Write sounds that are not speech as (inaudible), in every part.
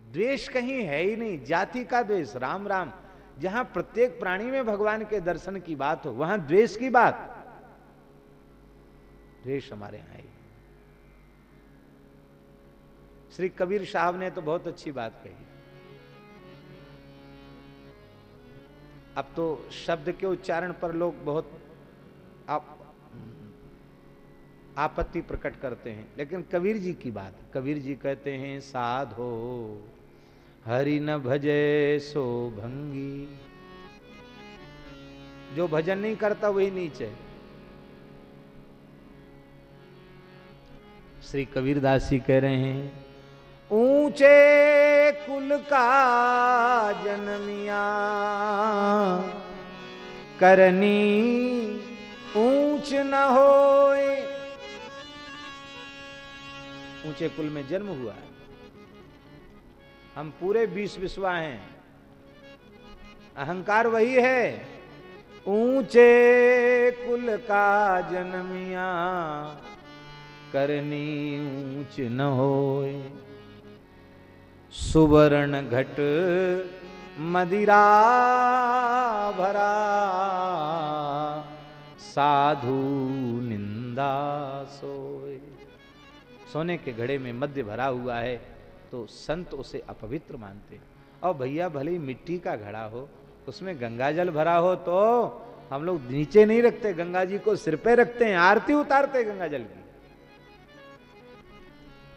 द्वेष कहीं है ही नहीं, जाति का द्वेष, राम राम। जहाँ प्रत्येक प्राणी में भगवान के दर्शन की बात हो, वहाँ द्वेष की बात। द्वेष हमारे यहाँ है श्री कबीर साहब ने तो बहुत अच्छी बात कही। अब तो शब्द के उच्चारण पर लोग बहुत आप, आपत्ति प्रकट करते हैं। लेकिन कबीर जी की बात, कबीर जी कहते हैं, साधो हरि न भजे सो भंगी। जो भजन नहीं करता, वही नीचे। श्री कबीरदास जी कह रहे हैं, ऊँचे कुल का जन्मिया, करनी ऊंच न होए। ऊँचे कुल में जन्म हुआ है। हम पूरे बीस विश्वा हैं। अहंकार वही है। ऊँचे कुल का जन्मिया। करनी ऊंच न होए। सुवर्ण घट मदिरा भरा। साधु निंदा सोए। सोने के घड़े में मध्य भरा हुआ है तो संत उसे अपवित्र मानते और भैया, भले ही मिट्टी का घड़ा हो, उसमें गंगा जल भरा हो तो हम लोग नीचे नहीं रखते, गंगा जी को सिर पे रखते हैं, आरती उतारते गंगा जल की।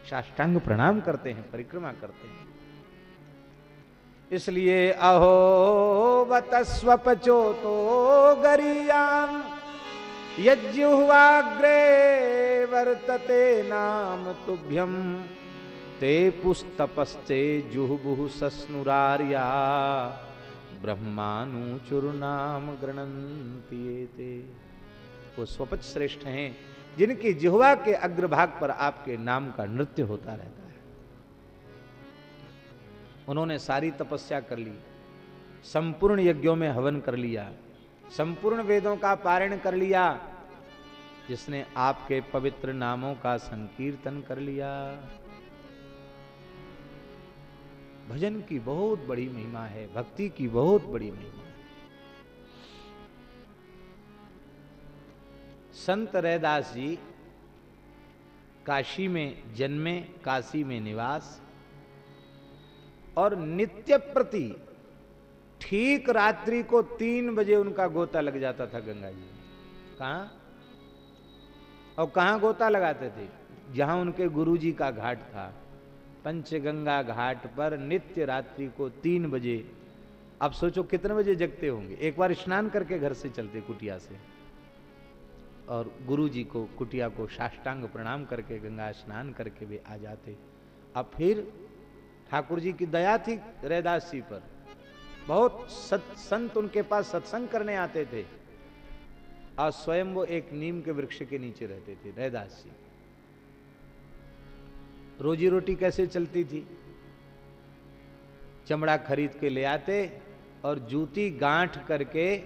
साष्टांग प्रणाम करते हैं, परिक्रमा करते हैं। इसलिए अहो बतस्वपचो तो गरियान यज्जुह्वाग्रे वर्तते नाम तुभ्यम ते पुस्तपस्ते जुहुबुहु सस्नुरार्या, ब्रह्मानुचुर्नाम गृणंती वो स्वपच श्रेष्ठ हैं जिनकी जिहवा के अग्रभाग पर आपके नाम का नृत्य होता रहता है। उन्होंने सारी तपस्या कर ली, संपूर्ण यज्ञों में हवन कर लिया, संपूर्ण वेदों का पारण कर लिया, जिसने आपके पवित्र नामों का संकीर्तन कर लिया। भजन की बहुत बड़ी महिमा है, भक्ति की बहुत बड़ी महिमा संत रैदास जी काशी में जन्मे, काशी में निवास, और नित्य प्रति ठीक रात्रि को तीन बजे उनका गोता लग जाता था गंगा जी कहा? और कहा गोता लगाते थे? जहाँ उनके गुरुजी का घाट था। पंचगंगा घाट पर नित्य रात्रि को तीन बजे। आप सोचो कितने बजे जगते होंगे? एक बार स्नान करके घर से चलते कुटिया से। और गुरु जी को, कुटिया को साष्टांग प्रणाम करके, गंगा स्नान करके भी आ जाते। अब फिर ठाकुर जी की दया थी रैदास जी पर। बहुत सत, संत उनके पास सत्संग करने आते थे। और स्वयं वो एक नीम के वृक्ष के नीचे रहते थे, रैदास जी। रोजी रोटी कैसे चलती थी? चमड़ा खरीद के ले आते और जूती गांठ करके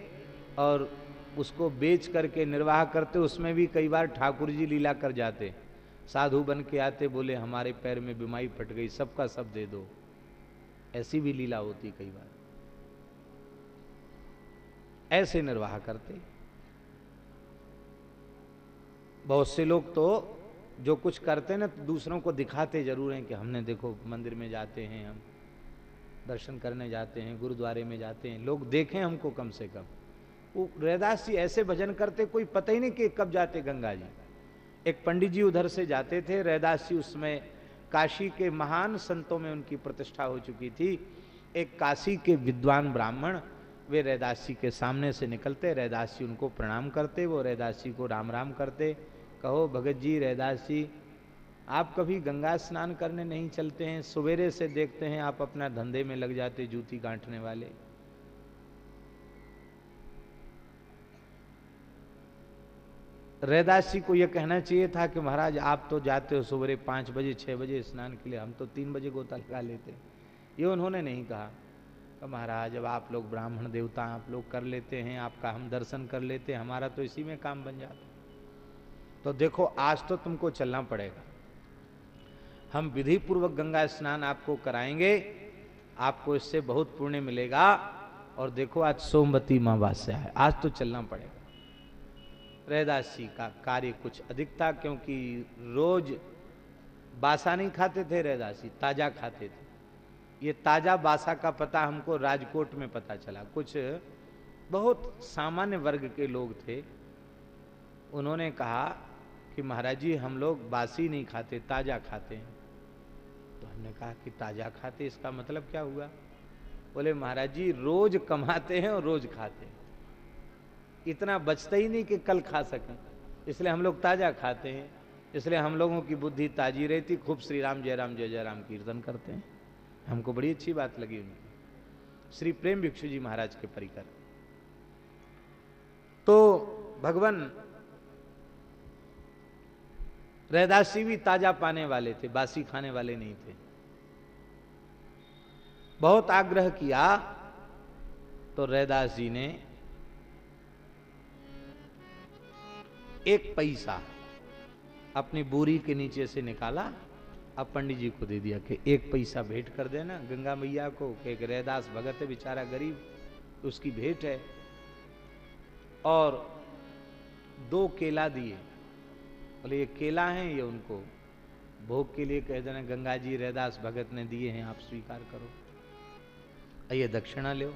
और उसको बेच करके निर्वाह करते, उसमें भी कई बार ठाकुर जी लीला कर जाते। साधु बन के आते, बोले, हमारे पैर में बीमारी फट गई, सबका सब दे दो। ऐसी भी लीला होती कई बार। ऐसे निर्वाह करते। बहुत से लोग तो जो कुछ करते ना तो दूसरों को दिखाते ज़रूर हैं कि हमने देखो, मंदिर में जाते हैं हम, दर्शन करने जाते हैं, गुरुद्वारे में जाते हैं। लोग देखें हमको कम से कम। वो रैदास जी ऐसे भजन करते, कोई पता ही नहीं कि कब जाते गंगा जी। एक पंडित जी उधर से जाते थे, रैदास जी उसमें काशी के महान संतों में उनकी प्रतिष्ठा हो चुकी थी। एक काशी के विद्वान ब्राह्मण, वे रैदास जी के सामने से निकलते, रैदास जी उनको प्रणाम करते, वो रैदास जी को राम राम करते, कहो, भगत जी, रैदास जी, आप कभी गंगा स्नान करने नहीं चलते हैं, सवेरे से देखते हैं, आप अपना धंधे में लग जाते, जूती गांठने वाले। रैदास जी को यह कहना चाहिए था कि महाराज, आप तो जाते हो सुबह पाँच बजे छः बजे स्नान के लिए, हम तो तीन बजे गोता लगा लेते ये उन्होंने नहीं कहा। तो महाराज, अब आप लोग ब्राह्मण देवता, आप लोग कर लेते हैं, आपका हम दर्शन कर लेते हैं, हमारा तो इसी में काम बन जाता तो देखो, आज तो तुमको चलना पड़ेगा। हम विधि पूर्वक गंगा स्नान आपको कराएँगे, आपको इससे बहुत पुण्य मिलेगा। और देखो, आज सोमवती अमावास्या है, आज तो चलना पड़ेगा। रैदास जी का कार्य कुछ अधिक था क्योंकि रोज बासा नहीं खाते थे रैदास जी ताज़ा खाते थे। ये ताज़ा बासा का पता हमको राजकोट में पता चला। कुछ बहुत सामान्य वर्ग के लोग थे। उन्होंने कहा कि महाराज जी, हम लोग बासी नहीं खाते, ताज़ा खाते हैं। तो हमने कहा कि ताज़ा खाते, इसका मतलब क्या हुआ? बोले, महाराज जी, रोज कमाते हैं और रोज खाते हैं। इतना बचता ही नहीं कि कल खा सकें। इसलिए हम लोग ताज़ा खाते हैं। इसलिए हम लोगों की बुद्धि ताजी रहती, खूब श्री राम जय राम, जय जय राम कीर्तन करते हैं। हमको बड़ी अच्छी बात लगी उनकी। श्री प्रेम भिक्षु जी महाराज के परिकर। तो भगवान रहदासी भी ताज़ा पाने वाले थे, बासी खाने वाले नहीं थे। बहुत आग्रह किया तो रैदास जी ने एक पैसा अपनी बोरी के नीचे से निकाला, अब पंडित जी को दे दिया कि एक पैसा भेंट कर देना। गंगा मैया को कि एक रैदास, भगत है, बेचारा गरीब, उसकी भेंट है। और दो केला दिए। बोले, ये केला है, ये उनको भोग के लिए कह देना। गंगा जी, रैदास, भगत ने दिए हैं, आप स्वीकार करो। आइए दक्षिणा लो।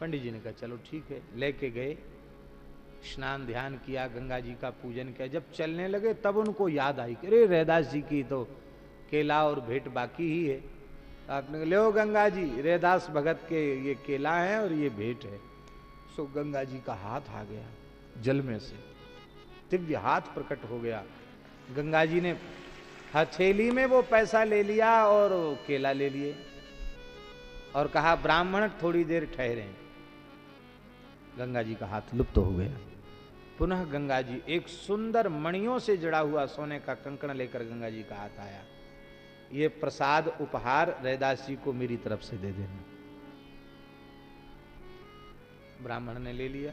पंडित जी ने कहा, चलो, ठीक है। लेके गए। स्नान ध्यान किया, गंगा जी का पूजन किया। जब चलने लगे, तब उनको याद आई कि, अरे, रैदास जी की तो केला और भेंट बाकी ही है। आपने ले गंगा जी, रैदास भगत के ये केला है और ये भेंट है। सो गंगा जी का हाथ आ गया जल में से। दिव्य हाथ प्रकट हो गया। गंगा जी ने हथेली में वो पैसा ले लिया और केला ले लिए और कहा, ब्राह्मण थोड़ी देर ठहरे। गंगा जी का हाथ लुप्त तो हो गया। पुनः गंगा जी एक सुंदर मणियों से जड़ा हुआ सोने का कंकण लेकर गंगा जी का हाथ आया। ये प्रसाद उपहार रैदास जी को मेरी तरफ़ से दे देना। ब्राह्मण ने ले लिया।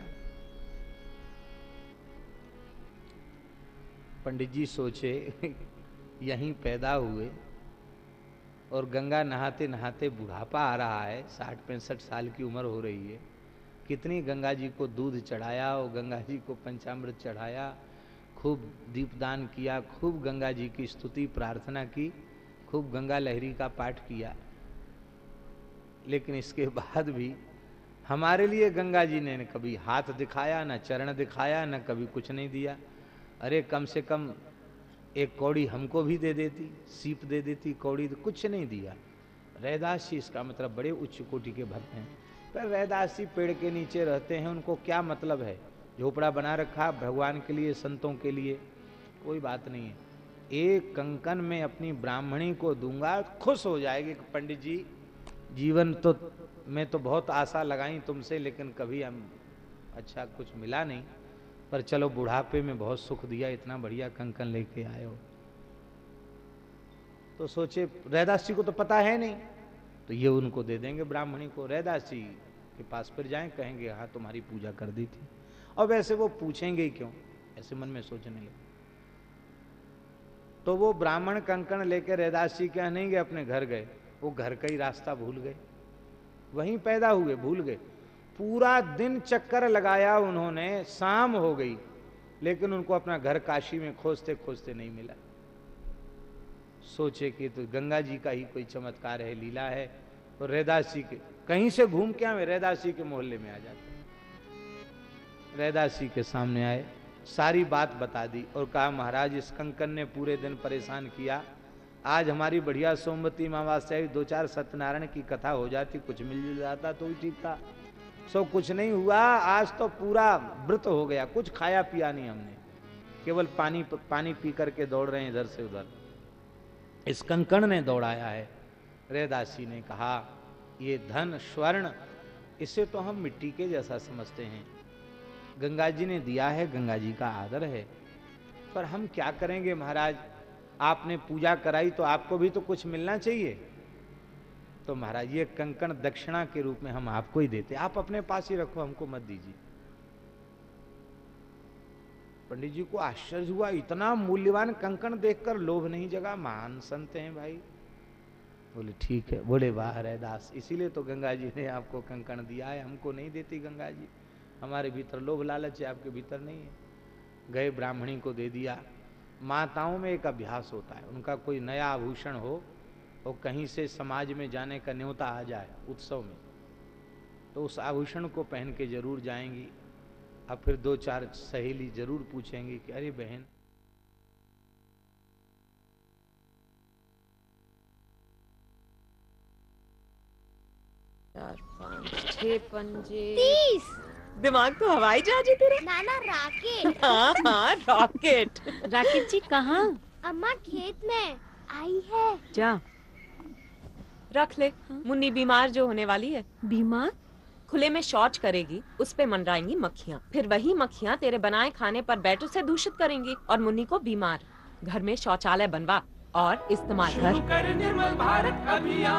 पंडित जी सोचे, (laughs) यहीं पैदा हुए और गंगा नहाते नहाते बुढ़ापा आ रहा है, साठ पैंसठ साल की उम्र हो रही है। कितनी गंगा जी को दूध चढ़ाया और गंगा जी को पंचामृत चढ़ाया, खूब दीपदान किया, खूब गंगा जी की स्तुति, प्रार्थना की, खूब गंगा लहरी का पाठ किया। लेकिन इसके बाद भी हमारे लिए गंगा जी ने कभी हाथ दिखाया, न चरण दिखाया, न कभी कुछ नहीं दिया। अरे, कम से कम एक कौड़ी हमको भी दे देती, सीप दे देती, कौड़ी कुछ नहीं दिया। रैदास जी, इसका मतलब बड़े उच्च कोटि के भक्त हैं। पर रैदासी पेड़ के नीचे रहते हैं, उनको क्या मतलब है? झोपड़ा बना रखा, भगवान के लिए, संतों के लिए। कोई बात नहीं है। एक कंकन में अपनी ब्राह्मणी को दूँगा, खुश हो जाएगी पंडित जी, जीवन तो मैं तो बहुत आशा लगाई तुमसे, लेकिन कभी हम अच्छा कुछ मिला नहीं। पर चलो, बुढ़ापे में बहुत सुख दिया, इतना बढ़िया कंकन लेके आए हो तो सोचे, रैदास जी को तो पता है नहीं तो ये उनको दे देंगे ब्राह्मणी को। रैदास जी के पास फिर जाएँ, कहेंगे हाँ तुम्हारी पूजा कर दी थी। और वैसे वो पूछेंगे ही क्यों? ऐसे मन में सोचने लगे। तो वो ब्राह्मण कंकण लेकर रैदास जी क्या नहीं गए, अपने घर गए। वो घर का ही रास्ता भूल गए। वहीं पैदा हुए, भूल गए। पूरा दिन चक्कर लगाया उन्होंने, शाम हो गई, लेकिन उनको अपना घर काशी में खोजते खोजते नहीं मिला। सोचे कि तो गंगा जी का ही कोई चमत्कार है, लीला है और रैदास के, कहीं से घूम के आवे, रैदास के मोहल्ले में आ जाते। रैदास के सामने आए, सारी बात बता दी और कहा, महाराज, इस कंकन ने पूरे दिन परेशान किया। आज हमारी बढ़िया सोमवती अमावास्या दो चार सत्यनारायण की कथा हो जाती, कुछ मिल जाता तो ही ठीक था। सो कुछ नहीं हुआ, आज तो पूरा व्रत हो गया, कुछ खाया पिया नहीं हमने। केवल पानी पानी पी करके दौड़ रहे हैं इधर से उधर। इस कंकण ने दौड़ाया है रेदासी ने कहा, ये धन स्वर्ण, इसे तो हम मिट्टी के जैसा समझते हैं। गंगा जी ने दिया है गंगा जी का आदर है। पर हम क्या करेंगे महाराज? आपने पूजा कराई तो आपको भी तो कुछ मिलना चाहिए। तो महाराज, ये कंकण दक्षिणा के रूप में हम आपको ही देते। आप अपने पास ही रखो, हमको मत दीजिए। पंडित जी को आश्चर्य हुआ, इतना मूल्यवान कंकण देखकर लोभ नहीं जगा। महान संत हैं भाई। बोले, ठीक है। बोले, वाह रैदास इसीलिए तो गंगा जी ने आपको कंकण दिया है, हमको नहीं देती गंगा जी। हमारे भीतर लोभ लालच है, आपके भीतर नहीं है। गए ब्राह्मणी को दे दिया। माताओं में एक अभ्यास होता है, उनका कोई नया आभूषण हो और कहीं से समाज में जाने का न्योता आ जाए उत्सव में तो उस आभूषण को पहन के ज़रूर जाएँगी। अब फिर दो चार सहेली ज़रूर पूछेंगी कि, अरे बहन चार पाँच छह पंजे। तीस। दिमाग तो हवाई जहाज़ है तेरा। नाना राकेट। (laughs) हाँ हाँ रॉकेट। राकेट जी कहाँ? अम्मा खेत में आई है। जा। रख ले मुन्नी बीमार जो होने वाली है। बीमार? खुले में शौच करेगी उस पे मंडराएँगी मक्खियाँ। फिर वही मक्खियाँ तेरे बनाए खाने पर बैठ उसे दूषित करेंगी और मुन्नी को बीमार। घर में शौचालय बनवा और इस्तेमाल कर।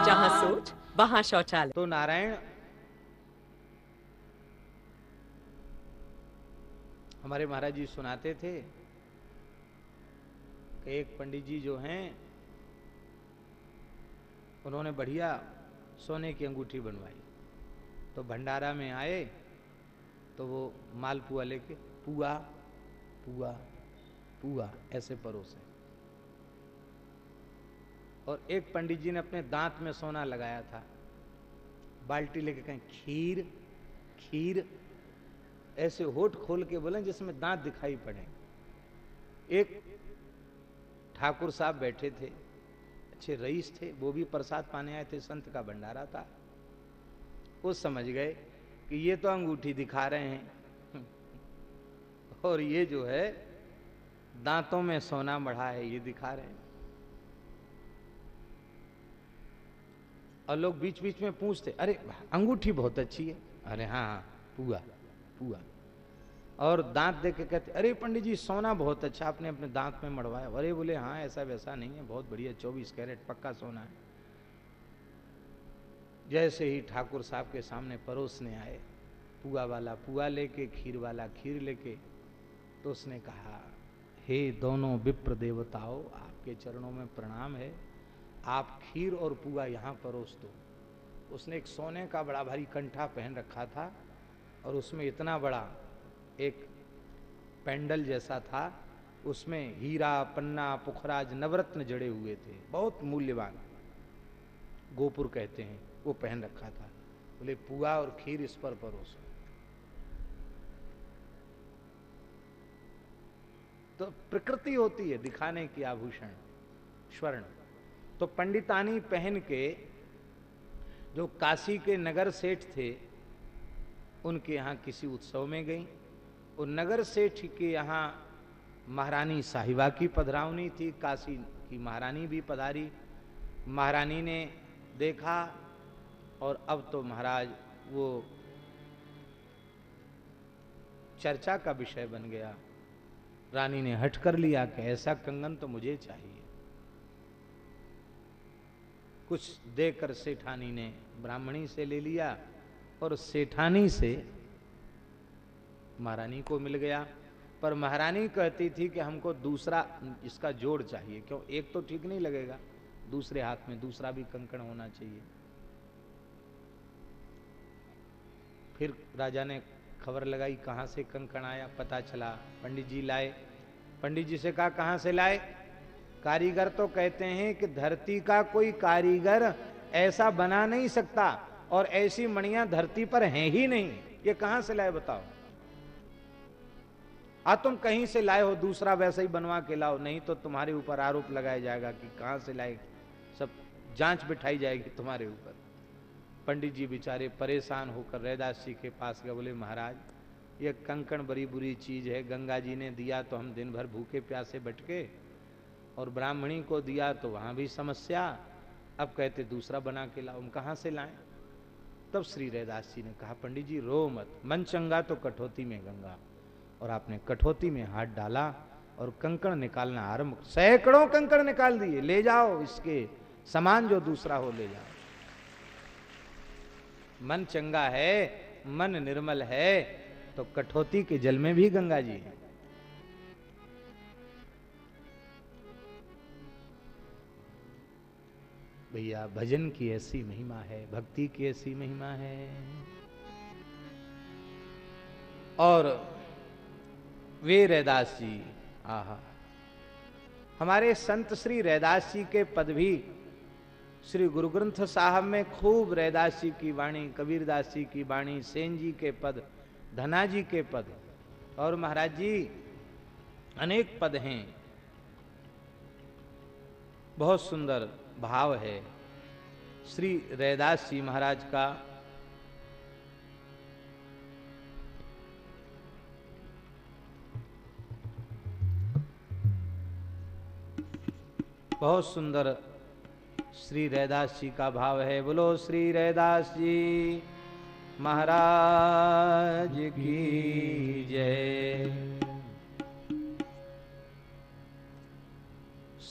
जहाँ सोच वहाँ शौचालय। तो नारायण, हमारे महाराज जी सुनाते थे कि एक पंडित जी जो हैं, उन्होंने बढ़िया सोने की अंगूठी बनवाई। तो भंडारा में आए तो वो मालपुआ लेके, पुआ पुआ पुआ, ऐसे परोसे। और एक पंडित जी ने अपने दांत में सोना लगाया था। बाल्टी लेके कहें, खीर खीर। ऐसे होठ खोल के बोले जिसमें दांत दिखाई पड़े। एक ठाकुर साहब बैठे थे, अच्छे रईस थे, वो भी प्रसाद पाने आए थे, संत का भंडारा था। वो समझ गए कि ये तो अंगूठी दिखा रहे हैं। और ये जो है, दांतों में सोना बढ़ा है, ये दिखा रहे हैं। और लोग बीच बीच में पूछते, अरे, अंगूठी बहुत अच्छी है। अरे हाँ हाँ पुआ पुआ। और दांत देख के कहते, अरे, पंडित जी, सोना बहुत अच्छा आपने अपने दांत में मड़वाया अरे बोले हाँ ऐसा वैसा नहीं है, बहुत बढ़िया, चौबीस कैरेट, पक्का सोना है। जैसे ही ठाकुर साहब के सामने परोसने आए, पुआ वाला, पुआ लेके, खीर वाला, खीर लेके तो उसने कहा, हे दोनों विप्र देवताओं, आपके चरणों में प्रणाम है आप खीर और पुआ यहाँ परोस दो। उसने एक सोने का बड़ा भारी कंठा पहन रखा था और उसमें इतना बड़ा एक पेंडल जैसा था, उसमें हीरा, पन्ना, पुखराज, नवरत्न जड़े हुए थे। बहुत मूल्यवान, गोपुर कहते हैं, वो पहन रखा था। बोले, पुआ और खीर इस पर परोसो। तो प्रकृति होती है दिखाने की आभूषण, स्वर्ण। तो पंडितानी पहन के जो काशी के नगर सेठ थे, उनके यहाँ किसी उत्सव में गई। और नगर सेठ के यहाँ महारानी साहिबा की पधरावनी थी, काशी की महारानी भी पधारी। महारानी ने देखा और अब तो महाराज वो चर्चा का विषय बन गया। रानी ने हट कर लिया कि ऐसा कंगन तो मुझे चाहिए। कुछ देकर सेठानी ने ब्राह्मणी से ले लिया और सेठानी से महारानी को मिल गया। पर महारानी कहती थी कि हमको दूसरा, इसका जोड़ चाहिए, क्यों? एक तो ठीक नहीं लगेगा, दूसरे हाथ में दूसरा भी कंकण होना चाहिए। फिर राजा ने खबर लगाई, कहाँ से कंकण आया? पता चला, पंडित जी लाए। पंडित जी से कहा, कहाँ से लाए? कारीगर तो कहते हैं कि धरती का कोई कारीगर ऐसा बना नहीं सकता और ऐसी मणियाँ धरती पर हैं ही नहीं। ये कहाँ से लाए बताओ? आ, तुम कहीं से लाए हो, दूसरा वैसा ही बनवा के लाओ, नहीं तो तुम्हारे ऊपर आरोप लगाया जाएगा कि कहाँ से लाए, सब जाँच बिठाई जाएगी तुम्हारे ऊपर। पंडित जी बेचारे परेशान होकर रैदास जी के पास गए, बोले, महाराज, ये कंकण बड़ी बुरी चीज़ है, गंगा जी ने दिया तो हम दिन भर भूखे प्यासे बटके और ब्राह्मणी को दिया तो वहाँ भी समस्या। अब कहते दूसरा बना के लाओ, हम कहाँ से लाएँ? तब श्री रैदास जी ने कहा, पंडित जी, रो मत। मन चंगा तो कठौती में गंगा। और आपने कठौती में हाथ डाला और कंकड़ निकालना आरंभ सैकड़ों कंकड़ निकाल दिए। ले जाओ इसके समान जो दूसरा हो, ले जाओ। मन चंगा है, मन निर्मल है तो कठौती के जल में भी गंगा जी है। भैया, भजन की ऐसी महिमा है, भक्ति की ऐसी महिमा है। और वे रैदास जी, आहा। हमारे संत श्री रैदास जी के पद भी श्री गुरु ग्रंथ साहब में खूब रैदास जी की वाणी, कबीरदास जी की वाणी, सेन जी के पद, धना जी के पद, और महाराज जी, अनेक पद हैं। बहुत सुंदर भाव है। श्री रैदास जी महाराज का बहुत सुंदर श्री रैदास जी का भाव है। बोलो श्री रैदास जी महाराज की जय।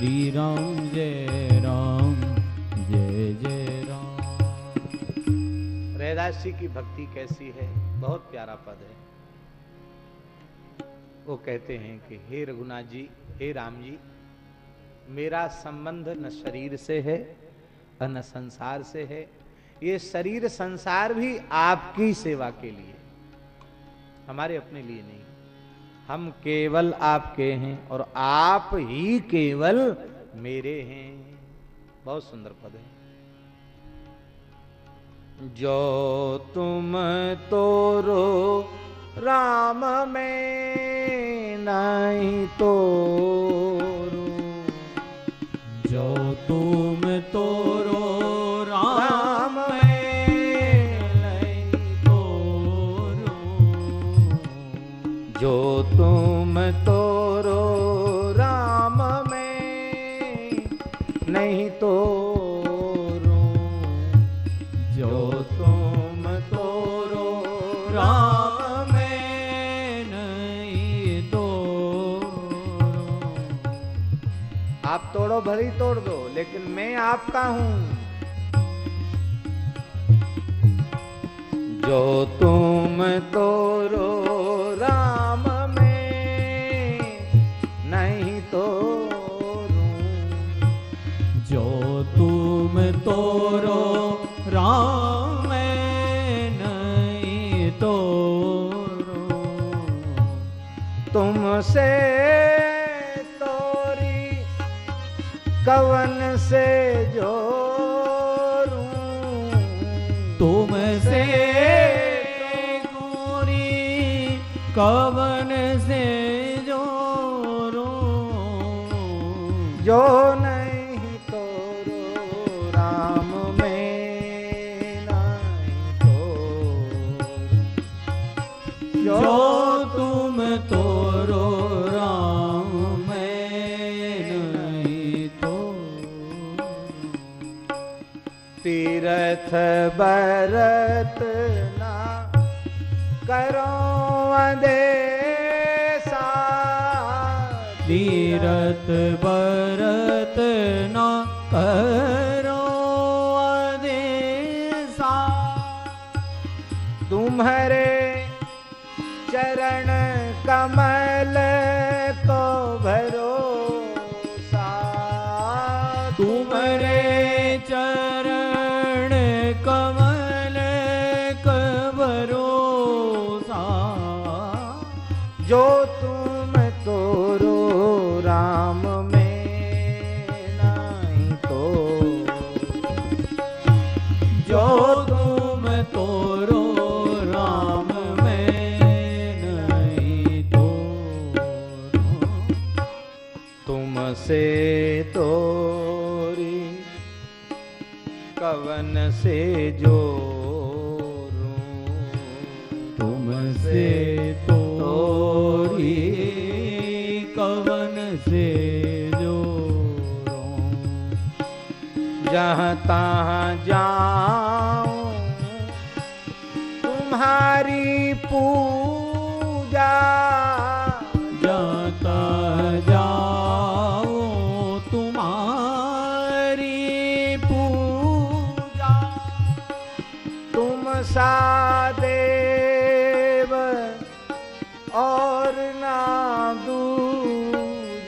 श्री राम जय राम जय जय राम रैदास जी की भक्ति कैसी है? बहुत प्यारा पद है। वो कहते हैं कि, हे रघुनाथ जी हे राम जी मेरा संबंध न शरीर से है, और न संसार से है। ये शरीर संसार भी आपकी सेवा के लिए हमारे अपने लिए नहीं। हम केवल आपके हैं और आप ही केवल मेरे हैं। बहुत सुंदर पद है। जो तुम तोरो राम में नहीं तोरो। जो तुम तोरो आप तोड़ो तोड़ दो, लेकिन मैं आपका हूँ। जो तुम तोरो राम में नहीं तोरो जो तुम तोरो राम में नहीं तोरो तुमसे say तीरथ बरत ना करो दे तीरथ बरत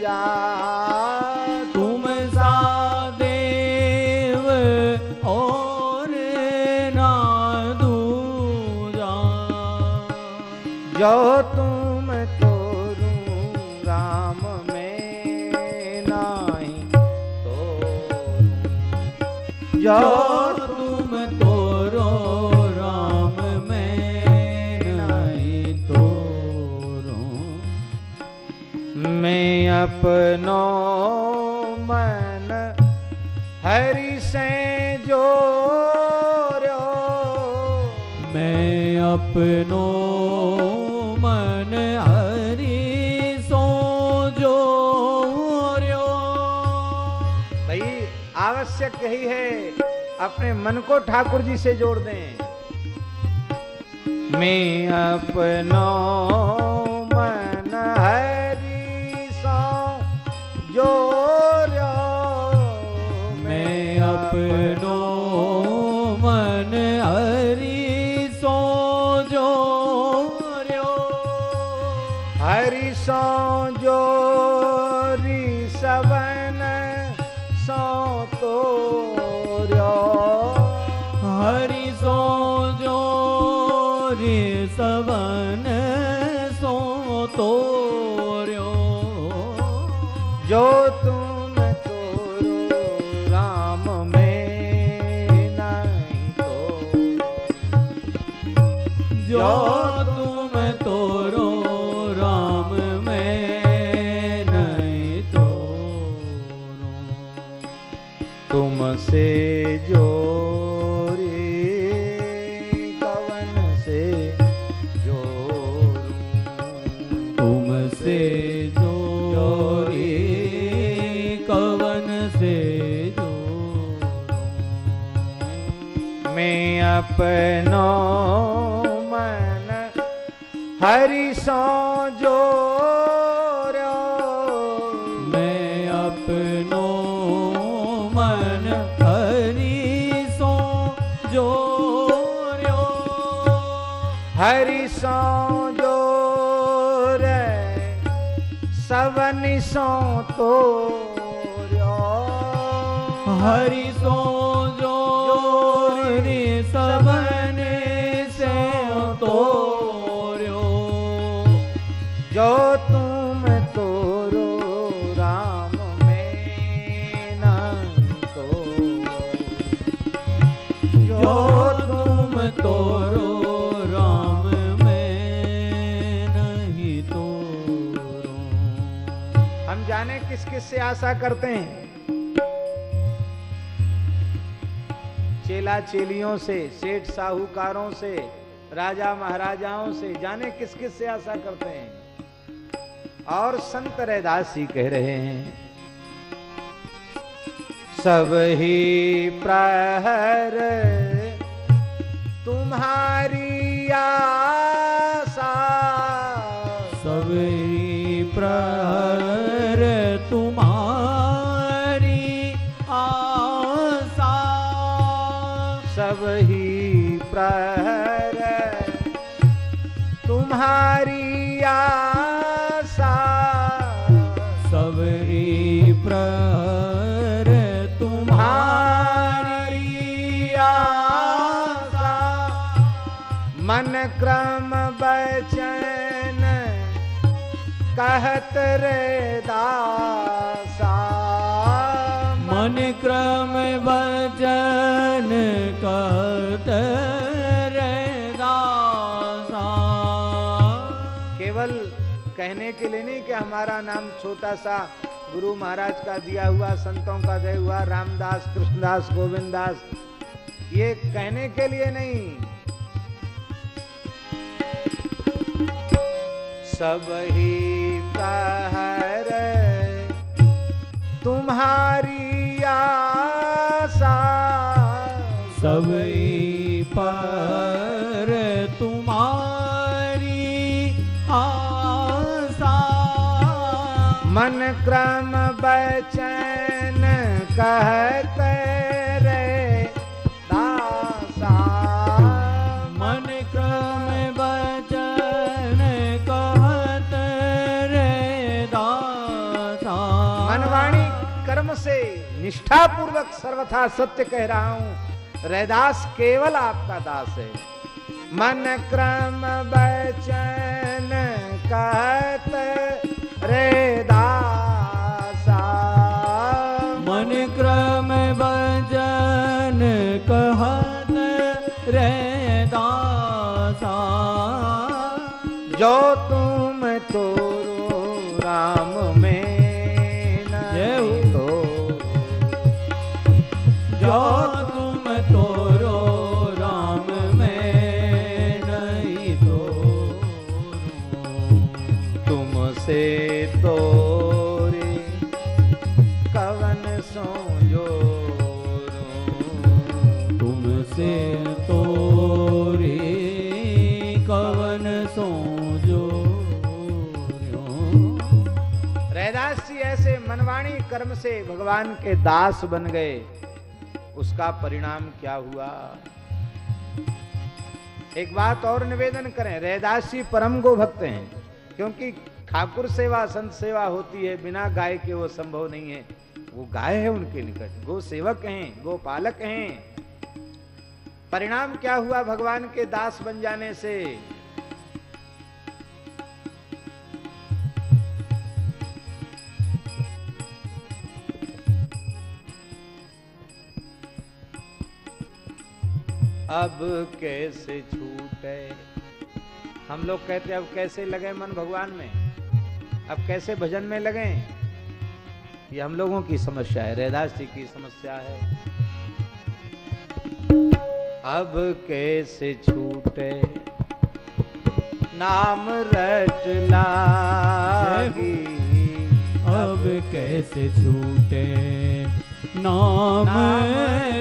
दूजा तुम सा देव और ना दूजा। जो अपनो मन हरि से जोर्यो मैं अपनो मन हरि सो जो भाई आवश्यक यही है अपने मन को ठाकुर जी से जोड़ दें। मैं अपनो अपनो मन हरि सो जोर्यो मैं अपनो मन हरि सो जोर्यो हरि सो जोरे सवन सो तोर्यो हरि से आशा करते हैं? चेला चेलियों से, सेठ साहूकारों से, राजा महाराजाओं से, जाने किस किस से आशा करते हैं? और संत रैदास जी कह रहे हैं, सब ही प्रहर रे दासा। मन क्रम वचन कहत रे दासा। केवल कहने के लिए नहीं कि हमारा नाम छोटा सा गुरु महाराज का दिया हुआ संतों का दिया हुआ रामदास कृष्णदास गोविंददास ये कहने के लिए नहीं। सब ही कहर तुम्हारी आशा। सब पर तुम्हारी आशा। मन क्रम बचन कहते निष्ठा पूर्वक सर्वथा सत्य कह रहा हूँ। रैदास केवल आपका दास है। मन क्रम बचन कहत रे कर्म से भगवान के दास बन गए, उसका परिणाम क्या हुआ? एक बात और निवेदन करें, रैदास जी परम गो भक्त हैं, क्योंकि ठाकुर सेवा, संत सेवा होती है, बिना गाय के वो संभव नहीं है। वो गाय है उनके निकट, गो सेवक हैं, गो पालक हैं। परिणाम क्या हुआ भगवान के दास बन जाने से? अब कैसे छूटे? हम लोग कहते अब कैसे लगे मन भगवान में? अब कैसे भजन में लगे? ये हम लोगों की समस्या है रैदास जी की समस्या है। अब कैसे छूटे? नाम रट लागी। अब कैसे छूटे? नाम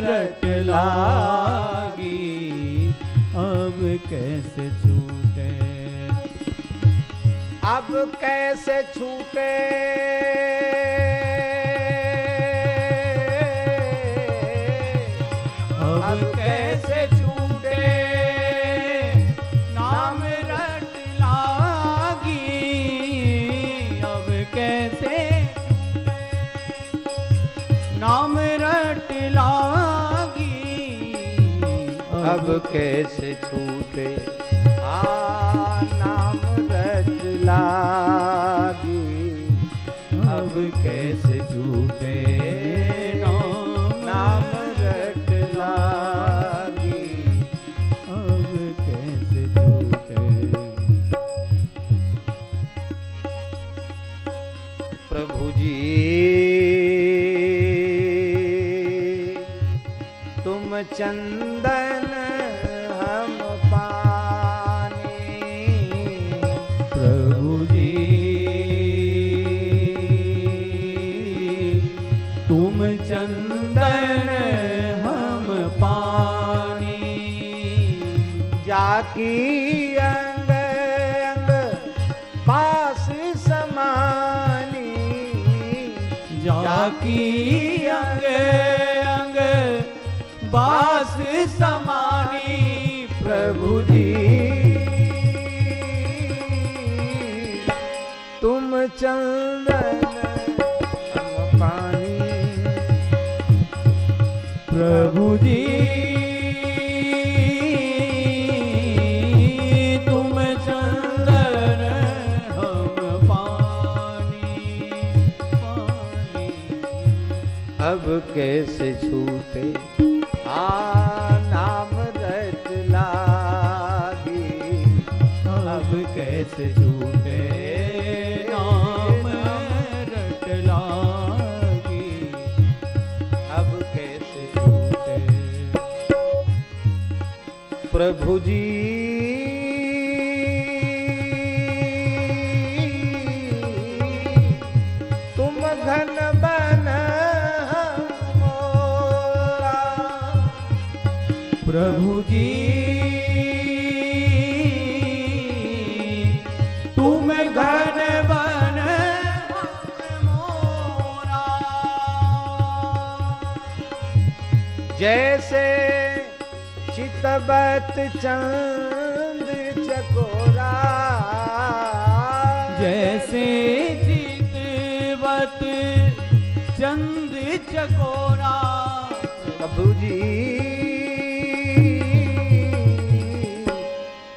रट लागी। कैसे छूटे? अब कैसे छूटे? अब कैसे छूटे? नाम रट लागी। अब कैसे? नाम रट लागी। अब कैसे छूटे? आ अब कैसे छूटे? आ नाम रट अब कैसे छूटे? प्रभु जी। तुम घन बन प्रभु जी तुम घन बन जैसे चितब चाँद चकोरा। जैसे जीतवत चंद चकोरा। बबू जी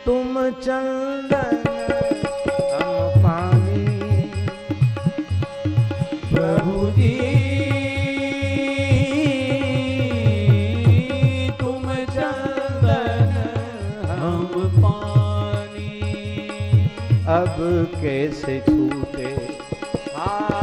तुम चंद कैसे छूटे। हाँ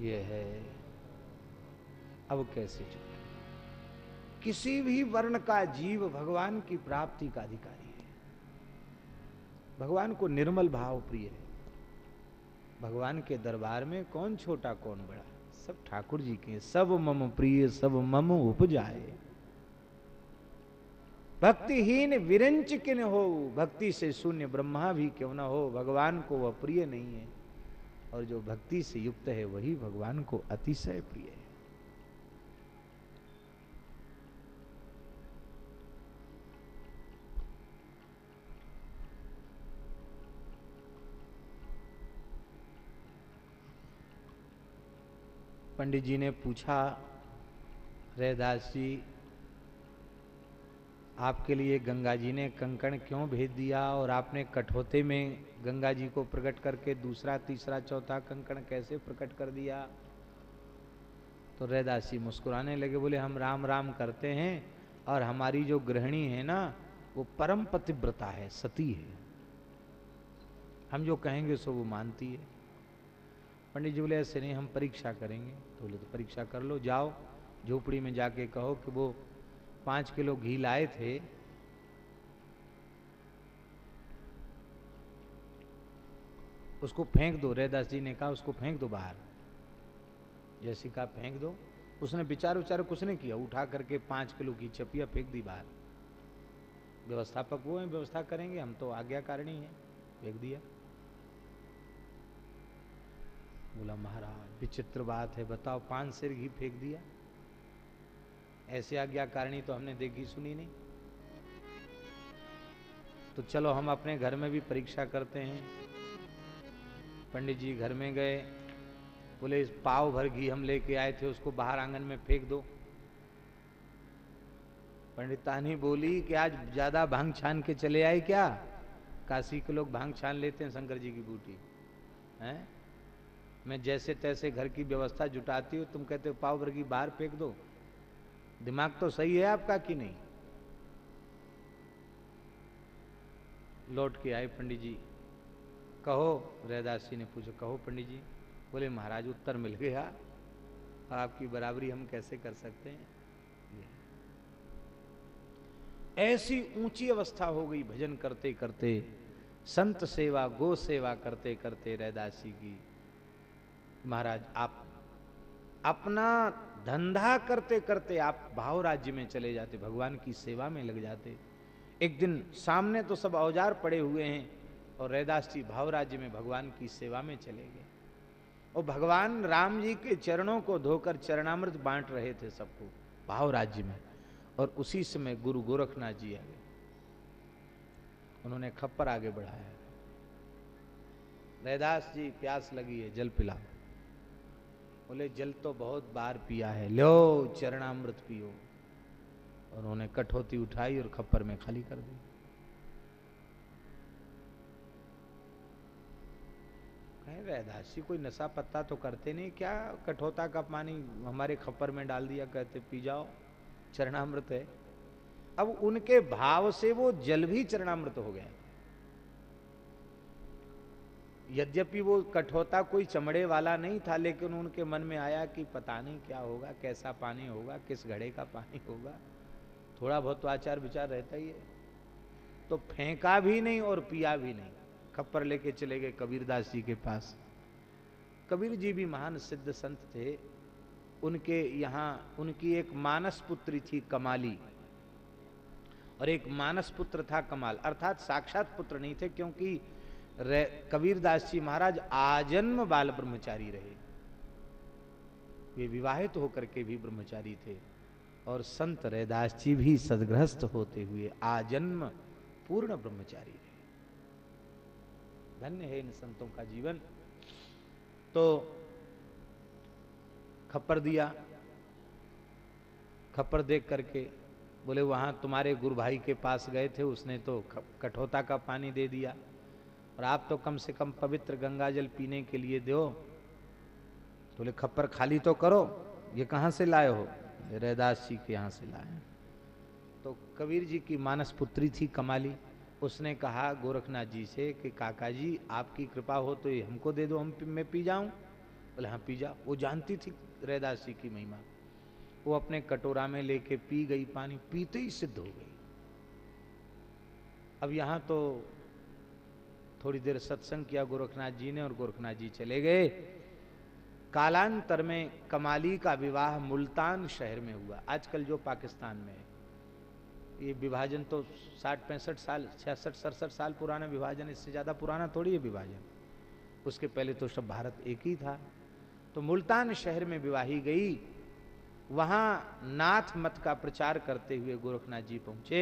ये है। अब कैसे छूटे किसी भी वर्ण का जीव भगवान की प्राप्ति का अधिकारी है। भगवान को निर्मल भाव प्रिय है। भगवान के दरबार में कौन छोटा, कौन बड़ा? सब ठाकुर जी के सब मम प्रिय, सब मम उपजाए। भक्तिहीन विरंच किन हो? भक्ति से शून्य ब्रह्मा भी क्यों ना हो? भगवान को वह प्रिय नहीं है। और जो भक्ति से युक्त है, वही भगवान को अतिशय प्रिय है। पंडित जी ने पूछा, रैदास जी आपके लिए गंगा जी ने कंकण क्यों भेज दिया और आपने कठोते में गंगा जी को प्रकट करके दूसरा, तीसरा, चौथा कंकण कैसे प्रकट कर दिया? तो रैदास मुस्कुराने लगे, बोले, हम राम राम करते हैं और हमारी जो गृहिणी है ना, वो परम पतिव्रता है, सती है। हम जो कहेंगे, सो वो मानती है। पंडित जी बोले, ऐसे नहीं, हम परीक्षा करेंगे। तो बोले तो परीक्षा कर लो, जाओ, झोपड़ी में जाके कहो कि वो पाँच किलो घी लाए थे। उसको फेंक दो, रैदास जी ने कहा, उसको फेंक दो बाहर। जैसे कहा फेंक दो। उसने विचार विचार कुछ नहीं किया, उठा करके पाँच किलो की चपिया फेंक दी बाहर। व्यवस्थापक वो हैं, व्यवस्था करेंगे, हम तो आज्ञाकारिणी हैं, फेंक दिया। बोला, महाराज, विचित्र बात है, बताओ पाँच सिर घी फेंक दिया। ऐसे आज्ञाकारिणी तो हमने देखी सुनी नहीं। तो चलो हम अपने घर में भी परीक्षा करते हैं। पंडित जी घर में गए। बोले, इस पाव भर घी हम लेके आए थे, उसको बाहर आँगन में फेंक दो। पंडितानी बोली, कि आज ज़्यादा भाँग छान के चले आए क्या? काशी के लोग भाँग छान लेते हैं शंकर जी की बूटी। हैं? मैं जैसे तैसे घर की व्यवस्था जुटाती हूँ, तुम कहते हो पाव भर की बाहर फेंक दो। दिमाग तो सही है आपका कि नहीं? लौट के आए पंडित जी। कहो, रैदास जी ने पूछा, कहो पंडित जी, बोले, महाराज, उत्तर मिल गया। और आपकी बराबरी हम कैसे कर सकते हैं? ऐसी ऊँची अवस्था हो गई भजन करते करते संत सेवा, गो सेवा करते करते रैदास की, महाराज, आप अपना धंधा करते करते आप भाव राज्य में चले जाते, भगवान की सेवा में लग जाते। एक दिन सामने तो सब औज़ार पड़े हुए हैं और रैदास जी भाव राज्य में भगवान की सेवा में चले गए। और भगवान राम जी के चरणों को धोकर चरणामृत बांट रहे थे सबको, भाव राज्य में। और उसी समय गुरु गोरखनाथ जी आ गए। उन्होंने खप्पर आगे बढ़ाया। रैदास जी प्यास लगी है, जल पिलाओ। बोले, जल तो बहुत बार पिया है, लो चरणामृत पियो। और उन्होंने कठौती उठाई और खप्पर में खाली कर दी। जी कोई नशा पत्ता तो करते नहीं, क्या कठोता का पानी हमारे खप्पर में डाल दिया? कहते, पी जाओ, चरणामृत है। अब उनके भाव से वो जल भी चरणामृत हो गया यद्यपि वो कठोता कोई चमड़े वाला नहीं था, लेकिन उनके मन में आया कि पता नहीं क्या होगा, कैसा पानी होगा, किस घड़े का पानी होगा। थोड़ा बहुत तो आचार विचार रहता ही है। तो फेंका भी नहीं और पिया भी नहीं। खप्पर लेके चले गए कबीरदास जी के पास। कबीर जी भी महान सिद्ध संत थे। उनके यहाँ, उनकी एक मानस पुत्री थी कमाली। और एक मानस पुत्र था कमाल। अर्थात साक्षात पुत्र नहीं थे, क्योंकि कबीरदास जी महाराज आजन्म बाल ब्रह्मचारी रहे। वे विवाहित तो होकर के भी ब्रह्मचारी थे और संत रैदास जी भी सदग्रस्त होते हुए आजन्म पूर्ण ब्रह्मचारी रहे। धन्य है इन संतों का जीवन। तो खप्पर दिया। खप्पर देख करके बोले, वहाँ तुम्हारे गुरु भाई के पास गए थे, उसने तो कठोता का पानी दे दिया। और आप तो कम से कम पवित्र गंगा जल पीने के लिए दो। बोले तो खप्पर खाली तो करो, ये कहाँ से लाए हो? रैदास जी के यहाँ से लाए तो कबीर जी की मानस पुत्री थी कमाली। उसने कहा, गोरखनाथ जी से कि, काका जी, आपकी कृपा हो तो ये हमको दे दो, हम मैं पी जाऊँ? बोले हाँ पी जा वो जानती थी रैदास जी की महिमा। वो अपने कटोरा में लेके पी गई पानी, पीते ही सिद्ध हो गई। अब यहाँ तो थोड़ी देर सत्संग किया, गोरखनाथ जी ने और गोरखनाथ जी चले गए। कालांतर में कमाली का विवाह मुल्तान शहर में हुआ। आजकल जो पाकिस्तान में है, ये विभाजन तो साठ, पैंसठ साल, छियासठ, सड़सठ साल पुराना विभाजन, इससे ज़्यादा पुराना थोड़ी है विभाजन। उसके पहले तो सब भारत एक ही था। तो मुल्तान शहर में विवाही गई। वहाँ नाथ मत का प्रचार करते हुए गोरखनाथ जी पहुँचे।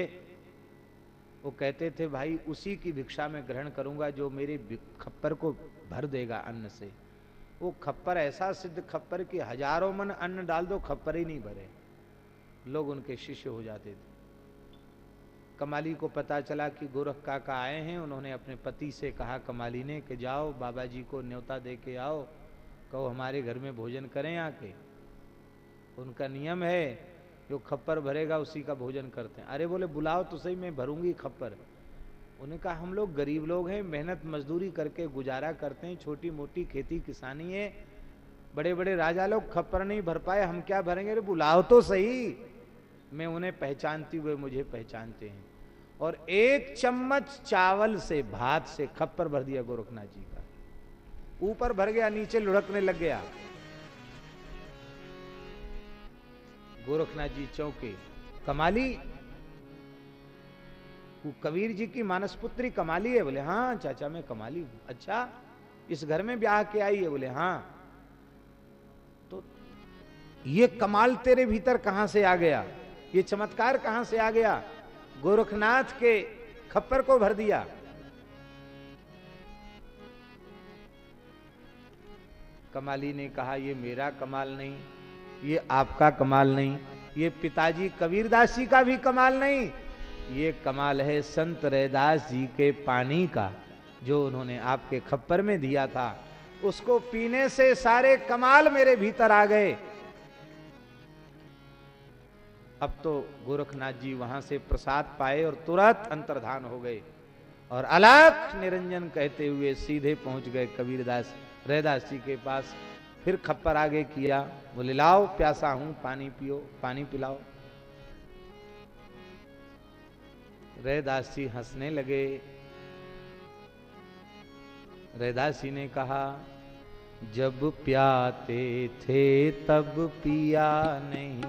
वो कहते थे, भाई, उसी की भिक्षा में ग्रहण करूँगा जो मेरे खप्पर को भर देगा अन्न से। वो खप्पर ऐसा सिद्ध खप्पर कि हज़ारों मन अन्न डाल दो, खप्पर ही नहीं भरे। लोग उनके शिष्य हो जाते थे। कमाली को पता चला कि गोरख काका आए हैं, उन्होंने अपने पति से कहा कमाली ने कि जाओ बाबा जी को न्योता दे के आओ, कहो, हमारे घर में भोजन करें आके? उनका नियम है जो खप्पर भरेगा उसी का भोजन करते हैं। अरे बोले, बुलाओ तो सही, मैं भरूँगी खप्पर। उन्हें कहा, हम लोग गरीब लोग हैं, मेहनत मजदूरी करके गुजारा करते हैं छोटी मोटी खेती किसानी है। बड़े बड़े राजा लोग खप्पर नहीं भर पाए, हम क्या भरेंगे? अरे, बुलाओ तो सही। मैं उन्हें पहचानती हुए मुझे पहचानते हैं। और एक चम्मच चावल से भात से खप्पर भर दिया गोरखनाथ जी का। ऊपर भर गया, नीचे लुढ़कने लग गया। गोरखनाथ जी चौके। कमाली? कबीर जी की मानस पुत्री कमाली है, बोले हाँ चाचा, मैं कमाली हूँ। अच्छा इस घर में ब्याह के आई है? बोले हाँ। तो ये कमाल तेरे भीतर कहाँ से आ गया? ये चमत्कार कहाँ से आ गया? गोरखनाथ के खप्पर को भर दिया। कमाली ने कहा, ये मेरा कमाल नहीं ये आपका कमाल नहीं, ये पिताजी कबीरदास जी का भी कमाल नहीं, ये कमाल है संत रैदास जी के पानी का, जो उन्होंने आपके खप्पर में दिया था। उसको पीने से सारे कमाल मेरे भीतर आ गए। अब तो गोरखनाथ जी वहाँ से प्रसाद पाए और तुरंत अंतर्धान हो गए और अलग निरंजन कहते हुए सीधे पहुँच गए कबीरदास, रैदास जी के पास। फिर खप्पर आगे किया बोले लाओ प्यासा हूँ पानी पियो पानी पिलाओ। रैदास जी हंसने लगे। रैदास जी ने कहा जब प्याते थे तब पिया नहीं।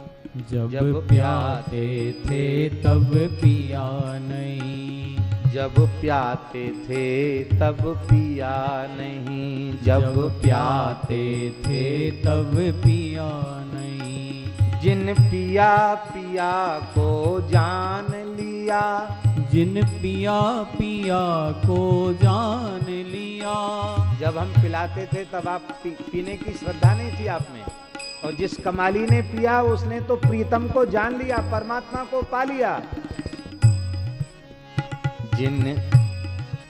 जब, जब प्याते थे तब पिया नहीं। जब प्याते थे तब पिया नहीं। जब, प्याते थे तब पिया नहीं। जिन पिया पिया को जान लिया। जिन पिया पिया को जान लिया। जब हम पिलाते थे तब आप पी, पीने की श्रद्धा नहीं थी आप में। और जिस कमाली ने पिया उसने तो प्रीतम को जान लिया परमात्मा को पा लिया। जिन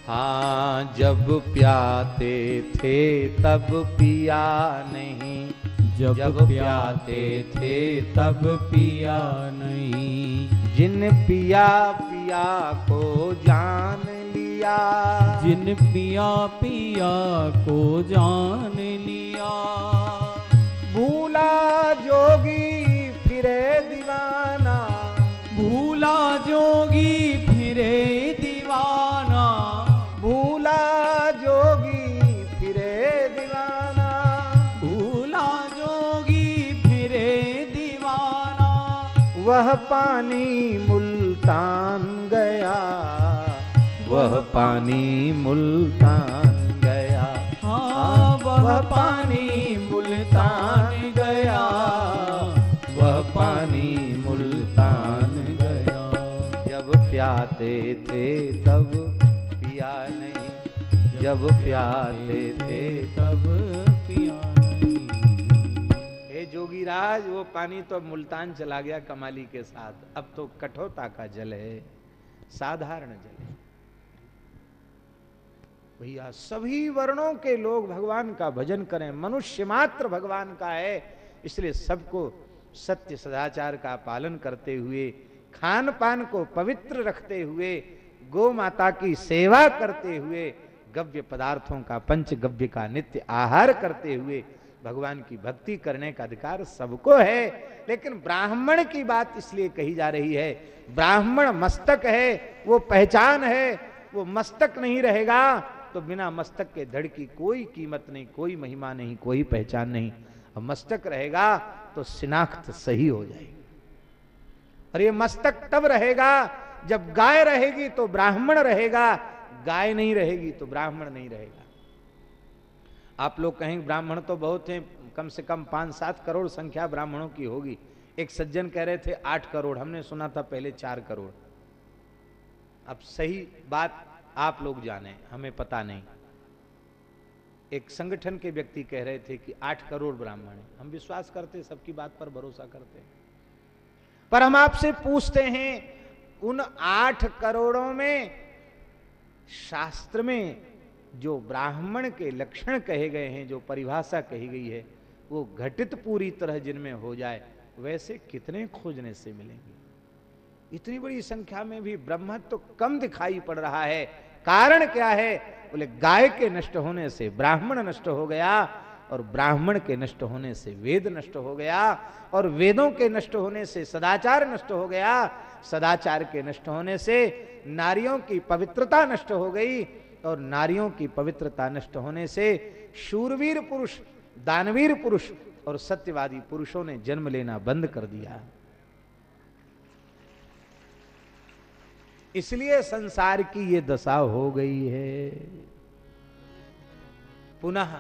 हाँ जब प्याते थे तब पिया नहीं। जब, जब प्याते थे तब पिया नहीं। जिन पिया पिया को जान लिया लिया। जिन पिया पिया को जान लिया। भूला जोगी फिरे दीवाना। भूला जोगी फिरे वह पानी मुल्तान गया। वह पानी मुल्तान गया। हाँ वह पानी मुल्तान गया। वह पानी मुल्तान गया। जब प्याते थे तब पिया नहीं। जब प्याते थे तब जोगीराज वो पानी तो मुल्तान चला गया कमाली के साथ। अब तो कठोरता का जल है, साधारण जल है। भैया, सभी वर्णों के लोग भगवान का भजन करें, मनुष्य मात्र भगवान का है। इसलिए सबको सत्य सदाचार का पालन करते हुए खान पान को पवित्र रखते हुए गो माता की सेवा करते हुए, गव्य पदार्थों का पंच गव्य का नित्य आहार करते हुए भगवान की भक्ति करने का अधिकार सबको है, लेकिन ब्राह्मण की बात इसलिए कही जा रही है, ब्राह्मण मस्तक है, वो पहचान है, वो मस्तक नहीं रहेगा तो बिना मस्तक के धड़ की कोई कीमत नहीं, कोई महिमा नहीं, कोई पहचान नहीं। और मस्तक रहेगा तो शिनाख्त सही हो जाएगी। और ये मस्तक तब रहेगा, जब गाय रहेगी तो ब्राह्मण रहेगा, गाय नहीं रहेगी तो ब्राह्मण नहीं रहेगा। आप लोग कहेंगे ब्राह्मण तो बहुत हैं, कम से कम पाँच सात करोड़ संख्या ब्राह्मणों की होगी। एक सज्जन कह रहे थे, आठ करोड़, हमने सुना था पहले चार करोड़। अब सही बात आप लोग जाने, हमें पता नहीं। एक संगठन के व्यक्ति कह रहे थे कि आठ करोड़ ब्राह्मण हैं। हम विश्वास करते, सबकी बात पर भरोसा करते हैं। पर हम आपसे पूछते हैं, उन आठ करोड़ों में शास्त्र में जो ब्राह्मण के लक्षण कहे गए हैं, जो परिभाषा कही गई है, वो घटित पूरी तरह जिनमें हो जाए, वैसे कितने खोजने से मिलेंगे? इतनी बड़ी संख्या में भी ब्रह्म तो कम दिखाई पड़ रहा है। कारण क्या है? बोले, गाय के नष्ट होने से ब्राह्मण नष्ट हो गया, और ब्राह्मण के नष्ट होने से वेद नष्ट हो गया, और वेदों के नष्ट होने से सदाचार नष्ट हो गया। सदाचार के नष्ट होने से नारियों की पवित्रता नष्ट हो गई और नारियों की पवित्रता नष्ट होने से शूरवीर पुरुष, दानवीर पुरुष और सत्यवादी पुरुषों ने जन्म लेना बंद कर दिया। इसलिए संसार की ये दशा हो गई है। पुनः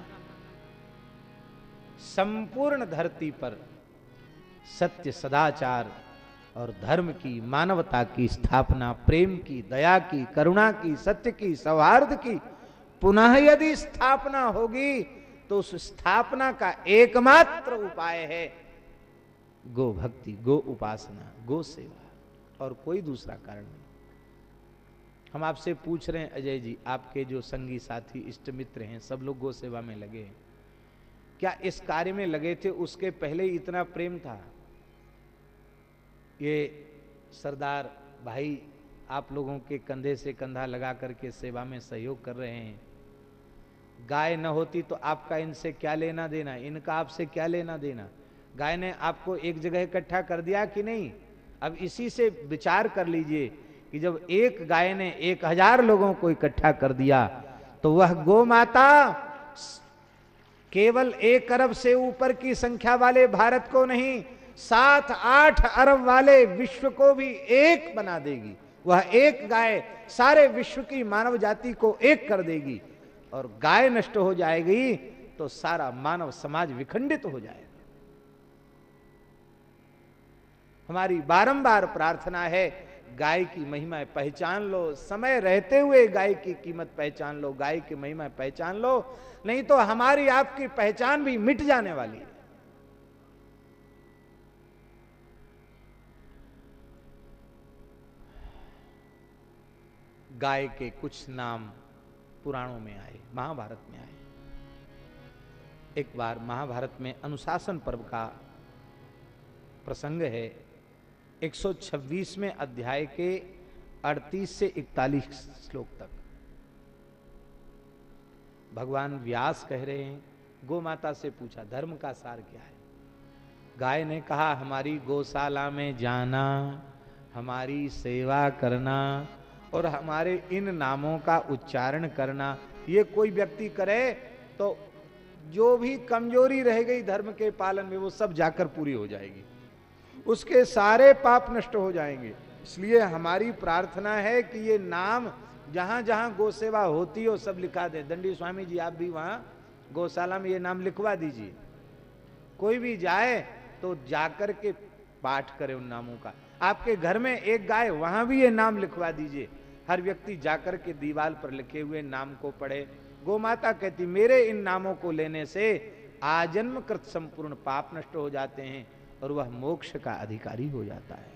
संपूर्ण धरती पर सत्य सदाचार और धर्म की, मानवता की स्थापना, प्रेम की, दया की, करुणा की, सत्य की, सौहार्द की, पुनः यदि स्थापना होगी तो उस स्थापना का एकमात्र उपाय है गो भक्ति, गो उपासना, गो सेवा, और कोई दूसरा कारण नहीं। हम आपसे पूछ रहे हैं, अजय जी, आपके जो संगी साथी, इष्ट मित्र हैं, सब लोग गो सेवा में लगे हैं। क्या इस कार्य में लगे थे, उसके पहले इतना प्रेम था? ये सरदार भाई आप लोगों के कंधे से कंधा लगा करके सेवा में सहयोग कर रहे हैं। गाय न होती तो आपका इनसे क्या लेना देना? इनका आपसे क्या लेना देना? गाय ने आपको एक जगह इकट्ठा कर दिया कि नहीं? अब इसी से विचार कर लीजिए कि जब एक गाय ने एक हज़ार लोगों को इकट्ठा कर दिया तो वह गो माता केवल एक अरब से ऊपर की संख्या वाले भारत को नहीं सात आठ अरब वाले विश्व को भी एक बना देगी। वह एक गाय सारे विश्व की मानव जाति को एक कर देगी और गाय नष्ट हो जाएगी तो सारा मानव समाज विखंडित हो जाएगा। हमारी बारंबार प्रार्थना है, गाय की महिमा पहचान लो, समय रहते हुए गाय की कीमत पहचान लो, गाय की महिमा पहचान लो, नहीं तो हमारी आपकी पहचान भी मिट जाने वाली है। गाय के कुछ नाम पुराणों में आए, महाभारत में आए। एक बार महाभारत में अनुशासन पर्व का प्रसंग है 126 में अध्याय के 38 से 41 श्लोक तक। भगवान व्यास कह रहे हैं गो माता से पूछा, धर्म का सार क्या है? गाय ने कहा, हमारी गौशाला में जाना, हमारी सेवा करना और हमारे इन नामों का उच्चारण करना, ये कोई व्यक्ति करे तो जो भी कमज़ोरी रह गई धर्म के पालन में, वो सब जाकर पूरी हो जाएगी। उसके सारे पाप नष्ट हो जाएँगे। इसलिए हमारी प्रार्थना है कि ये नाम जहाँ जहाँ गौ सेवा होती हो, सब लिखा दे। दंडी स्वामी जी, आप भी वहाँ गौशाला में ये नाम लिखवा दीजिए। कोई भी जाए तो जाकर के पाठ करे उन नामों का। आपके घर में एक गाय, वहाँ भी ये नाम लिखवा दीजिए। हर व्यक्ति जाकर के दीवाल पर लिखे हुए नाम को पढ़े। गो माता कहती, मेरे इन नामों को लेने से आजन्म कृत संपूर्ण पाप नष्ट हो जाते हैं और वह मोक्ष का अधिकारी हो जाता है।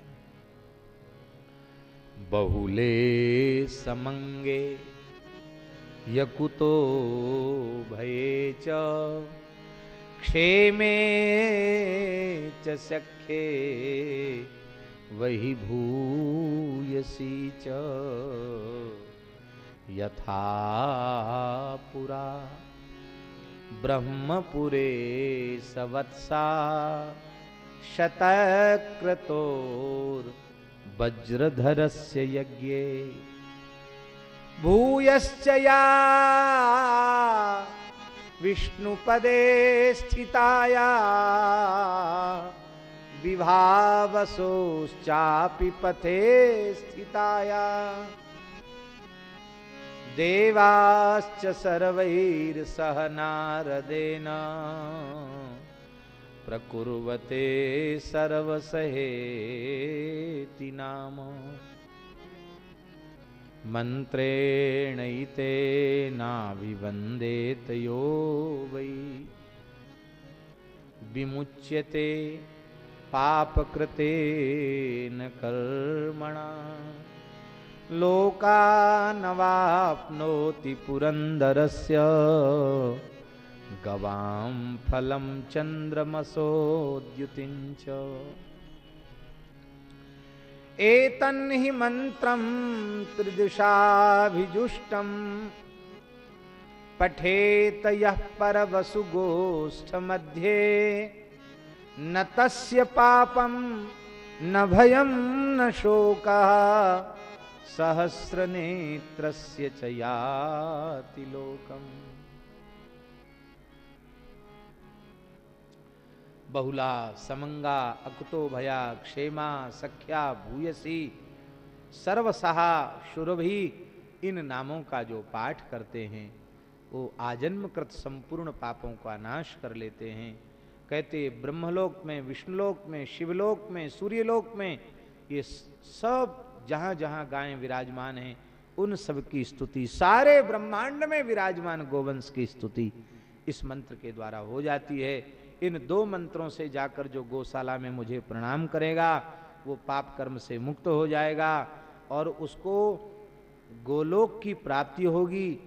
बहुले समंगे, यकुतो भये च, क्षेमे च सख्ये वही भूयसी च। यथा पुरा ब्रह्मपुरे सवत्सा शतक्रतोर वज्रधरस्य यज्ञे। भूयश्च या विष्णुपदे स्थिताया। विभावसोश्चापि पथे स्थिताया। देवाश्च सर्वैर्सह नारदेन प्रकुर्वते सर्वसहेति नाम। मन्त्रेणैते नाभिवन्देत यो वै। विमुच्यते पापकृतेन कर्मणा। लोकानवाप्नोति पुरन्दरस्य। गवां फलं चन्द्रमसोद्युतिञ्च। एतन्हि मन्त्रं त्रिदिशाभिजुष्टम् पठेत यः परवसुगोष्ठमध्ये। न तस्य पापं, न भयम न शोकः सहस्र नेत्र लोकम्। बहुला समंगा अकुतो भया, क्षेमा, सख्या, भूयसी, सर्वसहा, शुरभि, इन नामों का जो पाठ करते हैं, वो आजन्मकृत संपूर्ण पापों का नाश कर लेते हैं। कहते ब्रह्मलोक में, विष्णुलोक में, शिवलोक में, सूर्यलोक में, ये सब जहाँ जहाँ गायें विराजमान हैं, उन सब की स्तुति, सारे ब्रह्मांड में विराजमान गोवंश की स्तुति इस मंत्र के द्वारा हो जाती है। इन दो मंत्रों से जाकर जो गौशाला में मुझे प्रणाम करेगा, वो पाप कर्म से मुक्त हो जाएगा और उसको गोलोक की प्राप्ति होगी।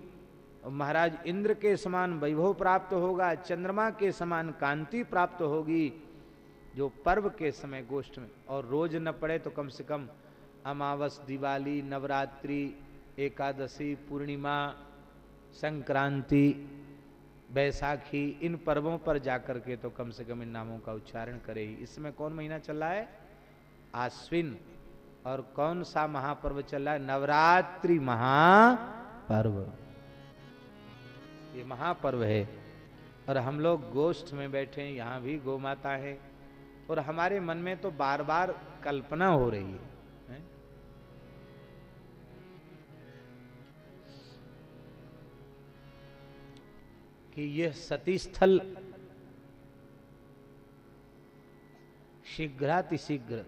महाराज इंद्र के समान वैभव प्राप्त होगा, चंद्रमा के समान कांति प्राप्त होगी, जो पर्व के समय गोष्ठ में। और रोज न पड़े तो कम से कम अमावस, दिवाली, नवरात्रि, एकादशी, पूर्णिमा, संक्रांति, बैसाखी, इन पर्वों पर जाकर के तो कम से कम इन नामों का उच्चारण करे ही। इसमें कौन महीना चल रहा है? आश्विन। और कौन सा महापर्व चल रहा है? नवरात्रि महापर्व। ये महापर्व है। और हम लोग गोष्ठ में बैठे हैं, यहाँ भी गौ माता है। और हमारे मन में तो बार बार कल्पना हो रही है? कि यह सती स्थल शीघ्रातिशीघ्र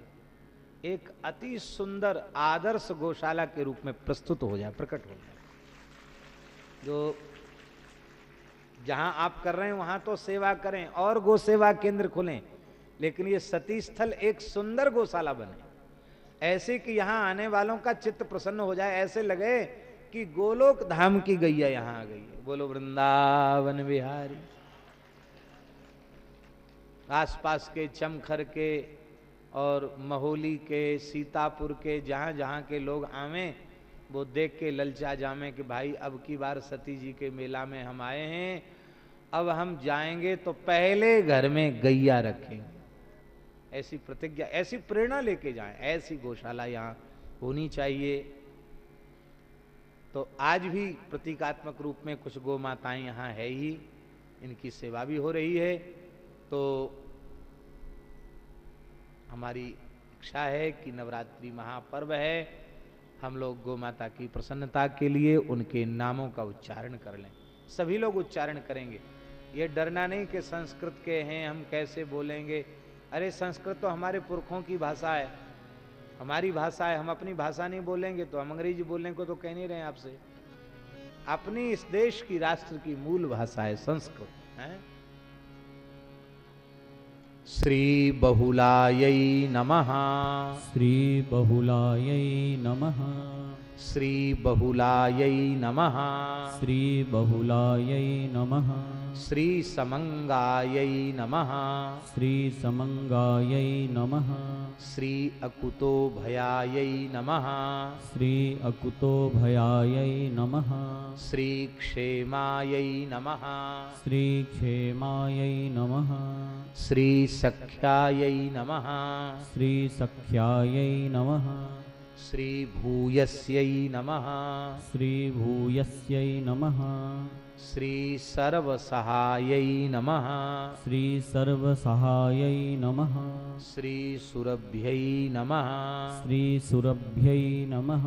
एक अति सुंदर आदर्श गौशाला के रूप में प्रस्तुत हो जाए, प्रकट हो जाए। जो जहाँ आप कर रहे हैं, वहाँ तो सेवा करें, और गो सेवा केंद्र खोलें। लेकिन ये सती स्थल एक सुंदर गौशाला बने। ऐसे कि यहाँ आने वालों का चित्त प्रसन्न हो जाए, ऐसे लगे कि गोलोक धाम की गैया यहाँ आ गई बोलो, वृंदावन बिहारी। आसपास के चमखर के और महोली के, सीतापुर के, जहाँ जहाँ के लोग आवे, वो देख के ललचा जामे कि भाई, अब की बार सती जी के मेला में हम आए हैं अब हम जाएँगे तो पहले घर में गैया रखेंगे ऐसी प्रतिज्ञा, ऐसी प्रेरणा लेके जाएँ। ऐसी गौशाला यहाँ होनी चाहिए। तो आज भी प्रतीकात्मक रूप में कुछ गौ माताएँ यहाँ है ही। इनकी सेवा भी हो रही है। तो हमारी इच्छा है कि नवरात्रि महापर्व है। हम लोग गौ माता की प्रसन्नता के लिए उनके नामों का उच्चारण कर लें। सभी लोग उच्चारण करेंगे। ये डरना नहीं कि संस्कृत के हैं हम कैसे बोलेंगे। अरे संस्कृत तो हमारे पुरखों की भाषा है। हमारी भाषा है हम अपनी भाषा नहीं बोलेंगे तो हम अंग्रेज़ी बोलने को तो कह नहीं रहे आपसे। अपनी इस देश की राष्ट्र की मूल भाषा है संस्कृत है? श्री बहुलायै नमः। श्री बहुलाय नमः। श्रीबहुलायै नमः। श्रीबहुलायै नमः। श्रीसमङ्गायै नमः। श्रीसमङ्गायै नमः। श्री अकुतो भयायै नमः। श्री अकुतो भयायै नमः। श्रीक्षेमायै नमः। श्रीक्षेमायै नमः। श्रीसख्यायै नमः। श्रीसख्यायै नमः। श्री भूयस्यै नमः। श्री भूयस्यै नमः। श्री सर्वसहायै नमः। श्री सर्वसहायै नमः। श्री सुरभ्यै नमः। श्री सुरभ्यै नमः।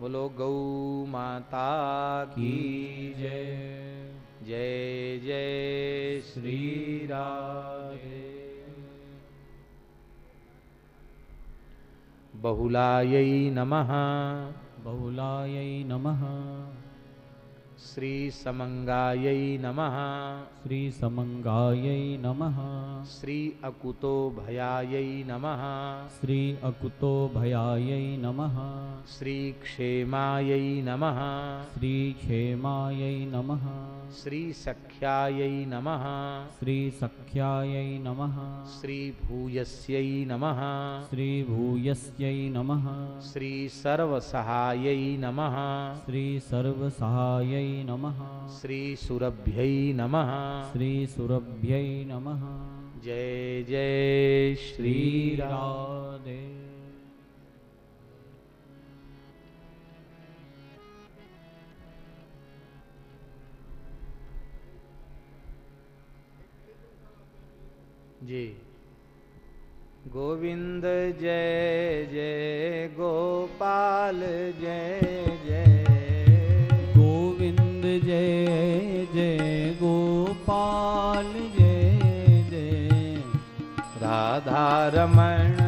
बोलो गौ माता की जय। जय। जय श्री बहुलायै नमः। बहुलायै नमः। श्रीसमङ्गायै नमः। श्रीसमङ्गायै नमः। श्री अकुतो भयायै नमः। श्री अकुतो भयायै नमः। श्रीक्षेमायै नमः। श्रीक्षेमायै नमः। श्रीसख्यायै नमः। श्रीसख्यायै नमः। श्रीभूयस्यै नमः। श्रीभूयस्यै नमः। श्रीसर्वसहायै नमः। श्रीसर्वसहायै नमः। श्री सुरभ्यै नमः। श्री सुरभ्यै नमः। जय जय श्री श्री राधे जी। गोविंद जय जय गोपाल जय जय। गोपाल जय जय। राधा रमण।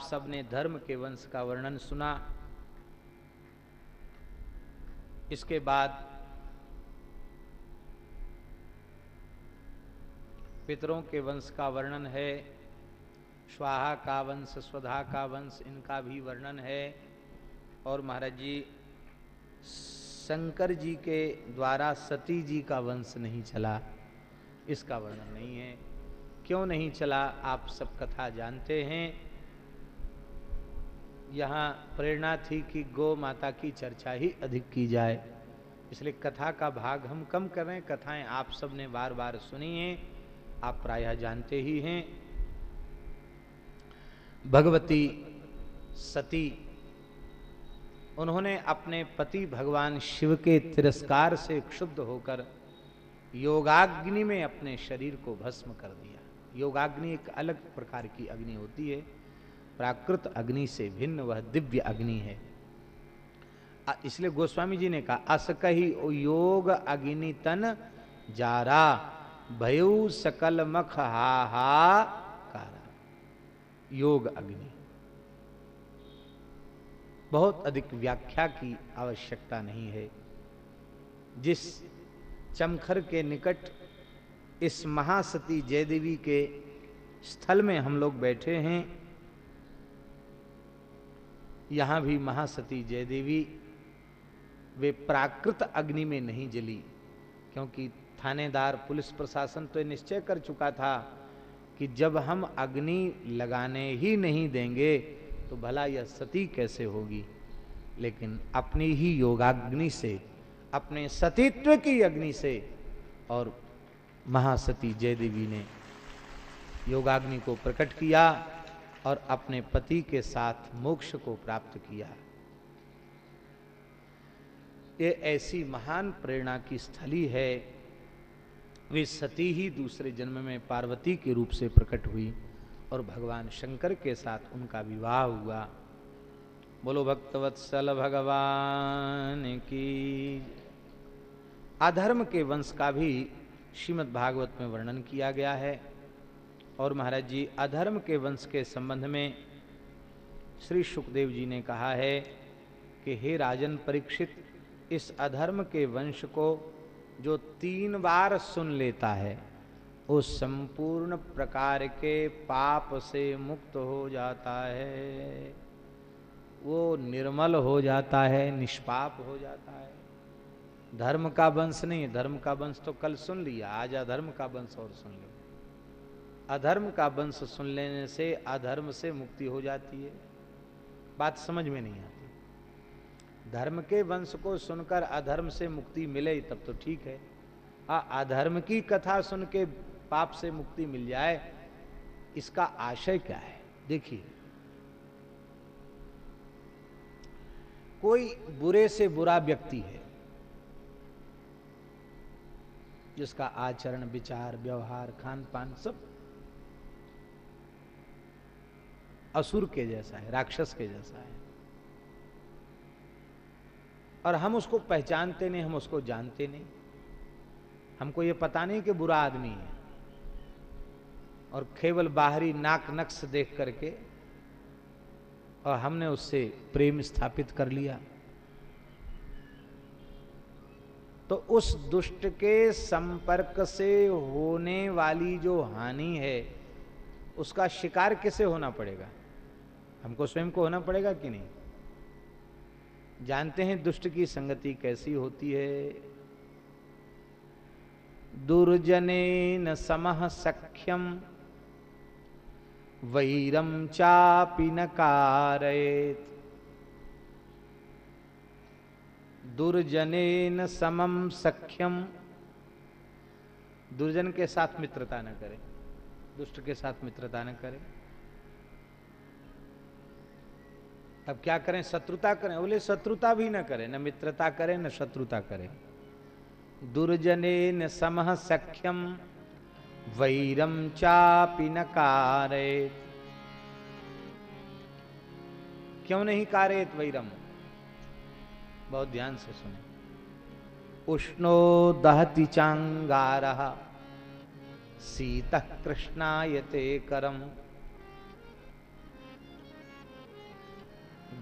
आप सबने धर्म के वंश का वर्णन सुना। इसके बाद पितरों के वंश का वर्णन है, स्वाहा का वंश, स्वधा का वंश, इनका भी वर्णन है। और महाराज जी, शंकर जी के द्वारा सती जी का वंश नहीं चला। इसका वर्णन नहीं है। क्यों नहीं चला, आप सब कथा जानते हैं। यहाँ प्रेरणा थी कि गौ माता की चर्चा ही अधिक की जाए। इसलिए कथा का भाग हम कम कर रहे हैं। कथाएँ आप सबने बार बार सुनी हैं, आप प्रायः जानते ही हैं। भगवती, सती, उन्होंने अपने पति भगवान शिव के तिरस्कार से क्षुब्ध होकर योगाग्नि में अपने शरीर को भस्म कर दिया। योगाग्नि एक अलग प्रकार की अग्नि होती है। प्राकृत अग्नि से भिन्न वह दिव्य अग्नि है। इसलिए गोस्वामी जी ने कहा अस कही योग अग्नि तन जारा, भयु सकल मख हा हा कारा। योग अग्नि। बहुत अधिक व्याख्या की आवश्यकता नहीं है। जिस चमखर के निकट, इस महासती जयदेवी के स्थल में हम लोग बैठे हैं यहाँ भी महासती जयदेवी, वे प्राकृत अग्नि में नहीं जली, क्योंकि थानेदार पुलिस प्रशासन तो निश्चय कर चुका था कि जब हम अग्नि लगाने ही नहीं देंगे तो भला यह सती कैसे होगी? लेकिन अपनी ही योगाग्नि से, अपने सतीत्व की अग्नि से, और महासती जयदेवी ने योगाग्नि को प्रकट किया। और अपने पति के साथ मोक्ष को प्राप्त किया। ये ऐसी महान प्रेरणा की स्थली है। वे सती ही दूसरे जन्म में पार्वती के रूप से प्रकट हुई और भगवान शंकर के साथ उनका विवाह हुआ। बोलो, भक्तवत्सल भगवान की अधर्म के वंश का भी श्रीमद् भागवत में वर्णन किया गया है। और महाराज जी, अधर्म के वंश के संबंध में श्री सुखदेव जी ने कहा है कि हे राजन परीक्षित, इस अधर्म के वंश को जो तीन बार सुन लेता है, वो संपूर्ण प्रकार के पाप से मुक्त हो जाता है। वो निर्मल हो जाता है, निष्पाप हो जाता है। धर्म का वंश नहीं, धर्म का वंश तो कल सुन लिया, आज अधर्म का वंश और सुन लो। अधर्म का वंश सुन लेने से अधर्म से मुक्ति हो जाती है। बात समझ में नहीं आती। धर्म के वंश को सुनकर अधर्म से मुक्ति मिले तब तो ठीक है। आ, अधर्म की कथा सुन के पाप से मुक्ति मिल जाए, इसका आशय क्या है? देखिए। कोई बुरे से बुरा व्यक्ति है, जिसका आचरण, विचार, व्यवहार खान पान सब असुर के जैसा है, राक्षस के जैसा है। और हम उसको पहचानते नहीं, हम उसको जानते नहीं। हमको ये पता नहीं कि बुरा आदमी है। और केवल बाहरी नाक नक्श देख करके और हमने उससे प्रेम स्थापित कर लिया। तो उस दुष्ट के संपर्क से होने वाली जो हानि है, उसका शिकार किसे होना पड़ेगा? हमको स्वयं को होना पड़ेगा कि नहीं? जानते हैं दुष्ट की संगति कैसी होती है? दुर्जने न समह सख्यम वैरम चापि न कारयेत। दुर्जने न समम सख्यम, दुर्जन के साथ मित्रता न करें, दुष्ट के साथ मित्रता न करें। अब क्या करें? शत्रुता करें। बोले, शत्रुता भी न करें, न मित्रता करें, न शत्रुता करें। दुर्जने न समह सख्यम, वैरम चापि न कारे क्यों नहीं कारेत वैरम? बहुत ध्यान से सुने। उष्णो दहति चांगार शीत कृष्णायते करम।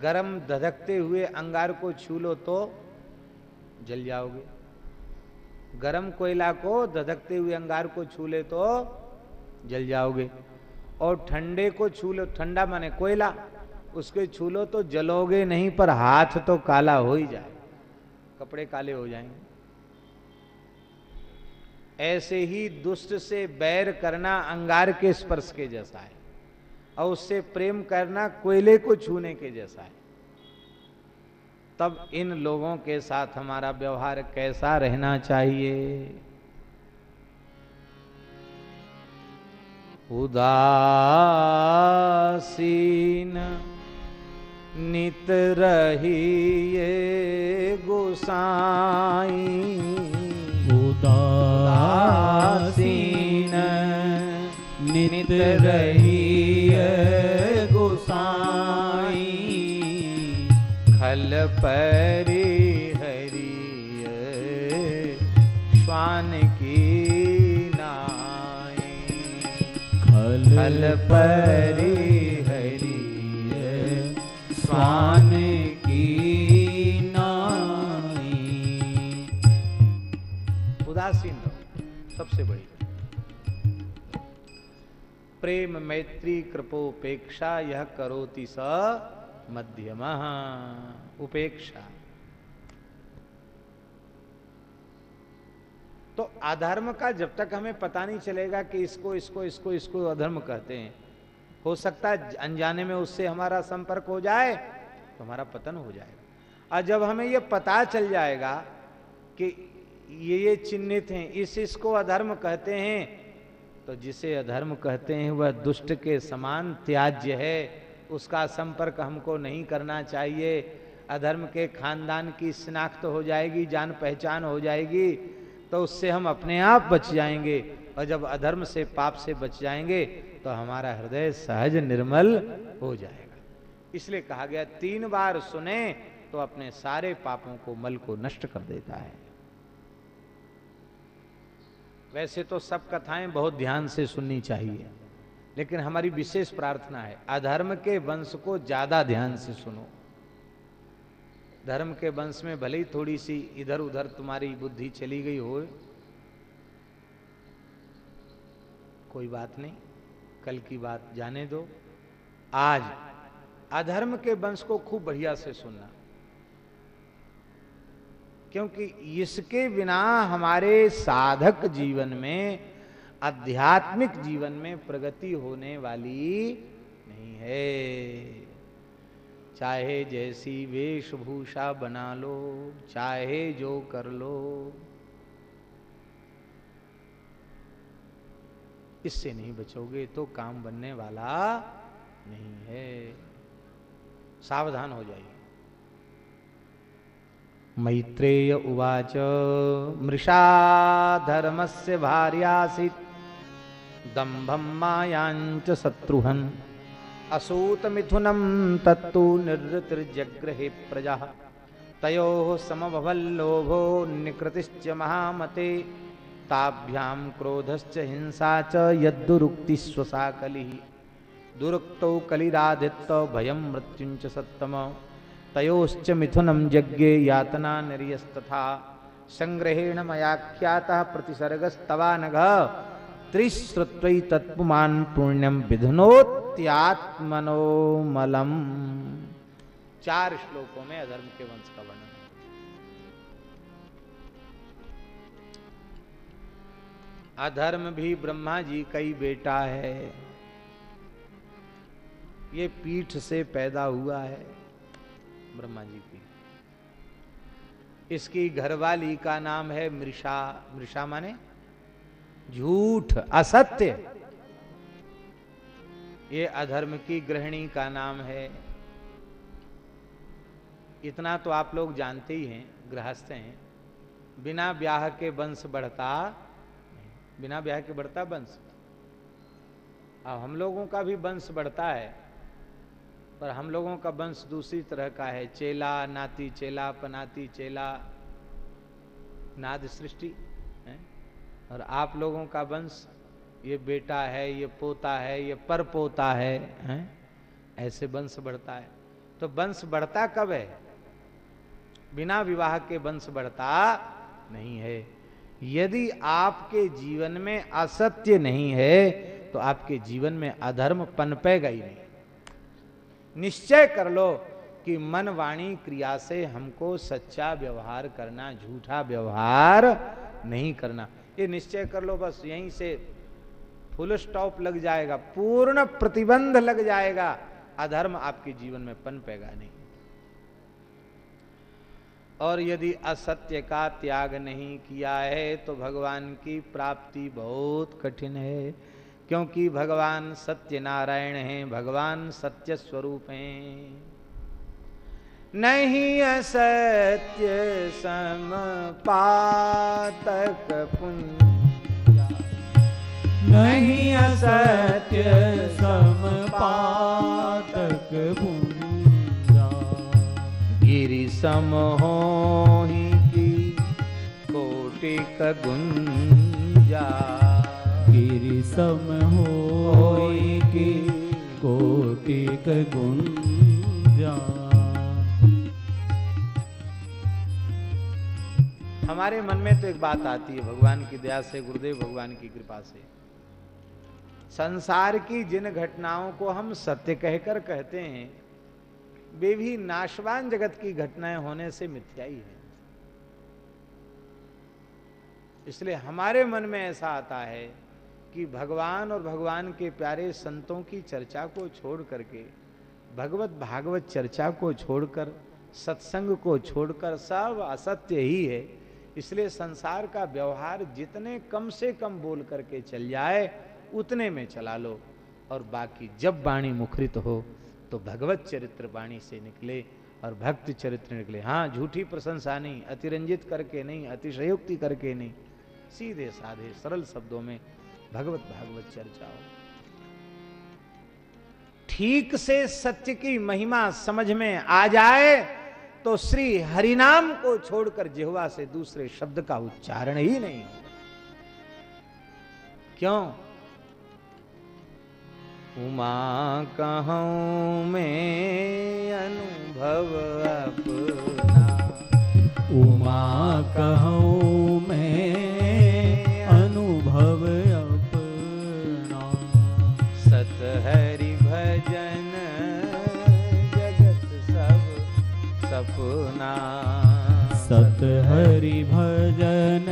गरम धधकते हुए अंगार को छू लो तो जल जाओगे। गरम कोयला को धधकते हुए अंगार को छू ले तो जल जाओगे। और ठंडे को छू लो, ठंडा माने कोयला, उसके छू लो तो जलोगे नहीं, पर हाथ तो काला हो ही जाए। कपड़े काले हो जाएँगे। ऐसे ही दुष्ट से बैर करना अंगार के स्पर्श के जैसा है। और उससे प्रेम करना कोयले को छूने के जैसा है। तब इन लोगों के साथ हमारा व्यवहार कैसा रहना चाहिए? उदासीन नित रही गोसाई। उदासीन नित रही गोसाई। खल परी हरिय की नाई। खल खल परी हरि स्वान की नाई। उदासीन सबसे बड़ी। प्रेम मैत्री कृपोपेक्षा यह करोति स मध्यम। उपेक्षा। तो अधर्म का जब तक हमें पता नहीं चलेगा कि इसको इसको इसको इसको अधर्म कहते हैं, हो सकता है अनजाने में उससे हमारा संपर्क हो जाए तो हमारा पतन हो जाएगा। और जब हमें यह पता चल जाएगा कि ये ये चिन्हित हैं, इस, इसको अधर्म कहते हैं तो जिसे अधर्म कहते हैं, वह दुष्ट के समान त्याज्य है। उसका संपर्क हमको नहीं करना चाहिए। अधर्म के खानदान की शिनाख्त हो जाएगी, जान पहचान हो जाएगी तो उससे हम अपने आप बच जाएँगे। और जब अधर्म से पाप से बच जाएँगे तो हमारा हृदय सहज निर्मल हो जाएगा। इसलिए कहा गया, तीन बार सुने तो अपने सारे पापों को मल को नष्ट कर देता है। वैसे तो सब कथाएँ बहुत ध्यान से सुननी चाहिए, लेकिन हमारी विशेष प्रार्थना है, अधर्म के वंश को ज़्यादा ध्यान से सुनो। धर्म के वंश में भले ही थोड़ी सी इधर उधर तुम्हारी बुद्धि चली गई हो, कोई बात नहीं, कल की बात जाने दो। आज, अधर्म के वंश को खूब बढ़िया से सुनना। क्योंकि इसके बिना हमारे साधक जीवन में, आध्यात्मिक जीवन में प्रगति होने वाली नहीं है। चाहे जैसी वेशभूषा बना लो, चाहे जो कर लो, इससे नहीं बचोगे तो काम बनने वाला नहीं है। सावधान हो जाइए। मैत्रेय उवाच। मृषा धर्मस्य भार्यासीत्। दम्भं मायाञ्च शत्रुहन्। असूतमिथुनं तत्तु निर्वृतिर्जग्रहे प्रजाः। तयोः समभवल्लोभो निकृतिश्च महामते। ताभ्यां क्रोधश्च हिंसा च यद्दुरुक्तिस्वसा कलिः दुरुक्तौ कलिरादित्य भयं मृत्युञ्च सत्तम। तयोश्च मिथुनं यज्ञे यातना निर्यस्तथा। संग्रहेण मयाख्यातः प्रतिसर्गस्तवानघ त्रिश्रुत्वै तत्पुमान् पुण्यं विधनोत्यात्मनो मलम। चार श्लोकों में अधर्म के वंश का वर्णन। अधर्म भी ब्रह्मा जी का ही बेटा है। ये पीठ से पैदा हुआ है। ब्रह्मा जी की। इसकी घरवाली का नाम है मृषा। मृषा माने झूठ, असत्य। ये अधर्म की गृहिणी का नाम है। इतना तो आप लोग जानते ही हैं, गृहस्थ हैं। बिना ब्याह के वंश बढ़ता बिना ब्याह के बढ़ता वंश। अब हम लोगों का भी वंश बढ़ता है। पर हम लोगों का वंश दूसरी तरह का है। चेला नाती चेला पनाती चेला नाद सृष्टि है? और आप लोगों का वंश ये बेटा है ये पोता है ये पर पोता है, है? ऐसे वंश बढ़ता है। तो वंश बढ़ता कब है? बिना विवाह के वंश बढ़ता नहीं है। यदि आपके जीवन में असत्य नहीं है तो आपके जीवन में अधर्म पनपेगा ही नहीं। निश्चय कर लो कि मन वाणी क्रिया से हमको सच्चा व्यवहार करना, झूठा व्यवहार नहीं करना। ये निश्चय कर लो, बस यहीं से फुल स्टॉप लग जाएगा, पूर्ण प्रतिबंध लग जाएगा। अधर्म आपके जीवन में पनपेगा नहीं। और यदि असत्य का त्याग नहीं किया है तो भगवान की प्राप्ति बहुत कठिन है। क्योंकि भगवान सत्य नारायण हैं, भगवान सत्य स्वरूप हैं। नहीं असत्य सम पातक पुंजा नहीं असत्य समपातक पुंजा गिरि सम हो ही की कोटिक गुंजा सम की कोटिक गुंजा हमारे मन में तो एक बात आती है, भगवान की दया से, गुरुदेव भगवान की कृपा से। संसार की जिन घटनाओं को हम सत्य कहकर कहते हैं, वे भी नाशवान जगत की घटनाएँ होने से मिथ्या ही है। इसलिए हमारे मन में ऐसा आता है कि भगवान और भगवान के प्यारे संतों की चर्चा को छोड़ करके, भगवत भागवत चर्चा को छोड़कर, सत्संग को छोड़कर सब असत्य ही है। इसलिए संसार का व्यवहार जितने कम से कम बोल करके चल जाए, उतने में चला लो। और बाकी जब वाणी मुखरित हो तो भगवत चरित्र वाणी से निकले और भक्त चरित्र निकले। हाँ झूठी प्रशंसा नहीं, अतिरंजित करके नहीं, अतिशयोक्ति करके नहीं सीधे साधे सरल शब्दों में भगवत भागवत चर्चा हो। ठीक से सत्य की महिमा समझ में आ जाए तो श्री हरिनाम को छोड़कर जिहवा से दूसरे शब्द का उच्चारण ही नहीं हो क्यों? उमा कहूँ में अनुभव अपना। उमा कहूँ हरि भजन,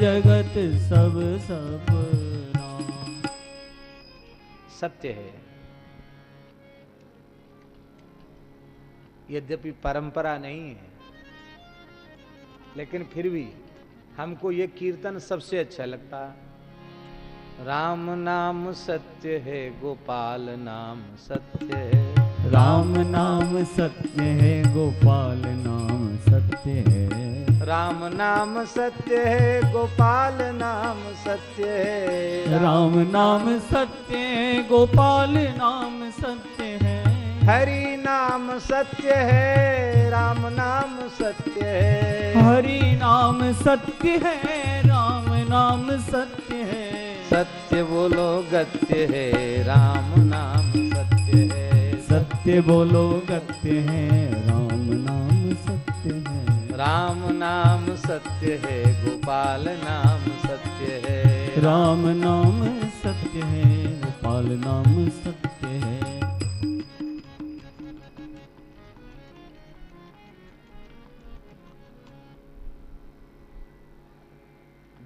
जगत सब सपना। सत्य है। यद्यपि परंपरा नहीं है, लेकिन फिर भी हमको ये कीर्तन सबसे अच्छा लगता। राम नाम सत्य है, गोपाल नाम सत्य है। राम नाम सत्य है गोपाल नाम सत्य है राम नाम सत्य है गोपाल नाम सत्य है राम नाम सत्य है गोपाल नाम सत्य है हरि नाम सत्य है राम नाम सत्य है हरि नाम सत्य है राम नाम सत्य है सत्य बोलो गत्य है राम नाम सत्य है सत्य बोलो गत्य है राम नाम सत्य है। राम नाम सत्य है गोपाल नाम सत्य है। राम नाम सत्य है गोपाल नाम सत्य है।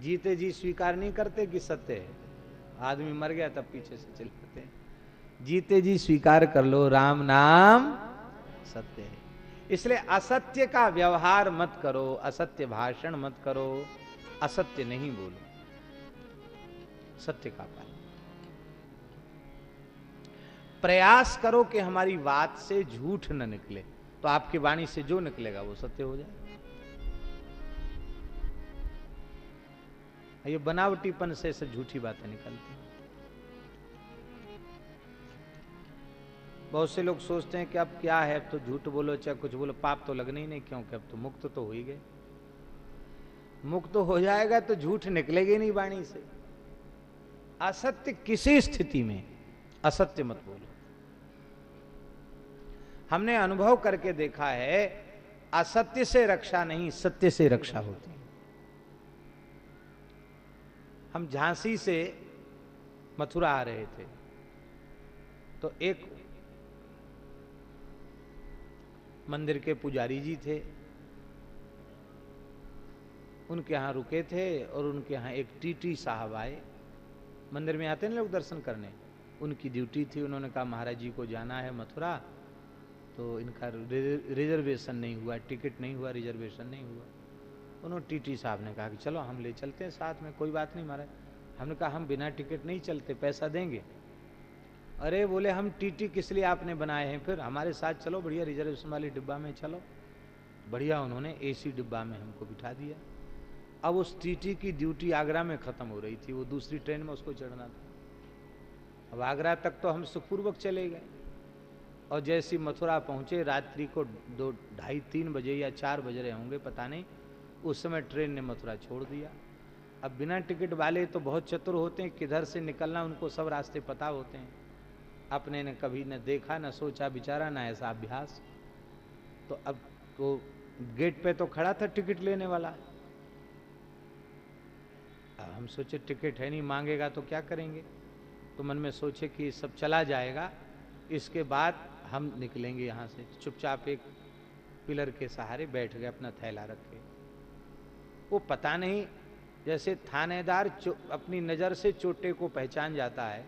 जीते जी स्वीकार नहीं करते कि सत्य है। आदमी मर गया तब पीछे से चले जाते हैं। जीते जी स्वीकार कर लो, राम नाम सत्य है। इसलिए असत्य का व्यवहार मत करो, असत्य भाषण मत करो, असत्य नहीं बोलो। सत्य का पालन। प्रयास करो कि हमारी बात से झूठ न निकले तो आपकी वाणी से जो निकलेगा वो सत्य हो जाए। ये बनावटीपन से झूठी बातें निकलती बहुत से लोग सोचते हैं कि अब क्या है? अब तो झूठ बोलो, चाहे कुछ बोलो, पाप तो लगने ही नहीं, क्योंकि अब तो मुक्त तो हो ही गए। मुक्त हो जाएगा तो झूठ निकलेगी नहीं वाणी से। असत्य किसी स्थिति में, असत्य मत बोलो। हमने अनुभव करके देखा है, असत्य से रक्षा नहीं, सत्य से रक्षा होती हम झांसी से मथुरा आ रहे थे। तो एक मंदिर के पुजारी जी थे। उनके यहाँ रुके थे और उनके यहाँ एक टीटी साहब आए। मंदिर में आते हैं लोग दर्शन करने? उनकी ड्यूटी थी, उन्होंने कहा, महाराज जी को जाना है मथुरा। तो इनका रिजर्वेशन नहीं हुआ, टिकट नहीं हुआ, रिजर्वेशन नहीं हुआ। उन्होंने टीटी साहब ने कहा कि, चलो हम ले चलते हैं साथ में, कोई बात नहीं महाराज। हमने कहा, हम बिना टिकट नहीं चलते, पैसा देंगे। अरे बोले, हम टीटी किस लिए आपने बनाए हैं? फिर, हमारे साथ चलो, बढ़िया रिजर्वेशन वाले डिब्बा में चलो। बढ़िया उन्होंने एसी डिब्बा में हमको बिठा दिया। अब उस टीटी की ड्यूटी आगरा में खत्म हो रही थी, वो दूसरी ट्रेन में उसको चढ़ना था। अब आगरा तक तो हम सुखपूर्वक चले गए। और जैसी मथुरा पहुँचे, रात्रि को दो, ढाई तीन बजे या चार बज रहे होंगे, पता नहीं, उस समय ट्रेन ने मथुरा छोड़ दिया। अब बिना टिकट वाले तो बहुत चतुर होते हैं, किधर से निकलना उनको सब रास्ते पता होते हैं। अपने ने कभी न देखा, न सोचा, बिचारा, ना ऐसा अभ्यास। तो अब वो गेट पे तो खड़ा था टिकट लेने वाला। अब हम सोचे टिकट है नहीं, मांगेगा तो क्या करेंगे? तो मन में सोचे कि सब चला जाएगा। इसके बाद हम निकलेंगे यहाँ से। चुपचाप एक पिलर के सहारे बैठ गए अपना थैला रख के। वो पता नहीं, जैसे थानेदार अपनी नज़र से चोटे को पहचान जाता है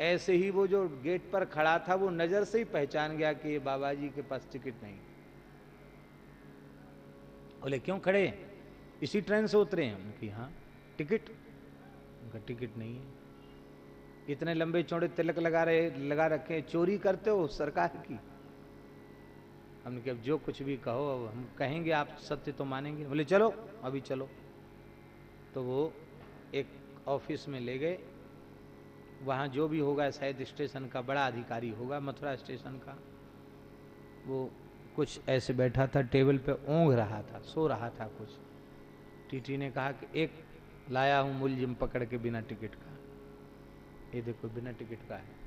ऐसे ही वो जो गेट पर खड़ा था, वो नज़र से ही पहचान गया कि ये बाबा जी के पास टिकट नहीं। बोले, क्यों खड़े? इसी ट्रेन से उतरे हैं? उनकी हाँ टिकट? उनका, टिकट नहीं है। इतने लंबे चौड़े तिलक लगा रहे, लगा रखे चोरी करते हो सरकार की? हमने कहा जो कुछ भी कहो, अब हम कहेंगे, आप सत्य तो मानेंगे। बोले, चलो, अभी चलो। तो वो एक ऑफ़िस में ले गए। वहाँ जो भी होगा, शायद स्टेशन का बड़ा अधिकारी होगा, मथुरा स्टेशन का। वो कुछ ऐसे बैठा था, टेबल पे ओंघ रहा था, सो रहा था कुछ। टीटी ने कहा कि एक लाया हूँ मुलजिम पकड़ के बिना टिकट का। ये देखो, बिना टिकट का है।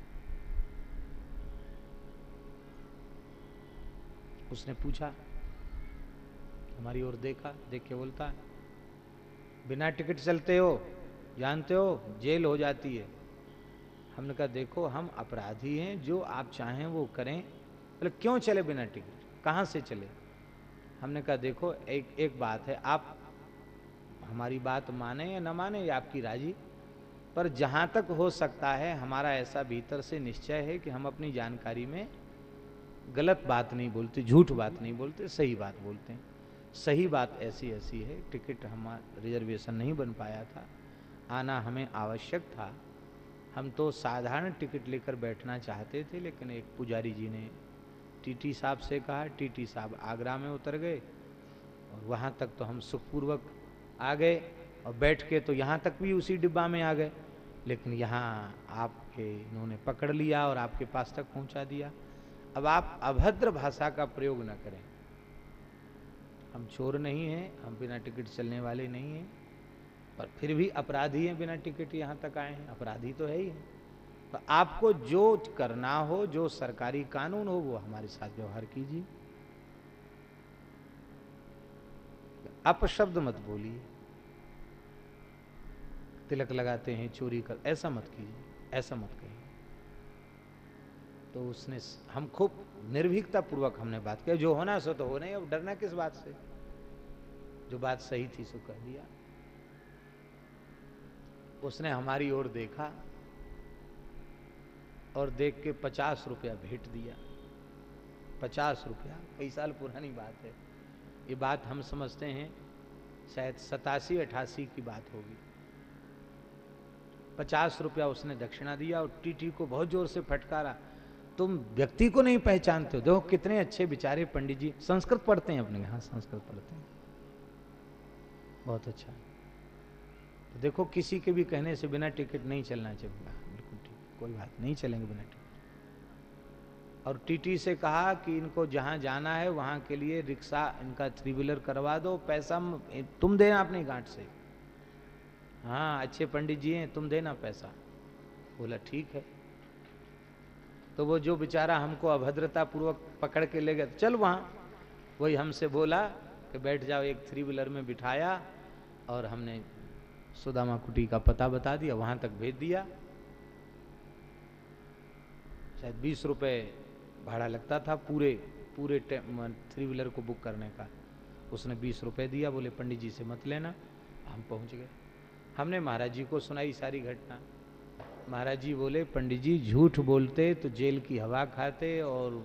उसने पूछा, हमारी ओर देखा, देख के बोलता है बिना टिकट चलते हो, जानते हो, जेल हो जाती है। हमने कहा, देखो, हम अपराधी हैं, जो आप चाहें वो करें। बोले, क्यों चले बिना टिकट? कहाँ से चले? हमने कहा, देखो, एक एक बात है, आप हमारी बात माने या न माने, या आपकी राज़ी। पर जहाँ तक हो सकता है, हमारा ऐसा भीतर से निश्चय है कि हम अपनी जानकारी में गलत बात नहीं बोलते, झूठ बात नहीं बोलते, सही बात बोलते हैं। सही बात ऐसी ऐसी है, टिकट हमारा रिजर्वेशन नहीं बन पाया था, आना हमें आवश्यक था। हम तो साधारण टिकट लेकर बैठना चाहते थे, लेकिन एक पुजारी जी ने टीटी साहब से कहा, टीटी साहब आगरा में उतर गए और वहाँ तक तो हम सुखपूर्वक आ गए और बैठ के तो यहाँ तक भी उसी डिब्बा में आ गए। लेकिन यहाँ आपके, इन्होंने पकड़ लिया और आपके पास तक पहुँचा दिया। अब आप अभद्र भाषा का प्रयोग न करें। हम चोर नहीं हैं, हम बिना टिकट चलने वाले नहीं हैं। पर फिर भी अपराधी हैं बिना टिकट यहाँ तक आए हैं। अपराधी तो है ही है। तो आपको जो करना हो, जो सरकारी कानून हो, वो हमारे साथ व्यवहार कीजिए। अपशब्द मत बोलिए। तिलक लगाते हैं, चोरी कर, ऐसा मत कीजिए, ऐसा मत कहिए। तो उसने हम खूब निर्भीकता पूर्वक हमने बात किया। जो होना सो तो ही। अब डरना किस बात से? जो बात सही थी सो कह दिया। उसने हमारी ओर देखा और देख के पचास रुपया भेंट दिया। पचास रुपया, कई साल पुरानी बात है। ये बात हम समझते हैं, शायद सतासी, अठासी की बात होगी। पचास रुपया उसने दक्षिणा दिया और टीटी को बहुत ज़ोर से फटकारा। तुम व्यक्ति को नहीं पहचानते हो। देखो कितने अच्छे बिचारे पंडित जी, संस्कृत पढ़ते हैं अपने यहाँ संस्कृत पढ़ते हैं। बहुत अच्छा। तो देखो, किसी के भी कहने से बिना टिकट नहीं चलना चाहिए। बिल्कुल ठीक, कोई बात नहीं, चलेंगे बिना टिकट। और टीटी से कहा कि इनको जहाँ जाना है, वहाँ के लिए रिक्शा इनका थ्री व्हीलर करवा दो, पैसा तुम देना अपनी गांठ से। हाँ अच्छे पंडित जी हैं, तुम देना पैसा। बोला, ठीक है। तो वो जो बेचारा हमको अभद्रता पूर्वक पकड़ के ले गया, चल वहाँ। वही हमसे बोला कि बैठ जाओ, एक थ्री व्हीलर में बिठाया और हमने सुदामा कुटी का पता बता दिया, वहाँ तक भेज दिया। शायद बीस रुपए भाड़ा लगता था पूरे पूरे थ्री व्हीलर को बुक करने का। उसने बीस रुपए दिया, बोले, पंडित जी से मत लेना। हम पहुँच गए। हमने महाराज जी को सुनाई सारी घटना। महाराज जी बोले, पंडित जी, झूठ बोलते तो जेल की हवा खाते और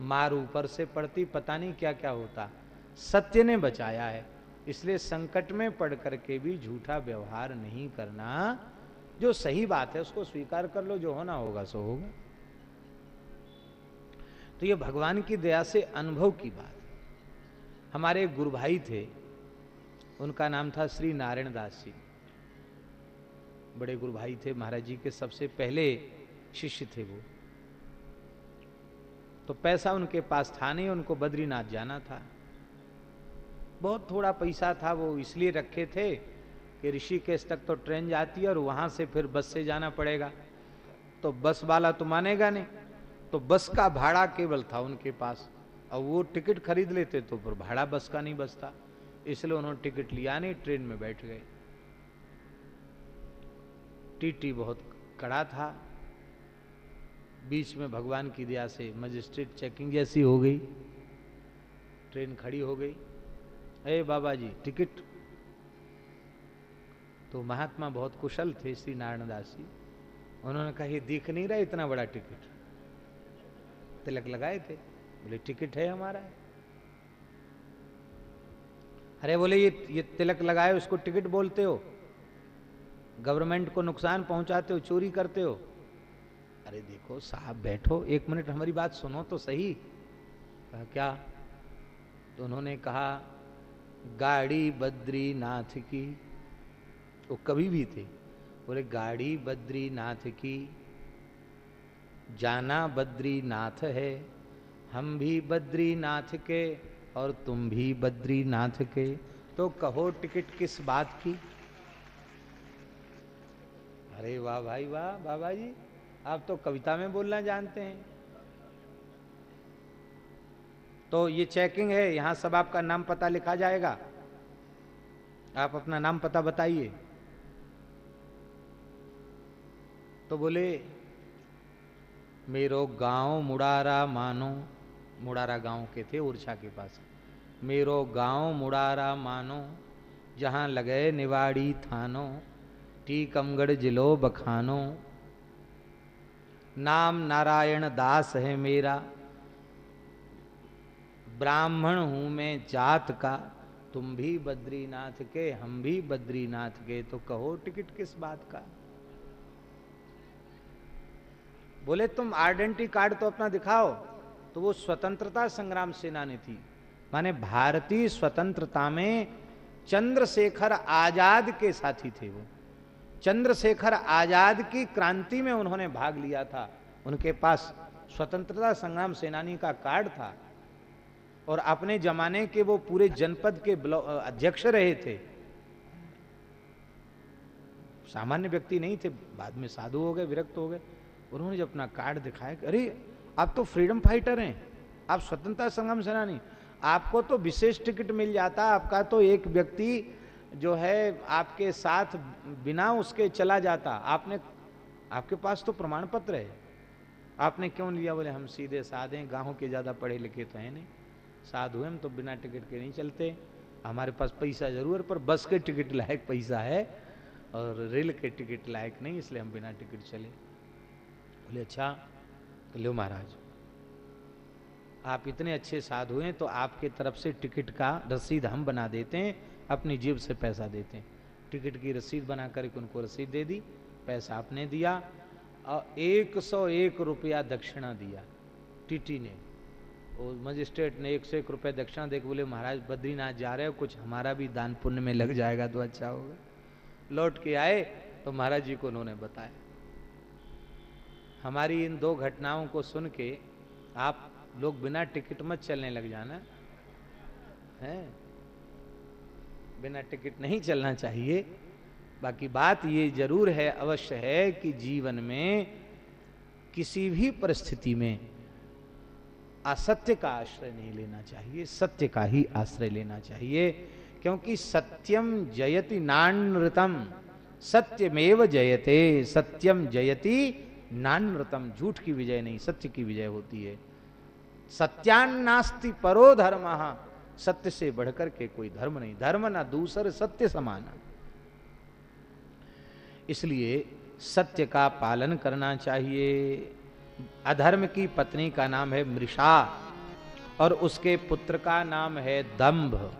मार ऊपर से पड़ती, पता नहीं क्या क्या होता। सत्य ने बचाया है। इसलिए संकट में पड़ करके भी झूठा व्यवहार नहीं करना। जो सही बात है, उसको स्वीकार कर लो, जो होना होगा, सो होगा। तो ये भगवान की दया से अनुभव की बात। हमारे गुरु भाई थे, उनका नाम था श्री नारायण दास जी। बड़े गुरु भाई थे, महाराज जी के सबसे पहले शिष्य थे वो। तो पैसा उनके पास था नहीं, उनको बद्रीनाथ जाना था। बहुत थोड़ा पैसा था, वो इसलिए रखे थे कि ऋषिकेश तक तो ट्रेन जाती है और वहाँ से फिर बस से जाना पड़ेगा। तो बस वाला तो मानेगा नहीं। तो बस का भाड़ा केवल था उनके पास। और वो टिकट खरीद लेते तो फिर भाड़ा बस का नहीं बसता इसलिए उन्होंने टिकट लिया नहीं, ट्रेन में बैठ गए। टीटी बहुत कड़ा था। बीच में भगवान की दया से मजिस्ट्रेट चेकिंग जैसी हो गई। ट्रेन खड़ी हो गई। अरे बाबा जी टिकट। तो महात्मा बहुत कुशल थे श्री नारायण दास जी। उन्होंने कहा, ये दिख नहीं रहा इतना बड़ा टिकट। तिलक लगाए थे। बोले, टिकट है हमारा। अरे बोले, ये ये तिलक लगाए, उसको टिकट बोलते हो। गवर्नमेंट को नुकसान पहुंचाते हो, चोरी करते हो। अरे देखो, साहब बैठो, एक मिनट हमारी बात सुनो तो सही। कहा, क्या? तो उन्होंने कहा गाड़ी बद्रीनाथ की। वो कभी भी थे। बोले, गाड़ी बद्रीनाथ की, जाना बद्रीनाथ है। हम भी बद्रीनाथ के और तुम भी बद्रीनाथ के। तो कहो, टिकट किस बात की? अरे वाह भाई वाह, बाबा जी, आप तो कविता में बोलना जानते हैं। तो ये चेकिंग है, यहाँ सब आपका नाम पता लिखा जाएगा। आप अपना नाम पता बताइए। तो बोले, मेरो गाँव मुड़ारा मानो, मुड़ारा गाँव के थे उर्छा के पास। मेरो गाँव मुड़ारा मानो, जहाँ लगे निवाड़ी थानो, टीकमगढ़ जिलो बखानो। नाम नारायण दास है मेरा ब्राह्मण हूँ मैं जात का, तुम भी बद्रीनाथ के, हम भी बद्रीनाथ के तो कहो टिकट किस बात का? बोले, तुम आइडेंटिटी कार्ड तो अपना दिखाओ तो वो स्वतंत्रता संग्राम सेनानी थी। माने भारतीय स्वतंत्रता में चंद्रशेखर आज़ाद के साथी थे वो। चंद्रशेखर आज़ाद की क्रांति में उन्होंने भाग लिया था। उनके पास स्वतंत्रता संग्राम सेनानी का कार्ड था। और अपने जमाने के वो पूरे जनपद के अध्यक्ष रहे थे। सामान्य व्यक्ति नहीं थे। बाद में साधु हो गए, विरक्त हो गए। उन्होंने जब अपना कार्ड दिखाया अरे, आप तो फ्रीडम फाइटर हैं। आप स्वतंत्रता संग्राम सेनानी आपको तो विशेष टिकट मिल जाता। आपका तो एक व्यक्ति जो है, आपके साथ बिना उसके चला जाता। आपने, आपके पास तो प्रमाण पत्र है। आपने क्यों लिया? बोले, हम सीधे साधे गाँव के ज़्यादा पढ़े लिखे तो हैं नहीं। साधु हम तो बिना टिकट के नहीं चलते। हमारे पास पैसा ज़रूर, पर बस के टिकट लायक पैसा है और रेल के टिकट लायक नहीं, इसलिए हम बिना टिकट चले। बोले अच्छा तो लो महाराज, आप इतने अच्छे साधु हैं तो आपके तरफ़ से टिकट का रसीद हम बना देते हैं, अपनी जेब से पैसा देते हैं। टिकट की रसीद बना करके उनको रसीद दे दी, पैसा आपने दिया, और एक सौ एक रुपया दक्षिणा दिया टीटी ने। मजिस्ट्रेट ने एक सौ एक रुपये दक्षिणा देकर बोले, महाराज, बद्रीनाथ जा रहे हो, कुछ हमारा भी दान पुण्य में लग जाएगा तो अच्छा होगा। लौट के आए तो महाराज जी को उन्होंने बताया। हमारी इन दो घटनाओं को सुन के आप लोग बिना टिकट मत चलने लग जाना, है? बिना टिकट नहीं चलना चाहिए। बाकी बात ये ज़रूर है, अवश्य है कि जीवन में किसी भी परिस्थिति में असत्य का आश्रय नहीं लेना चाहिए, सत्य का ही आश्रय लेना चाहिए, क्योंकि सत्यम जयति नानृतम, सत्यमेव जयते, सत्यम जयति नानृतम, झूठ की विजय नहीं, सत्य की विजय होती है। सत्यान्नास्ति परो धर्म, सत्य से बढ़कर के कोई धर्म नहीं, धर्म ना दूसर, सत्य समान। इसलिए सत्य का पालन करना चाहिए अधर्म की पत्नी का नाम है मृषा और उसके पुत्र का नाम है दंभ।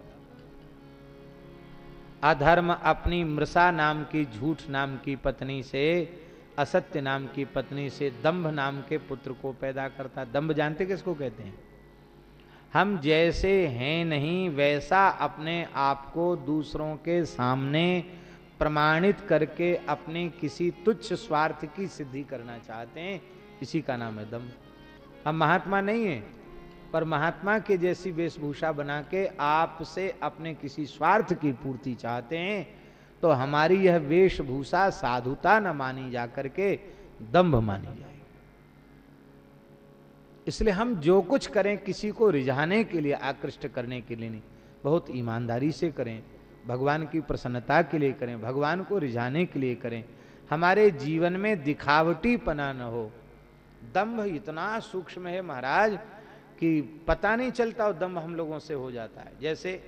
अधर्म अपनी मृषा नाम की, झूठ नाम की पत्नी से, असत्य नाम की पत्नी से दंभ नाम के पुत्र को पैदा करता। दंभ जानते किसको कहते हैं? हम जैसे हैं नहीं, वैसा अपने आप को दूसरों के सामने प्रमाणित करके अपने किसी तुच्छ स्वार्थ की सिद्धि करना चाहते हैं। इसी का नाम है दम। हम महात्मा नहीं है, पर महात्मा के जैसी वेशभूषा बना के आपसे अपने किसी स्वार्थ की पूर्ति चाहते हैं तो हमारी यह वेशभूषा साधुता न मानी जा करके दंभ मानी जाए इसलिए हम जो कुछ करें, किसी को रिझाने के लिए, आकृष्ट करने के लिए नहीं, बहुत ईमानदारी से करें, भगवान की प्रसन्नता के लिए करें, भगवान को रिझाने के लिए करें। हमारे जीवन में दिखावटी पना न हो दम्भ इतना सूक्ष्म है महाराज कि पता नहीं चलता और दम्भ हम लोगों से हो जाता है। जैसे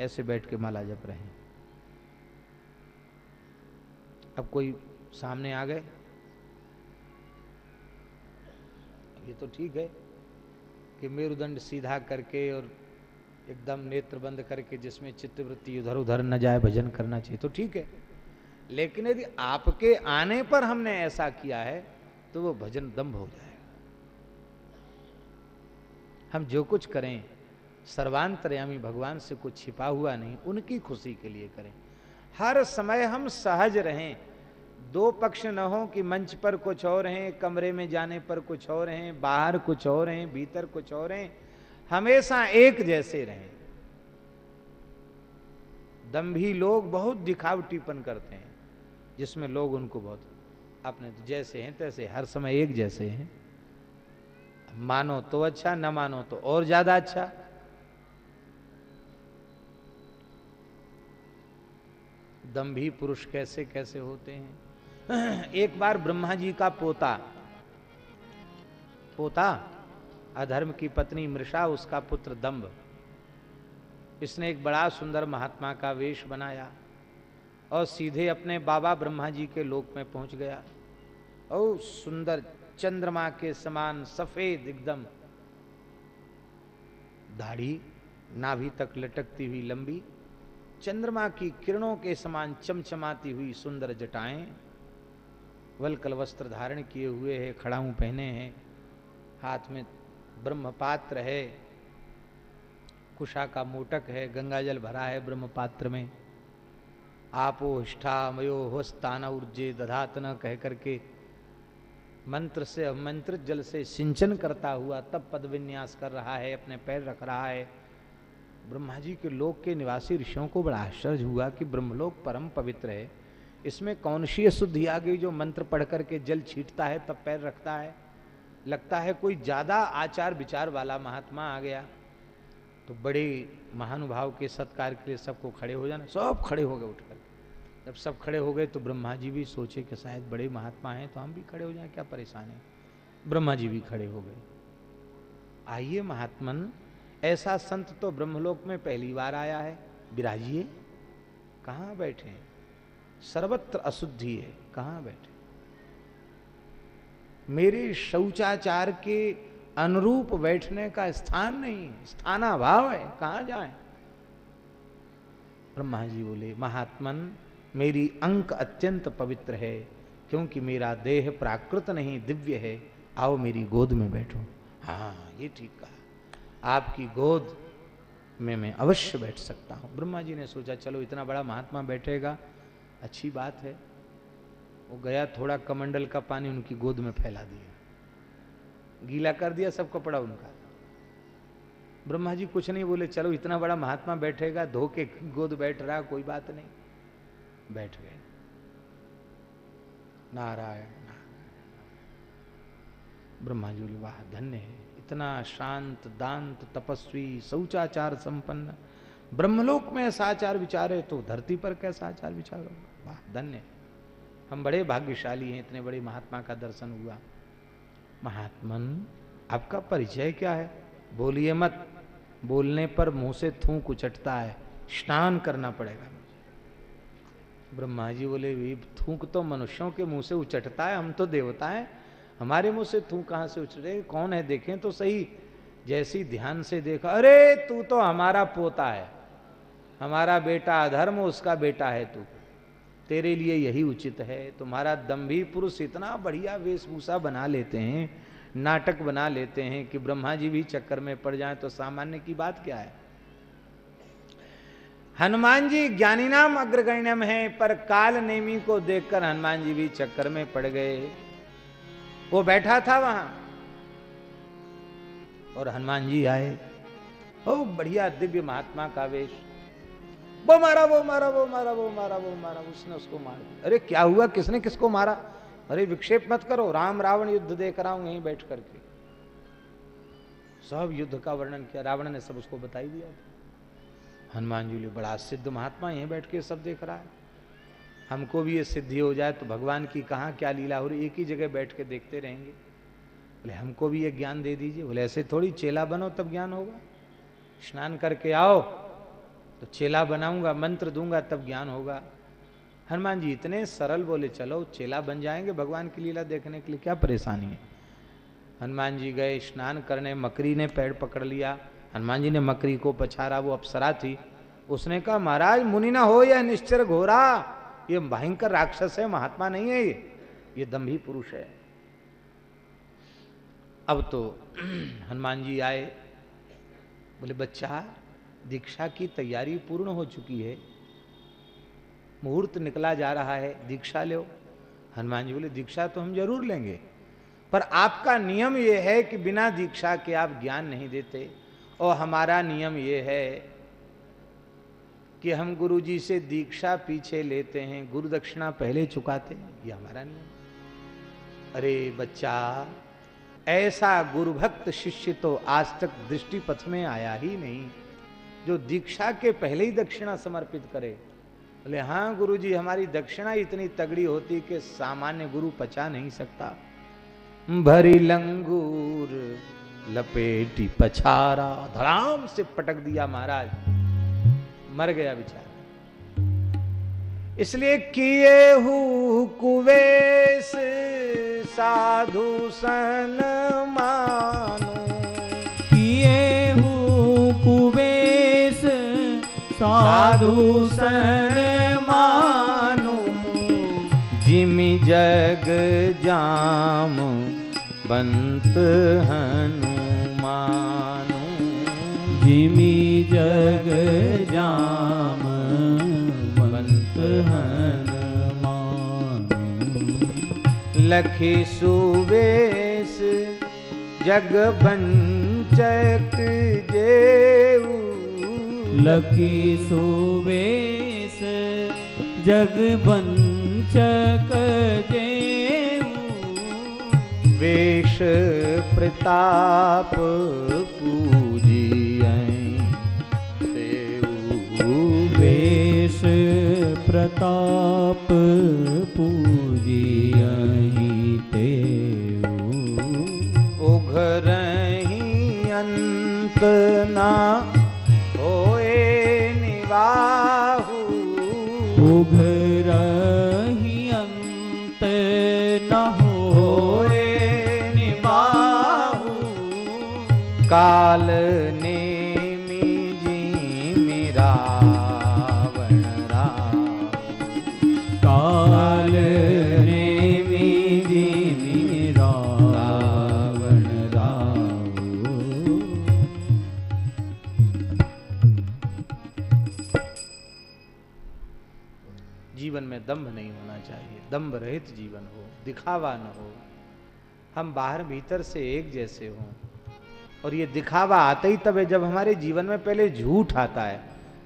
ऐसे बैठ के माला जप रहे अब कोई सामने आ गए? ये तो ठीक है कि मेरुदंड सीधा करके और एकदम नेत्र बंद करके जिसमें चित्तवृत्ति उधर उधर न जाए, भजन करना चाहिए तो ठीक है। लेकिन यदि आपके आने पर हमने ऐसा किया है तो वो भजन दम्भ हो जाएगा हम जो कुछ करें, सर्वांतरयामी भगवान से कुछ छिपा हुआ नहीं, उनकी खुशी के लिए करें। हर समय हम सहज रहें। दो पक्ष न हो कि मंच पर कुछ और हैं, कमरे में जाने पर कुछ और हैं, बाहर कुछ और हैं, भीतर कुछ और हैं, हमेशा एक जैसे रहें। दम्भी लोग बहुत दिखावटीपन करते हैं, जिसमें लोग उनको बहुत अपने जैसे हैं, तैसे हर समय एक जैसे हैं। मानो तो अच्छा न मानो तो और ज़्यादा अच्छा। दम्भी पुरुष कैसे कैसे होते हैं? (clears throat) एक बार ब्रह्मा जी का पोता पोता, अधर्म की पत्नी मृषा, उसका पुत्र दम्भ। इसने एक बड़ा सुंदर महात्मा का वेश बनाया और सीधे अपने बाबा ब्रह्मा जी के लोक में पहुँच गया। और सुंदर चंद्रमा के समान सफ़ेद एकदम। दाढ़ी नाभि तक लटकती हुई लंबी, चंद्रमा की किरणों के समान चमचमाती हुई सुंदर जटाएँ, वलकल वस्त्र धारण किए हुए है, खड़ाऊ पहने हैं, हाथ में ब्रह्म पात्र है, कुशा का मोटक है, गंगा जल भरा है ब्रह्म पात्र में। आपो हिष्ठा मयो होस्तान ऊर्जे दधातन कह करके मंत्र से मंत्रित जल से सिंचन करता हुआ तब पद विन्यास कर रहा है, अपने पैर रख रहा है। ब्रह्मा जी के लोक के निवासी ऋषियों को बड़ा आश्चर्य हुआ कि ब्रह्मलोक परम पवित्र है। इसमें कौन सी शुद्धि आ गई जो मंत्र पढ़ करके जल छीटता है, तब पैर रखता है? लगता है कोई ज़्यादा आचार विचार वाला महात्मा आ गया। तो बड़े महानुभाव के सत्कार के लिए सबको खड़े हो जाना, सब खड़े हो गए उठकर जब सब खड़े हो गए तो ब्रह्मा जी भी सोचे कि शायद बड़े महात्मा हैं तो हम भी खड़े हो जाए, क्या परेशान है? ब्रह्मा जी भी खड़े हो गए। आइए महात्मन, ऐसा संत तो ब्रह्मलोक में पहली बार आया है। विराजिए कहाँ बैठे सर्वत्र अशुद्धि है, कहाँ बैठे मेरे शौचाचार के अनुरूप बैठने का स्थान नहीं है, स्थानाभाव है, कहा जाए? ब्रह्मा जी बोले, महात्मन मेरी अंक अत्यंत पवित्र है, क्योंकि मेरा देह प्राकृत नहीं, दिव्य है। आओ मेरी गोद में बैठो। हाँ ये ठीक कहा। आपकी गोद में मैं अवश्य बैठ सकता हूँ। ब्रह्मा जी ने सोचा, चलो इतना बड़ा महात्मा बैठेगा। अच्छी बात है। वो गया, थोड़ा कमंडल का पानी उनकी गोद में फैला दिया। गीला कर दिया सब कपड़ा उनका। ब्रह्मा जी कुछ नहीं बोले, चलो इतना बड़ा महात्मा बैठेगा धोके गोद बैठ रहा, कोई बात नहीं। बैठ गए। नारायण ब्रह्मा जी बोले वाह, धन्य है। इतना शांत, दांत, तपस्वी, शौचाचार संपन्न। ब्रह्मलोक में ऐसा आचार विचार है तो धरती पर कैसा आचार विचार? होगा वाह, धन्य हम बड़े भाग्यशाली हैं, इतने बड़े महात्मा का दर्शन हुआ। महात्मन, आपका परिचय क्या है? बोलिए मत। बोलने पर मुँह से थूक उचटता है। स्नान करना पड़ेगा। ब्रह्मा जी बोले थूक तो मनुष्यों के मुँह से उचटता है, हम तो देवता हैं। हमारे मुँह से थूक कहाँ से उचटे? कौन है? देखें तो सही। जैसी ध्यान से देखा, अरे, तू तो हमारा पोता है। हमारा बेटा अधर्म, उसका बेटा है तू। तेरे लिए यही उचित है। तुम्हारा दम्भी पुरुष इतना बढ़िया वेशभूषा बना लेते हैं, नाटक बना लेते हैं कि ब्रह्मा जी भी चक्कर में पड़ जाए तो सामान्य की बात क्या है? हनुमान जी ज्ञानी नाम अग्रगण्यम है, पर काल नेमी को देखकर हनुमान जी भी चक्कर में पड़ गए। वो बैठा था वहाँ और हनुमान जी आए। ओ बढ़िया दिव्य महात्मा का वेश। वो मारा वो मारा वो मारा वो मारा वो मारा, उसने उसको मार दिया। अरे, क्या हुआ? किसने किसको मारा? अरे, विक्षेप मत करो, राम रावण युद्ध देख रहा हूँ यहीं बैठ करके। सब युद्ध का वर्णन किया। रावण ने सब उसको बताई दिया हनुमान जी बोले, बड़ा सिद्ध महात्मा यहीं बैठ के सब देख रहा है। हमको भी ये सिद्धि हो जाए तो भगवान की कहाँ क्या लीला हो रही, एक ही जगह बैठ के देखते रहेंगे। बोले, हमको भी ये ज्ञान दे दीजिए। बोले, ऐसे थोड़ी चेला बनो तब ज्ञान होगा। स्नान करके आओ तो चेला बनाऊँगा, मंत्र दूँगा तब ज्ञान होगा। हनुमान जी इतने सरल बोले, चलो, चेला बन जाएँगे भगवान की लीला देखने के लिए, क्या परेशानी है? हनुमान जी गए, स्नान करने मकरी ने पैर पकड़ लिया। हनुमान जी ने मकरी को पछारा वो अप्सरा थी। उसने कहा, महाराज, मुनि ना हो या निश्चर घोरा, ये भयंकर राक्षस है, महात्मा नहीं है ये ये दम्भी पुरुष है। अब तो (clears throat) हनुमान जी आए, बोले, बच्चा, दीक्षा की तैयारी पूर्ण हो चुकी है, मुहूर्त निकला जा रहा है, दीक्षा लो। हनुमान जी बोले, दीक्षा तो हम ज़रूर लेंगे, पर आपका नियम यह है कि बिना दीक्षा के आप ज्ञान नहीं देते और हमारा नियम ये है कि हम गुरु जी से दीक्षा पीछे लेते हैं गुरु दक्षिणा पहले चुकाते हैं, ये हमारा नियम अरे बच्चा, ऐसा गुरु भक्त शिष्य तो आज तक दृष्टि पथ में आया ही नहीं, जो दीक्षा के पहले ही दक्षिणा समर्पित करे। बोले हाँ गुरु जी हमारी दक्षिणा इतनी तगड़ी होती कि सामान्य गुरु पचा नहीं सकता। भरी लंगूर लपेटी पछारा, धड़ाम से पटक दिया महाराज। मर गया बेचारा। इसलिए किए हु कुवेश, साधु सन मानो। किए हु कुवेश, साधु सन मानो। जिमि जग जाम, बंत जिमि जग जाम लखी सुवेश जग बंचक जेऊ। लखी सुवेश जग बंचक जेऊ। वेश प्रताप वेश प्रताप तेऊ उघरही अंत काल जिमि रावण जीवन में दंभ नहीं होना चाहिए। दंभ रहित जीवन हो, दिखावा न हो। हम बाहर भीतर से एक जैसे हों। और ये दिखावा आता ही तब है जब हमारे जीवन में पहले झूठ आता है।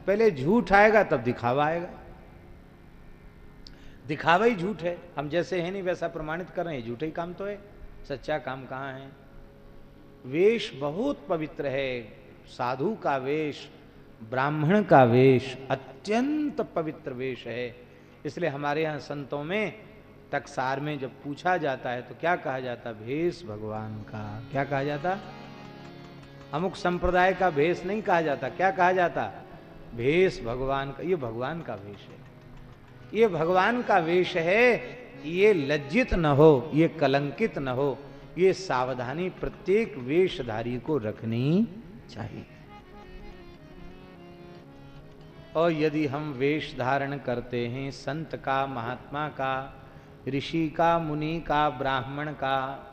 पहले झूठ आएगा, तब दिखावा आएगा। दिखावा ही झूठ है। हम जैसे हैं नहीं, वैसा प्रमाणित कर रहे हैं। झूठे ही काम तो है। सच्चा काम कहाँ है? वेश बहुत पवित्र है। साधु का वेश, ब्राह्मण का वेश अत्यंत पवित्र वेश है। इसलिए हमारे यहाँ संतों में टकसार में जब पूछा जाता है तो क्या कहा जाता? भेष भगवान का। क्या कहा जाता? अमुक संप्रदाय का भेष नहीं कहा जाता। क्या कहा जाता? भेष भगवान का, ये भगवान का वेश है। ये भगवान का वेश है, ये लज्जित न हो, ये कलंकित न हो, ये सावधानी प्रत्येक वेशधारी को रखनी चाहिए। और यदि हम वेश धारण करते हैं, संत का, महात्मा का, ऋषि का, मुनि का, ब्राह्मण का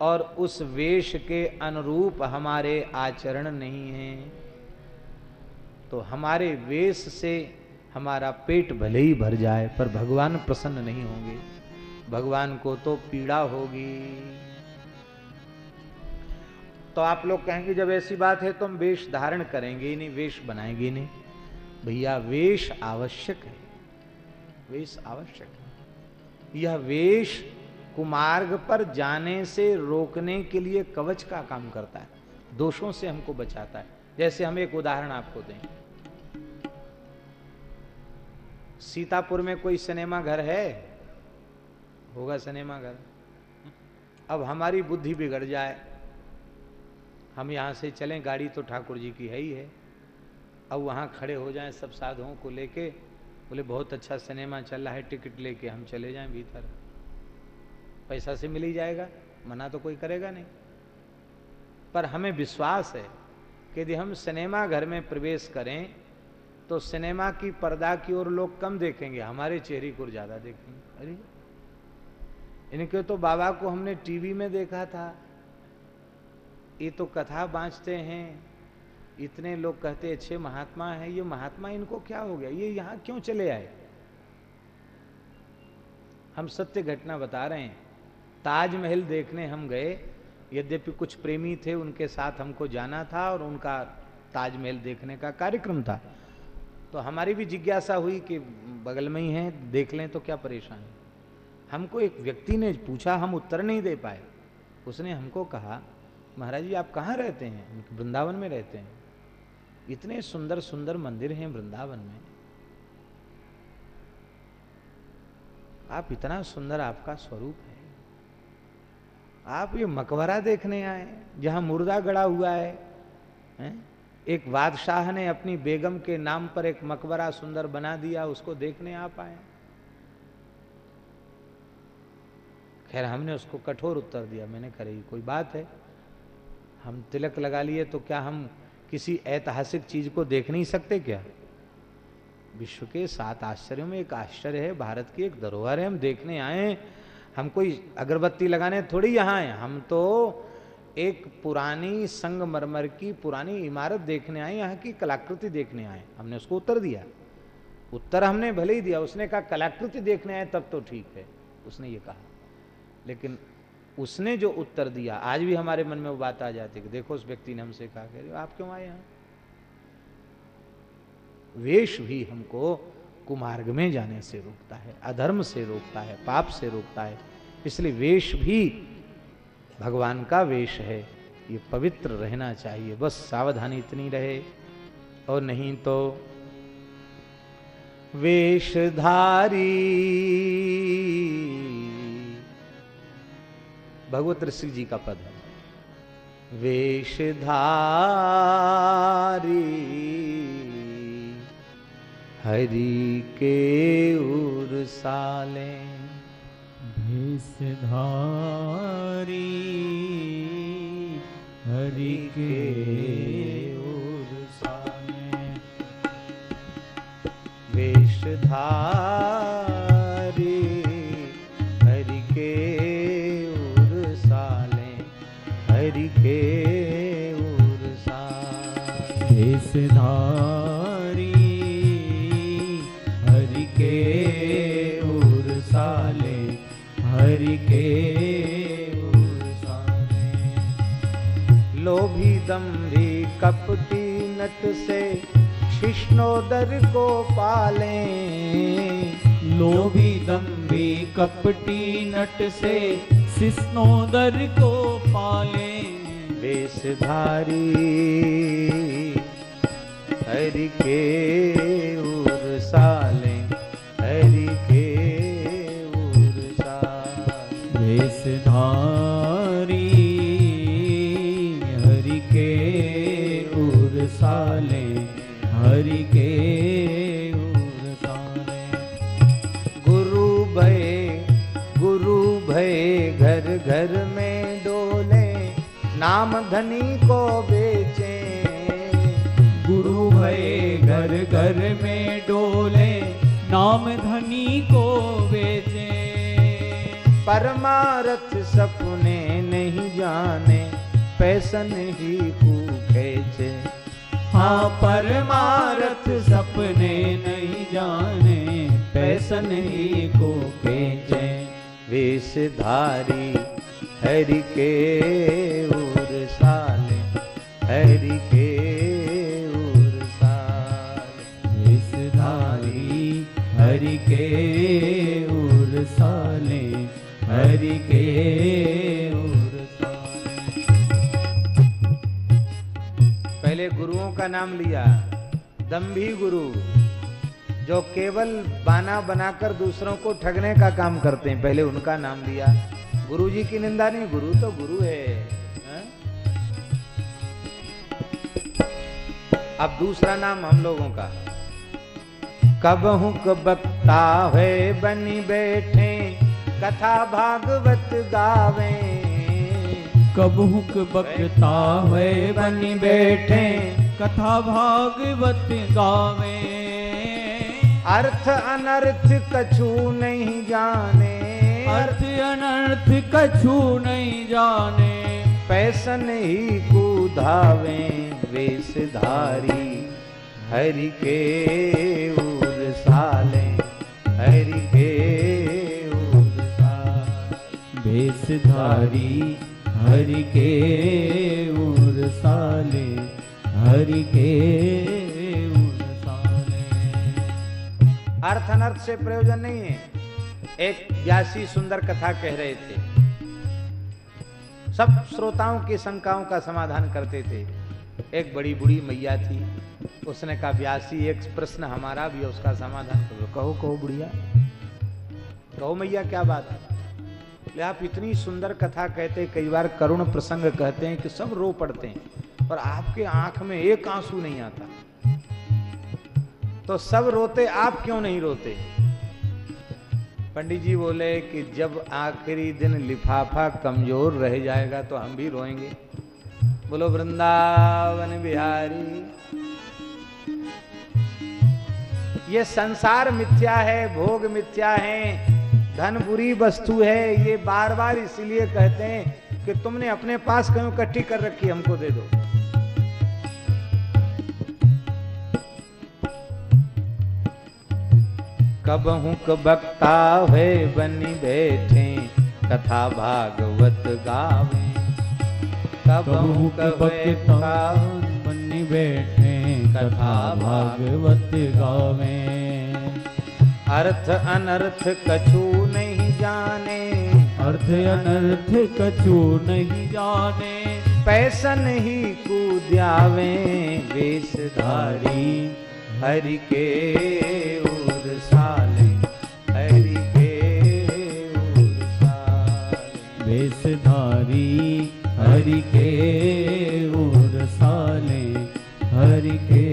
और उस वेश के अनुरूप हमारे आचरण नहीं है। तो हमारे वेश से हमारा पेट भले ही भर जाए, पर भगवान प्रसन्न नहीं होंगे। भगवान को तो पीड़ा होगी। तो आप लोग कहेंगे, जब ऐसी बात है तो हम वेश धारण करेंगे ही नहीं, वेश बनाएँगे नहीं। भैया, वेश आवश्यक है। वेश आवश्यक है। यह वेश कुमार्ग पर जाने से रोकने के लिए कवच का काम करता है। दोषों से हमको बचाता है। जैसे हम एक उदाहरण आपको दें। सीतापुर में कोई सिनेमा घर है? होगा सिनेमा घर। अब हमारी बुद्धि बिगड़ जाए। हम यहाँ से चलें, गाड़ी तो ठाकुर जी की है ही है। अब वहाँ खड़े हो जाएँ सब साधुओं को लेके, बोले, बहुत अच्छा सिनेमा चल रहा है, टिकट लेके हम चले जाएँ भीतर। पैसा से मिल ही जाएगा, मना तो कोई करेगा नहीं। पर हमें विश्वास है कि यदि हम सिनेमा घर में प्रवेश करें तो सिनेमा की पर्दा की ओर लोग कम देखेंगे, हमारे चेहरे को ज़्यादा देखेंगे। अरे, इनके तो बाबा को हमने टीवी में देखा था। ये तो कथा बांचते हैं, इतने लोग कहते अच्छे महात्मा हैं, ये महात्मा इनको क्या हो गया? ये यहाँ क्यों चले आए? हम सत्य घटना बता रहे हैं। ताजमहल देखने हम गए। यद्यपि कुछ प्रेमी थे, उनके साथ हमको जाना था और उनका ताजमहल देखने का कार्यक्रम था। तो हमारी भी जिज्ञासा हुई कि बगल में ही है, देख लें तो क्या परेशानी। हमको एक व्यक्ति ने पूछा, हम उत्तर नहीं दे पाए। उसने हमको कहा, महाराज जी, आप कहाँ रहते हैं? वृंदावन में रहते हैं। इतने सुंदर सुंदर मंदिर हैं वृंदावन में। आप इतना सुंदर आपका स्वरूप है। आप ये मकबरा देखने आए जहाँ मुर्दा गड़ा हुआ है, है? एक बादशाह ने अपनी बेगम के नाम पर एक मकबरा सुंदर बना दिया उसको देखने आप आए। खैर हमने उसको कठोर उत्तर दिया मैंने कही कोई बात है? हम तिलक लगा लिए तो क्या हम किसी ऐतिहासिक चीज़ को देख नहीं सकते क्या? विश्व के सात आश्चर्यों में एक आश्चर्य है भारत की एक धरोहर है हम देखने आए हम कोई अगरबत्ती लगाने थोड़ी यहाँ आए हम तो एक पुरानी संगमरमर की पुरानी इमारत देखने आए, यहाँ की कलाकृति देखने आए। हमने उसको उत्तर दिया। उत्तर हमने भले ही दिया, उसने कहा, कलाकृति देखने आए, तब तो ठीक है। उसने ये कहा। लेकिन उसने जो उत्तर दिया, आज भी हमारे मन में वो बात आ जाती है कि देखो, उस व्यक्ति ने हमसे कहा कह आप क्यों आए यहाँ? वेश भी हमको कुमार्ग में जाने से रोकता है, अधर्म से रोकता है, पाप से रोकता है। इसलिए वेश भी भगवान का वेश है। ये पवित्र रहना चाहिए, बस सावधानी इतनी रहे। और नहीं तो वेशधारी भगवत ऋषि जी का पद है। वेशधारी हरि के उर साले। भेषधारी हरि के उर साले। वेशधारी हरि के उर लोभी दम्भी कपटी नट से शिष्णोदर को पाले। लोभी दम्भी कपटी नट से सिस्नोदर को पाले। वेशधारी हरि के धनी को बेचे। गुरु भय घर घर में डोले, नाम धनी को बेचे। परमारथ सपने नहीं जाने, पैसन ही को खेचे। हाँ परमारथ सपने नहीं जाने, पैसन ही को बेचे वेशधारी हरि के उर साले, हरि के उर साले। विषधारी हरि के उर साले, हरि के उर साले। पहले गुरुओं का नाम लिया दम्भी गुरु, जो केवल बाना बनाकर दूसरों को ठगने का काम करते हैं, पहले उनका नाम लिया। गुरु जी की निंदा नहीं गुरु तो गुरु है। हैं? अब दूसरा नाम हम लोगों का। कब हूँ बक्ता है बनी बैठे कथा भागवत गावे। कबहुक बकता हुए बनी बैठे कथा भागवत गावे। अर्थ अनर्थ कछु नहीं जाने। अर्थ अनर्थ कछु नहीं जाने। पैसन ही कुधावे वेशधारी हरि के उर साले हरि के उर साले। भेषधारी हरि के उर साले हरि के उर साले। अर्थ अनर्थ से प्रयोजन नहीं है। एक व्यासी सुंदर कथा कह रहे थे। सब श्रोताओं की शंकाओं का समाधान करते थे। एक बड़ी बूढ़ी मैया थी। उसने कहा, व्यासी, एक प्रश्न हमारा भी उसका समाधान करो। कहो कहो बुढ़िया। कहो मैया, क्या बात है? आप इतनी सुंदर कथा कहते, कई बार करुण प्रसंग कहते हैं कि सब रो पड़ते हैं पर आपके आँख में एक आँसू नहीं आता। तो सब रोते, आप क्यों नहीं रोते? पंडित जी बोले कि जब आखिरी दिन लिफाफा कमज़ोर रह जाएगा तो हम भी रोएँगे। बोलो, वृंदावन बिहारी, ये संसार मिथ्या है, भोग मिथ्या है, धन बुरी वस्तु है, ये बार बार इसलिए कहते हैं कि तुमने अपने पास क्यों इकट्ठी कर रखी हमको दे दो। कब हुक बक्ता है बनी बैठे कथा भागवत गावे। कब हूँ कबहुक बनी बैठे कथा भागवत गावे। अर्थ अनर्थ कछु नहीं जाने। अर्थ अनर्थ कछु नहीं जाने। पैसन ही कूद्यावे वेशधारी हरि के उर साले हरि के उर साले। वेशधारी हरि के उर साले हरि के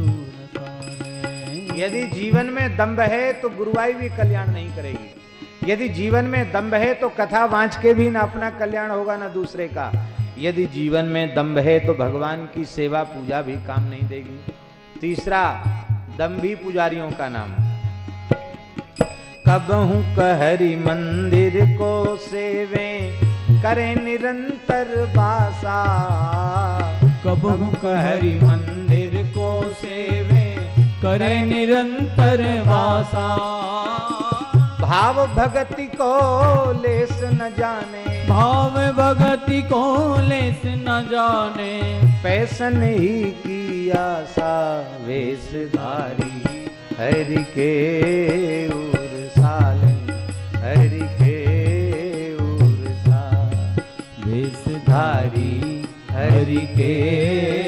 उर साले। यदि जीवन में दम्भ है तो गुरुवाई भी कल्याण नहीं करेगी। यदि जीवन में दम्भ है तो कथा वांच के भी ना अपना कल्याण होगा ना दूसरे का। यदि जीवन में दम्भ है तो भगवान की सेवा पूजा भी काम नहीं देगी। तीसरा दम्भी पुजारियों का नाम। कब हूँ कहरी मंदिर को सेवे, करे निरंतर बासा। कबहू कहरी मंदिर को सेवे, करे निरंतर वासा भाव भगति को लेस न जाने। भाव भगति को लेस न जाने। पैसन ही की आशा वेशधारी हरि के उर साले हरि के उर साले। वेशधारी हरि के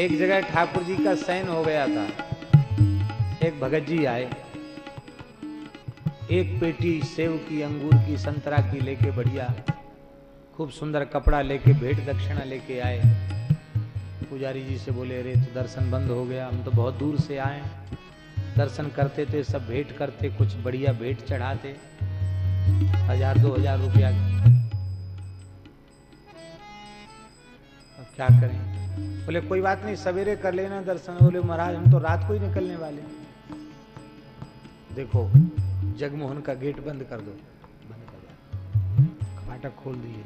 एक जगह ठाकुर जी का सैन हो गया था। एक भगत जी आए। एक पेटी सेव की, अंगूर की, संतरा की लेके बढ़िया, खूब सुंदर कपड़ा लेके भेंट दक्षिणा लेके आए। पुजारी जी से बोले, अरे तो दर्शन बंद हो गया, हम तो बहुत दूर से आए दर्शन करते थे, सब भेंट करते, कुछ बढ़िया भेंट चढ़ाते। हज़ार, दो हज़ार रुपया। क्या करें? बोले, कोई बात नहीं, सवेरे कर लेना दर्शन. बोले, महाराज, हम तो रात को ही निकलने वाले देखो, जगमोहन का गेट बंद कर दो। बंद कर दो। फाटक खोल दिए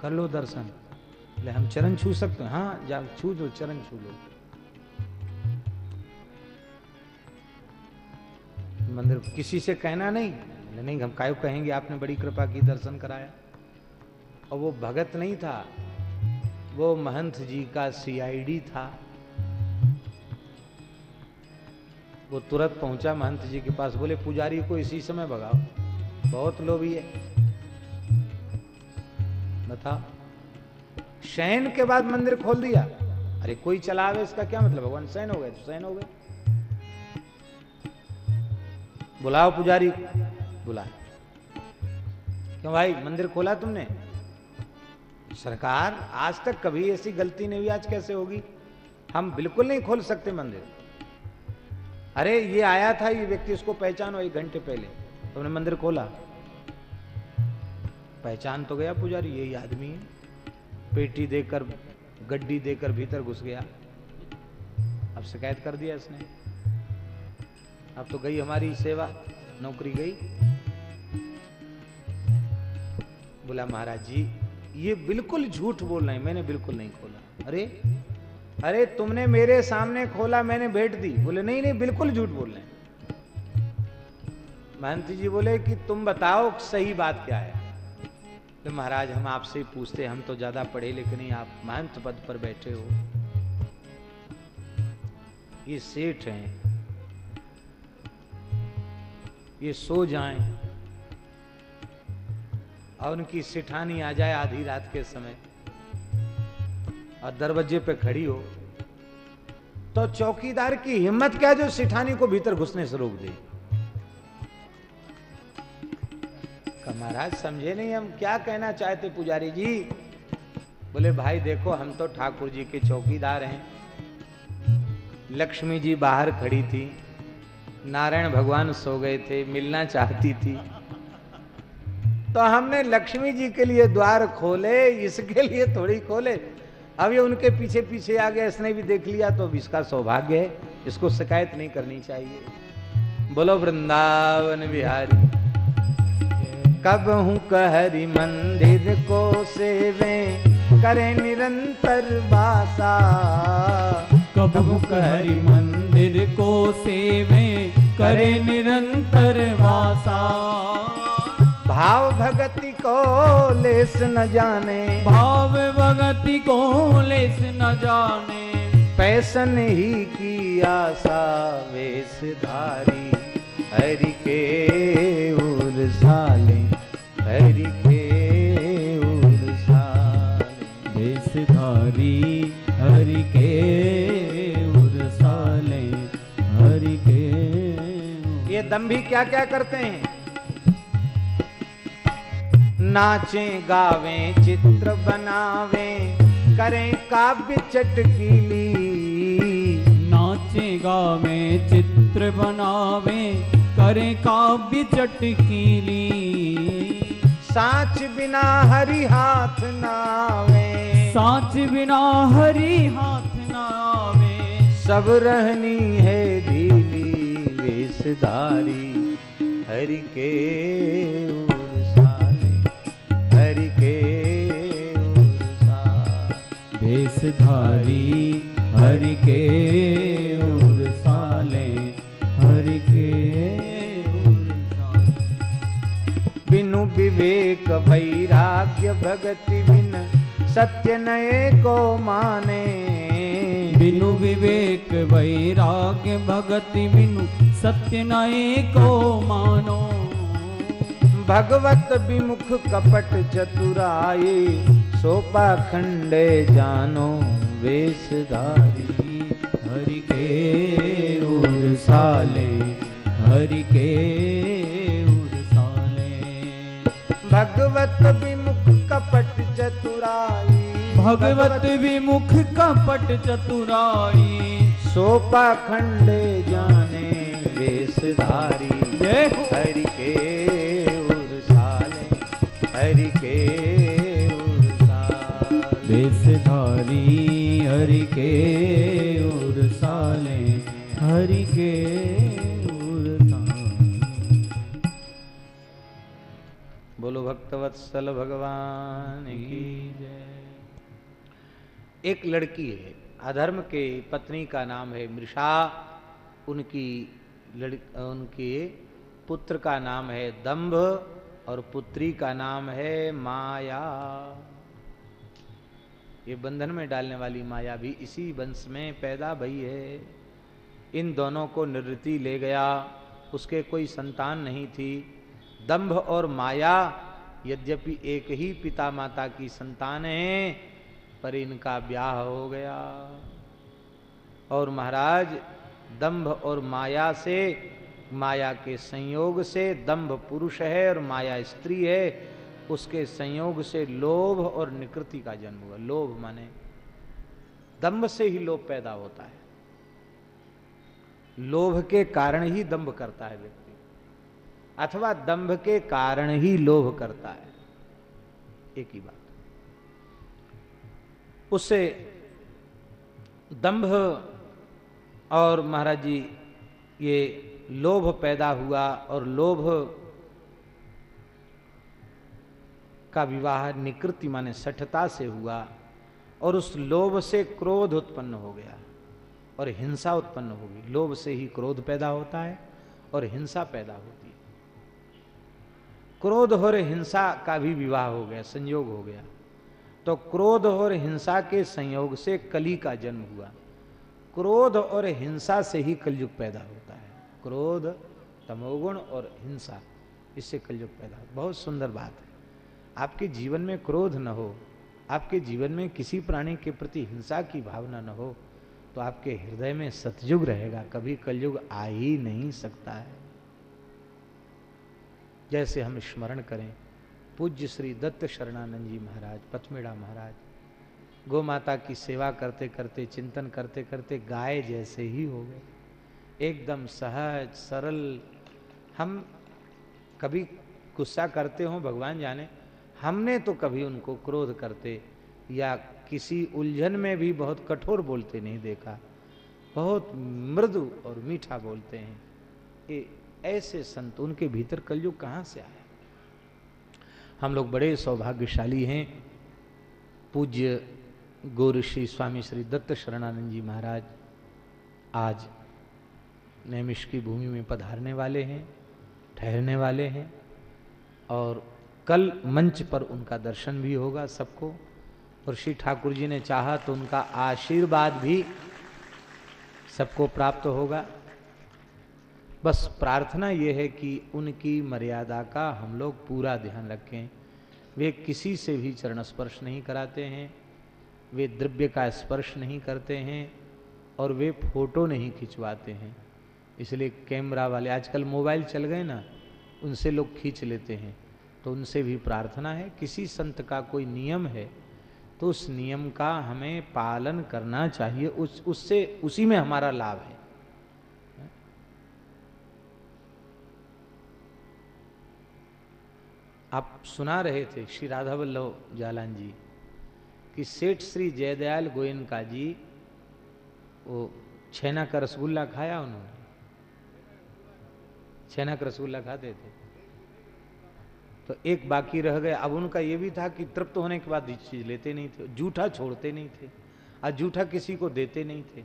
कर लो दर्शन। बोले, हम चरण छू सकते हैं। हाँ जा छू दो, चरण छू लो। मंदिर किसी से कहना नहीं। नहीं, हम कायो कहेंगे, आपने बड़ी कृपा की, दर्शन कराया। और वो भगत नहीं था। वो महंत जी का सीआईडी था। वो तुरंत पहुँचा महंत जी के पास, बोले, पुजारी को इसी समय भगाओ। बहुत लोभी है। बता शयन के बाद मंदिर खोल दिया। अरे, कोई चलावे, इसका क्या मतलब? भगवान शयन हो गए तो शयन हो गए। बुलाओ पुजारी बुला क्यों भाई, मंदिर खोला तुमने? सरकार, आज तक कभी ऐसी गलती नहीं हुई, आज कैसे होगी? हम बिल्कुल नहीं खोल सकते मंदिर। अरे, ये आया था, ये व्यक्ति उसको पहचानो एक घंटे पहले। तुमने मंदिर खोला। पहचान तो गया पुजारी, यही आदमी है। पेटी देकर, गड्डी देकर भीतर घुस गया। अब शिकायत कर दिया इसने। अब तो गई हमारी सेवा, नौकरी गई। बोला, महाराज जी ये बिल्कुल झूठ बोल रहे हैं, मैंने बिल्कुल नहीं खोला। अरे अरे, तुमने मेरे सामने खोला, मैंने भेंट दी। बोले, नहीं नहीं, बिल्कुल झूठ बोल रहे हैं। महंत जी बोले कि तुम बताओ सही बात क्या है? तो महाराज, हम आपसे ही पूछते, हम तो ज़्यादा पढ़े लिखे नहीं, आप महंत पद पर बैठे हो। ये सेठ हैं। ये सो जाएँ। और उनकी सिठानी आ जाए आधी रात के समय और दरवाजे पे खड़ी हो तो चौकीदार की हिम्मत क्या जो सिठानी को भीतर घुसने से रोक दे? महाराज, समझे नहीं हम क्या कहना चाहते पुजारी जी? बोले, भाई, देखो, हम तो ठाकुर जी के चौकीदार हैं। लक्ष्मी जी बाहर खड़ी थी, नारायण भगवान सो गए थे, मिलना चाहती थी। तो हमने लक्ष्मी जी के लिए द्वार खोले, इसके लिए थोड़ी खोले। अब ये उनके पीछे पीछे आ गया इसने भी देख लिया तो इसका सौभाग्य है, इसको शिकायत नहीं करनी चाहिए। बोलो, वृंदावन बिहारी, कब हूँ कहरी मंदिर को सेवे, करे निरंतर बासा। कब हूँ कहरी मंदिर को सेवे, करे निरंतर वासा भाव भगति को लेस न जाने। भाव भगति को लेस न जाने। पैसन ही की आशा वेशधारी हरि के उर्साले हरि के उर्साले। वेशधारी हरि के उर्साले हरि के ये दम्भी क्या क्या करते हैं? नाचें गावें चित्र बनावें करें काव्य चटकीली नाचे गावे चित्र बनावे करें काव्य चटकीली साच बिना हरि हाथ नावे। साच बिना हरि हाथ नावे। सब रहनी है ढीली वेशधारी हरि के वेशधारी हरि के उर्साले हरि के बिनु विवेक वैराग्य भगति बिन सत्य नए को माने। बिनु विवेक वैराग्य भगति बिनु सत्य नए को मानो। भगवत विमुख कपट चतुराई सोपा खंडे जानो वेशधारी। हरि के उर्साले हरि के उर्साले भगवत विमुख कपट चतुराई। भगवत विमुख कपट चतुराई। सोपा खंडे जाने वेशधारी। हरि के उर्साले हरि के वेशधारी हरि के उर साले हरि के बोलो भक्तवत्सल भगवान की जय। एक लड़की है अधर्म के पत्नी का नाम है मृषा। उनकी लड़ उनके पुत्र का नाम है दंभ और पुत्री का नाम है माया। ये बंधन में डालने वाली माया भी इसी वंश में पैदा भई है। इन दोनों को निवृत्ति ले गया। उसके कोई संतान नहीं थी। दंभ और माया यद्यपि एक ही पिता माता की संतान है, पर इनका ब्याह हो गया। और महाराज, दंभ और माया से, माया के संयोग से दंभ पुरुष है और माया स्त्री है। उसके संयोग से लोभ और निकृति का जन्म हुआ। लोभ माने दंभ से ही लोभ पैदा होता है। लोभ के कारण ही दंभ करता है व्यक्ति। अथवा दंभ के कारण ही लोभ करता है। एक ही बात। उससे दंभ और महाराज जी, ये लोभ पैदा हुआ और लोभ का विवाह निकृति माने सठता से हुआ और उस लोभ से क्रोध उत्पन्न हो गया और हिंसा उत्पन्न होगी लोभ से ही क्रोध पैदा होता है और हिंसा पैदा होती है। क्रोध और हिंसा का भी विवाह हो गया, संयोग हो गया। तो क्रोध और हिंसा के संयोग से कली का जन्म हुआ। क्रोध और हिंसा से ही कलयुग पैदा होता है। क्रोध, तमोगुण और हिंसा, इससे कलयुग पैदा होता बहुत सुंदर बात है। आपके जीवन में क्रोध न हो, आपके जीवन में किसी प्राणी के प्रति हिंसा की भावना न हो तो आपके हृदय में सतयुग रहेगा, कभी कलयुग आ ही नहीं सकता है। जैसे हम स्मरण करें, पूज्य श्री दत्त शरणानंद जी महाराज, पथमेड़ा महाराज गौ माता की सेवा करते करते, चिंतन करते करते गाय जैसे ही हो गए। एकदम सहज, सरल, हम कभी गुस्सा करते हो, भगवान जाने हमने तो कभी उनको क्रोध करते या किसी उलझन में भी बहुत कठोर बोलते नहीं देखा। बहुत मृदु और मीठा बोलते हैं। ये ऐसे संत, उनके भीतर कलयुग कहाँ से आया? हम लोग बड़े सौभाग्यशाली हैं। पूज्य गो श्री स्वामी श्री दत्त शरणानंद जी महाराज आज नैमिष की भूमि में पधारने वाले हैं, ठहरने वाले हैं और कल मंच पर उनका दर्शन भी होगा सबको। और श्री ठाकुर जी ने चाहा तो उनका आशीर्वाद भी सबको प्राप्त होगा। बस प्रार्थना ये है कि उनकी मर्यादा का हम लोग पूरा ध्यान रखें। वे किसी से भी चरण स्पर्श नहीं कराते हैं। वे द्रव्य का स्पर्श नहीं करते हैं और वे फ़ोटो नहीं खिंचवाते हैं। इसलिए कैमरा वाले आजकल मोबाइल चल गए ना, उनसे लोग खींच लेते हैं। तो उनसे भी प्रार्थना है, किसी संत का कोई नियम है तो उस नियम का हमें पालन करना चाहिए, उस, उससे, उसी में हमारा लाभ है। आप सुना रहे थे श्री राधा वल्लभ जालान जी कि सेठ श्री जयदयाल गोयनका जी, वो छेना का रसगुल्ला खाया उन्होंने? छेना का रसगुल्ला खाते थे? तो एक बाकी रह गए। अब उनका ये भी था कि तृप्त होने के बाद चीज़ लेते नहीं थे, जूठा छोड़ते नहीं थे और जूठा किसी को देते नहीं थे।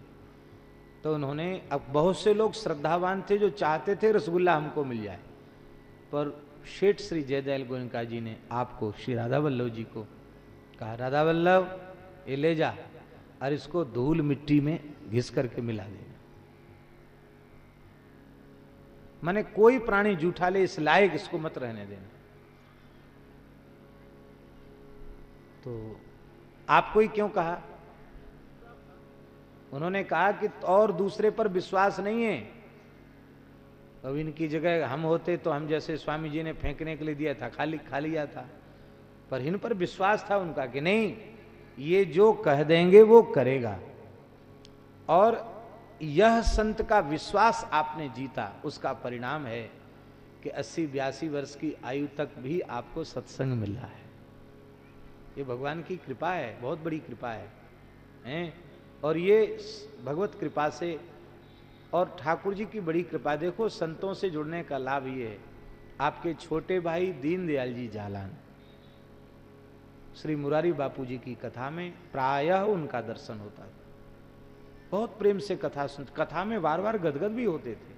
तो उन्होंने, अब बहुत से लोग श्रद्धावान थे जो चाहते थे रसगुल्ला हमको मिल जाए। पर शेठ श्री जयदयाल गोयनका जी ने आपको, श्री राधा वल्लभ जी को कहा राधा वल्लभ ये ले जा और इसको धूल मिट्टी में घिस करके मिला देना। माने कोई प्राणी जूठा ले, इस लायक इसको मत रहने देना। तो आपको ही क्यों कहा? उन्होंने कहा कि और दूसरे पर विश्वास नहीं है। अब इनकी जगह हम होते तो हम जैसे स्वामी जी ने फेंकने के लिए दिया था, खाली खा लिया था। पर इन पर विश्वास था उनका कि नहीं, ये जो कह देंगे वो करेगा। और यह संत का विश्वास आपने जीता, उसका परिणाम है कि अस्सी, बयासी वर्ष की आयु तक भी आपको सत्संग मिला है। ये भगवान की कृपा है, बहुत बड़ी कृपा है, हैं? और ये भगवत कृपा से, और ठाकुर जी की बड़ी कृपा, देखो संतों से जुड़ने का लाभ ये है। आपके छोटे भाई दीनदयाल जी जालान, श्री मुरारी बापू जी की कथा में प्रायः उनका दर्शन होता था। बहुत प्रेम से कथा सुन, कथा में बार बार गदगद भी होते थे।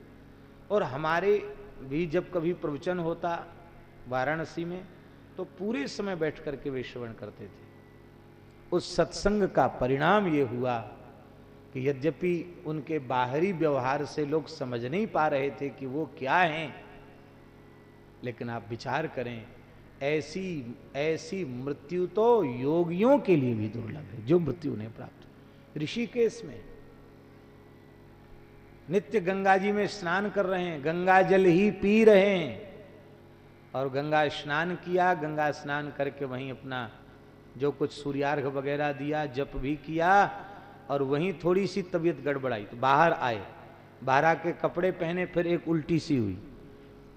और हमारे भी जब कभी प्रवचन होता वाराणसी में तो पूरे समय बैठ करके वे श्रवण करते थे। उस सत्संग का परिणाम ये हुआ कि यद्यपि उनके बाहरी व्यवहार से लोग समझ नहीं पा रहे थे कि वो क्या हैं, लेकिन आप विचार करें, ऐसी ऐसी मृत्यु तो योगियों के लिए भी दुर्लभ है, जो मृत्यु उन्हें प्राप्त ऋषिकेश में नित्य गंगा जी में स्नान कर रहे हैं, गंगा जल ही पी रहे हैं। और गंगा स्नान किया, गंगा स्नान करके वहीं अपना जो कुछ सूर्यार्घ वगैरह दिया, जप भी किया, और वहीं थोड़ी सी तबीयत गड़बड़ाई तो बाहर आए। बाहर आके कपड़े पहने, फिर एक उल्टी सी हुई।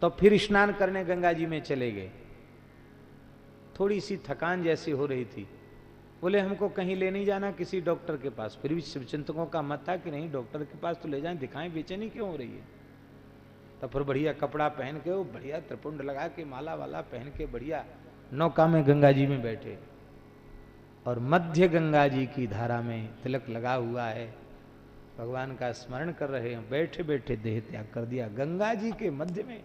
तो फिर स्नान करने गंगा जी में चले गए। थोड़ी सी थकान जैसी हो रही थी। बोले, हमको कहीं ले नहीं जाना किसी डॉक्टर के पास। फिर भी शिवचिंतकों का मत था कि नहीं, डॉक्टर के पास तो ले जाएँ, दिखाएँ बेचैनी क्यों हो रही है? तो फिर बढ़िया कपड़ा पहन के वो बढ़िया त्रिपुंड लगा के माला वाला पहन के बढ़िया नौका में गंगा जी में बैठे। और मध्य गंगा जी की धारा में तिलक लगा हुआ है। भगवान का स्मरण कर रहे हैं। बैठे बैठे देह त्याग कर दिया। गंगा जी के मध्य में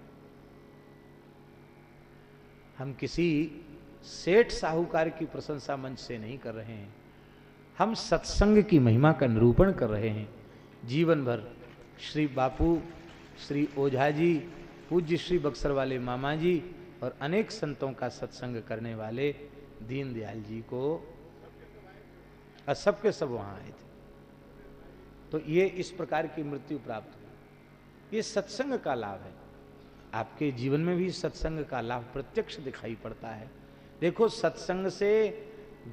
हम किसी सेठ साहूकार की प्रशंसा मंच से नहीं कर रहे हैं। हम सत्संग की महिमा का निरूपण कर रहे हैं। जीवन भर श्री बापू श्री ओझा जी, पूज्य श्री बक्सर वाले मामा जी और अनेक संतों का सत्संग करने वाले दीनदयाल जी को सबके सब वहाँ आए थे। तो ये इस प्रकार की मृत्यु प्राप्त हुई। ये सत्संग का लाभ है। आपके जीवन में भी सत्संग का लाभ प्रत्यक्ष दिखाई पड़ता है। देखो, सत्संग से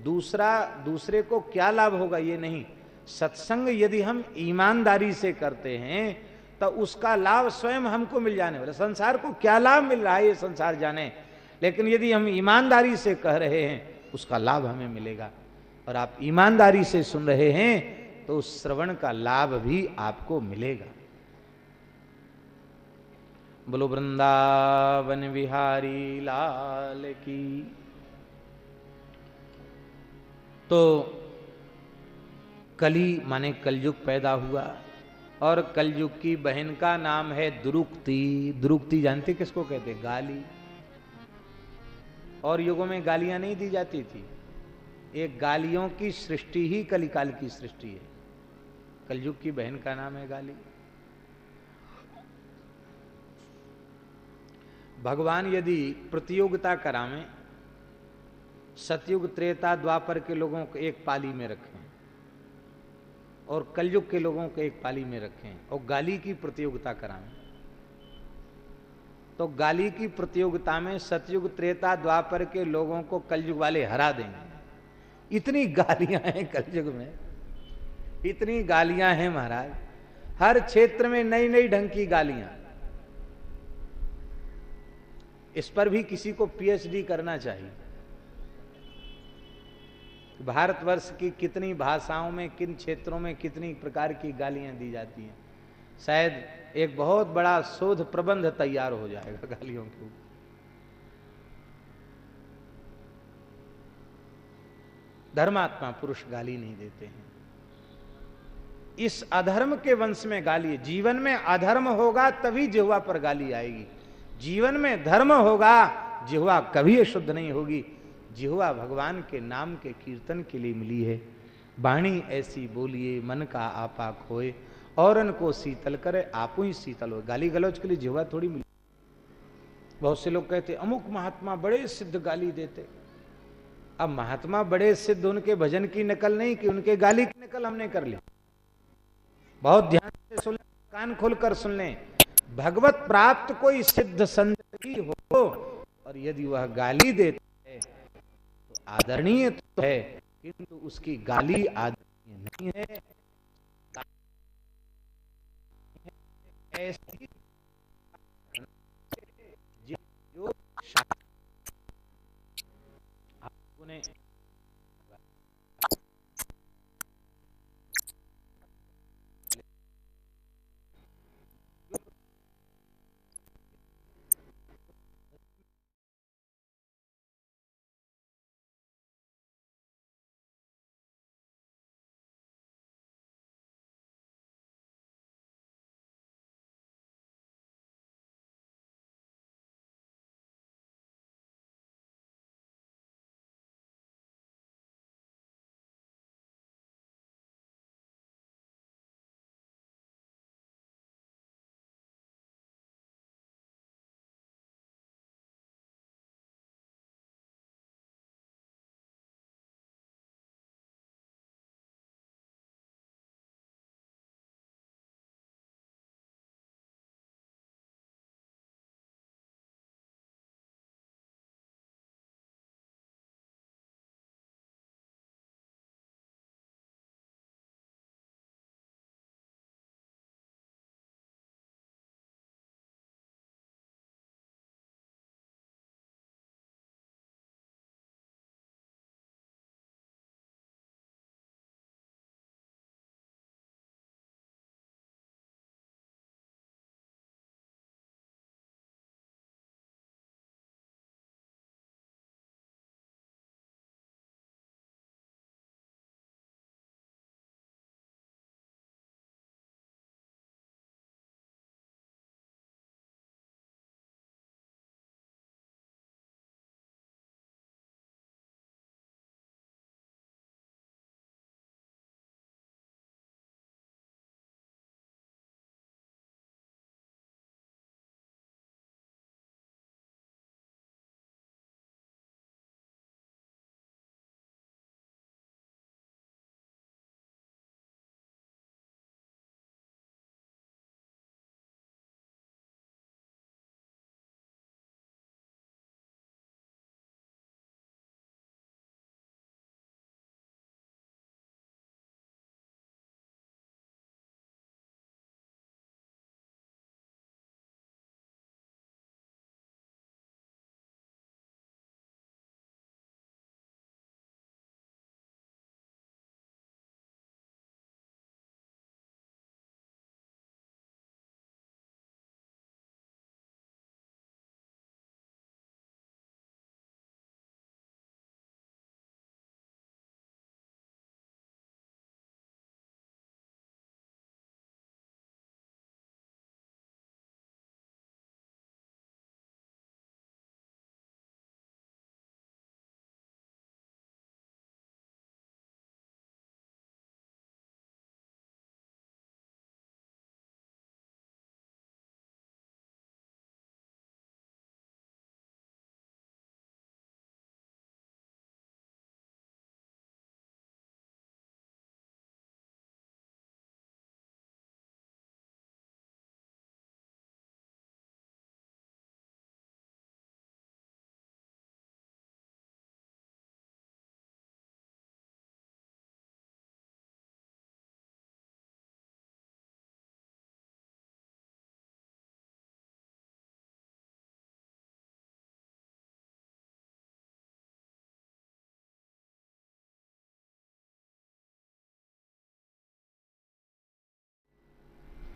दूसरा, दूसरे को क्या लाभ होगा ये नहीं। सत्संग यदि हम ईमानदारी से करते हैं तो उसका लाभ स्वयं हमको मिल जाने वाला। संसार को क्या लाभ मिल रहा है ये संसार जाने। लेकिन यदि हम ईमानदारी से कह रहे हैं, उसका लाभ हमें मिलेगा। और आप ईमानदारी से सुन रहे हैं तो उस श्रवण का लाभ भी आपको मिलेगा। बोलो, वृंदावन बिहारी लाल की। तो कली माने कलयुग पैदा हुआ। और कलयुग की बहन का नाम है दुरुक्ति। दुरुक्ति जानते किसको कहते गाली। और युगों में गालियाँ नहीं दी जाती थी। एक गालियों की सृष्टि ही कलिकाल की सृष्टि है। कलयुग की बहन का नाम है गाली। भगवान यदि प्रतियोगिता करावें, सतयुग, त्रेता, द्वापर के लोगों को एक पाली में रखें। और कलयुग के लोगों को एक पाली में रखें और गाली की प्रतियोगिता कराएँ। तो गाली की प्रतियोगिता में सतयुग, त्रेता, द्वापर के लोगों को कलयुग वाले हरा देंगे। इतनी गालियाँ हैं कलयुग में। इतनी गालियाँ हैं महाराज। हर क्षेत्र में नई नई ढंग की गालियाँ। इस पर भी किसी को पीएचडी करना चाहिए। भारतवर्ष की कितनी भाषाओं में, किन क्षेत्रों में कितनी प्रकार की गालियाँ दी जाती हैं। शायद एक बहुत बड़ा शोध प्रबंध तैयार हो जाएगा गालियों के ऊपर। धर्मात्मा पुरुष गाली नहीं देते हैं। इस अधर्म के वंश में गाली, जीवन में अधर्म होगा तभी जिहवा पर गाली आएगी। जीवन में धर्म होगा, जिहवा कभी शुद्ध नहीं होगी। जिहवा भगवान के नाम के कीर्तन के लिए मिली है। वाणी ऐसी बोलिए, मन का आपा खोए और को शीतल करे, आप ही शीतल हो गाली गलौज के लिए जिहवा थोड़ी मिली। बहुत से लोग कहते, अमुक महात्मा बड़े सिद्ध गाली देते। अब महात्मा बड़े सिद्ध, उनके भजन की नकल नहीं कि उनके गाली की नकल हमने कर ली। बहुत ध्यान से सुन कान खोलकर सुन लें। भगवत प्राप्त कोई सिद्ध संत ही हो, और यदि वह गाली देते आदरणीय तो है किंतु उसकी गाली आदरणीय नहीं है। ऐसी जो आपने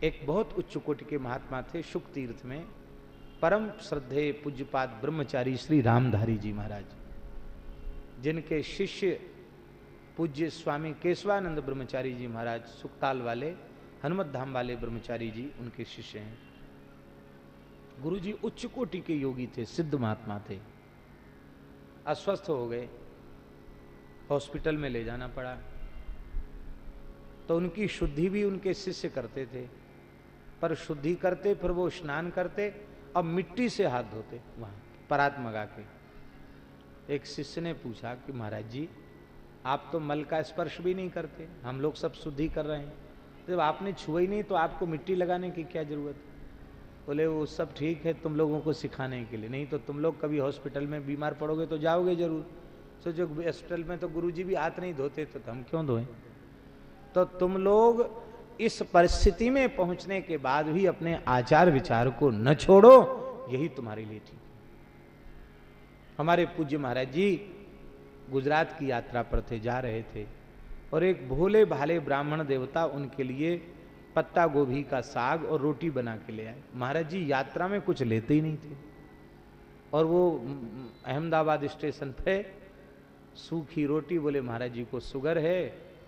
एक बहुत उच्च कोटि के महात्मा थे शुक तीर्थ में। परम श्रद्धे पूज्यपाद ब्रह्मचारी श्री रामधारी जी महाराज। जिनके शिष्य पूज्य स्वामी केशवानंद ब्रह्मचारी जी महाराज, सुखताल वाले, हनुमत धाम वाले ब्रह्मचारी जी, उनके शिष्य हैं। गुरु जी उच्च कोटि के योगी थे, सिद्ध महात्मा थे। अस्वस्थ हो गए। हॉस्पिटल में ले जाना पड़ा। तो उनकी शुद्धि भी उनके शिष्य करते थे। पर शुद्धि करते, फिर वो स्नान करते, अब मिट्टी से हाथ धोते वहाँ परात मगा के। एक शिष्य ने पूछा कि महाराज जी, आप तो मल का स्पर्श भी नहीं करते, हम लोग सब शुद्धि कर रहे हैं। जब आपने छुआ ही नहीं तो आपको मिट्टी लगाने की क्या ज़रूरत? है बोले, वो सब ठीक है तुम लोगों को सिखाने के लिए, नहीं तो तुम लोग कभी हॉस्पिटल में बीमार पड़ोगे तो जाओगे ज़रूर। सोचो हॉस्पिटल में तो गुरुजी भी हाथ नहीं धोते तो हम क्यों धोएँ? तो तुम लोग इस परिस्थिति में पहुँचने के बाद भी अपने आचार विचार को न छोड़ो, यही तुम्हारे लिए ठीक हमारे पूज्य महाराज जी गुजरात की यात्रा पर थे, जा रहे थे, और एक भोले भाले ब्राह्मण देवता उनके लिए पत्ता गोभी का साग और रोटी बना के ले आए। महाराज जी, यात्रा में कुछ लेते ही नहीं थे। और वो अहमदाबाद स्टेशन पे सूखी रोटी बोले, महाराज जी को शुगर है,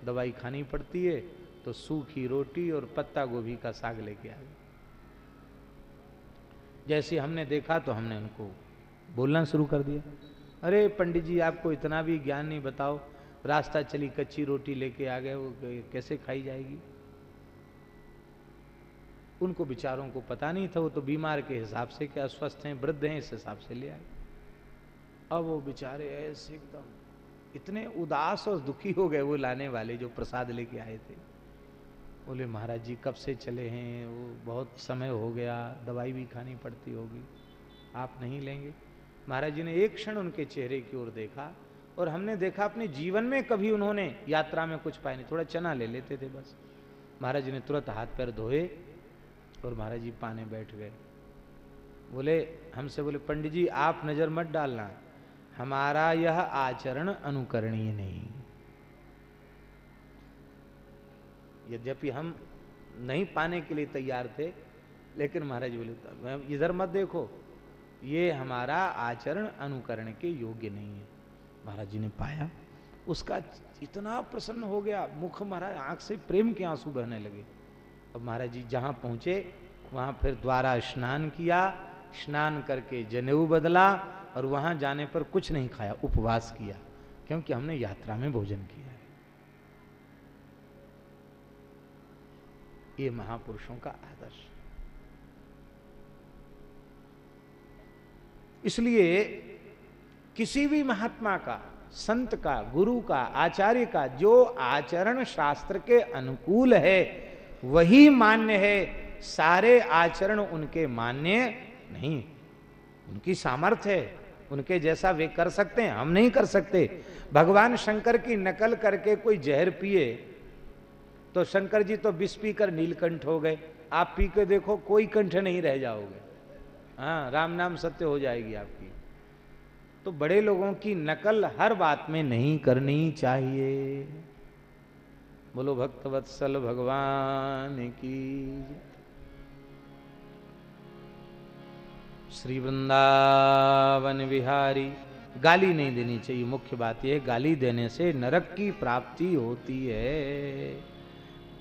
दवाई खानी पड़ती है तो सूखी रोटी और पत्ता गोभी का साग लेके आ गए। जैसे हमने देखा तो हमने उनको बोलना शुरू कर दिया। अरे पंडित जी, आपको इतना भी ज्ञान नहीं, बताओ, रास्ता चली, कच्ची रोटी लेके आ गए, वो कैसे खाई जाएगी? उनको बिचारों को पता नहीं था, वो तो बीमार के हिसाब से क्या स्वस्थ हैं, वृद्ध हैं, इस हिसाब से ले आए। अब वो बेचारे ऐसे एकदम, इतने उदास और दुखी हो गए, वो लाने वाले जो प्रसाद लेके आए थे। बोले, महाराज जी, कब से चले हैं? वो बहुत समय हो गया, दवाई भी खानी पड़ती होगी, आप नहीं लेंगे? महाराज जी ने एक क्षण उनके चेहरे की ओर देखा और हमने देखा, अपने जीवन में कभी उन्होंने यात्रा में कुछ पाए नहीं, थोड़ा चना ले लेते थे बस। महाराज जी ने तुरंत हाथ पैर धोए और महाराज जी पाने बैठ गए। बोले, हमसे बोले, पंडित जी, आप नज़र मत डालना, हमारा यह आचरण अनुकरणीय नहीं। यद्यपि हम नहीं पाने के लिए तैयार थे, लेकिन महाराज बोले इधर मत देखो। ये हमारा आचरण अनुकरण के योग्य नहीं है। महाराज जी ने पाया। उसका इतना प्रसन्न हो गया, मुख महाराज, आँख से प्रेम के आँसू बहने लगे। अब महाराज जी जहाँ पहुँचे, वहाँ फिर द्वारा स्नान किया, स्नान करके जनेऊ बदला और वहाँ जाने पर कुछ नहीं खाया, उपवास किया, क्योंकि हमने यात्रा में भोजन किया है ये महापुरुषों का आदर्श। इसलिए किसी भी महात्मा का, संत का, गुरु का, आचार्य का, जो आचरण शास्त्र के अनुकूल है, वही मान्य है। सारे आचरण उनके मान्य नहीं। उनकी सामर्थ्य है। उनके जैसा वे कर सकते हैं, हम नहीं कर सकते। भगवान शंकर की नकल करके कोई जहर पिए तो शंकर जी तो विष पीकर नीलकंठ हो गए। आप पी के देखो, कोई कंठ नहीं रह जाओगे। हाँ राम नाम सत्य हो जाएगी आपकी। तो बड़े लोगों की नकल हर बात में नहीं करनी चाहिए। बोलो, भक्तवत्सल भगवान की श्री वृंदावन विहारी, गाली नहीं देनी चाहिए। मुख्य बात यह गाली देने से नरक की प्राप्ति होती है।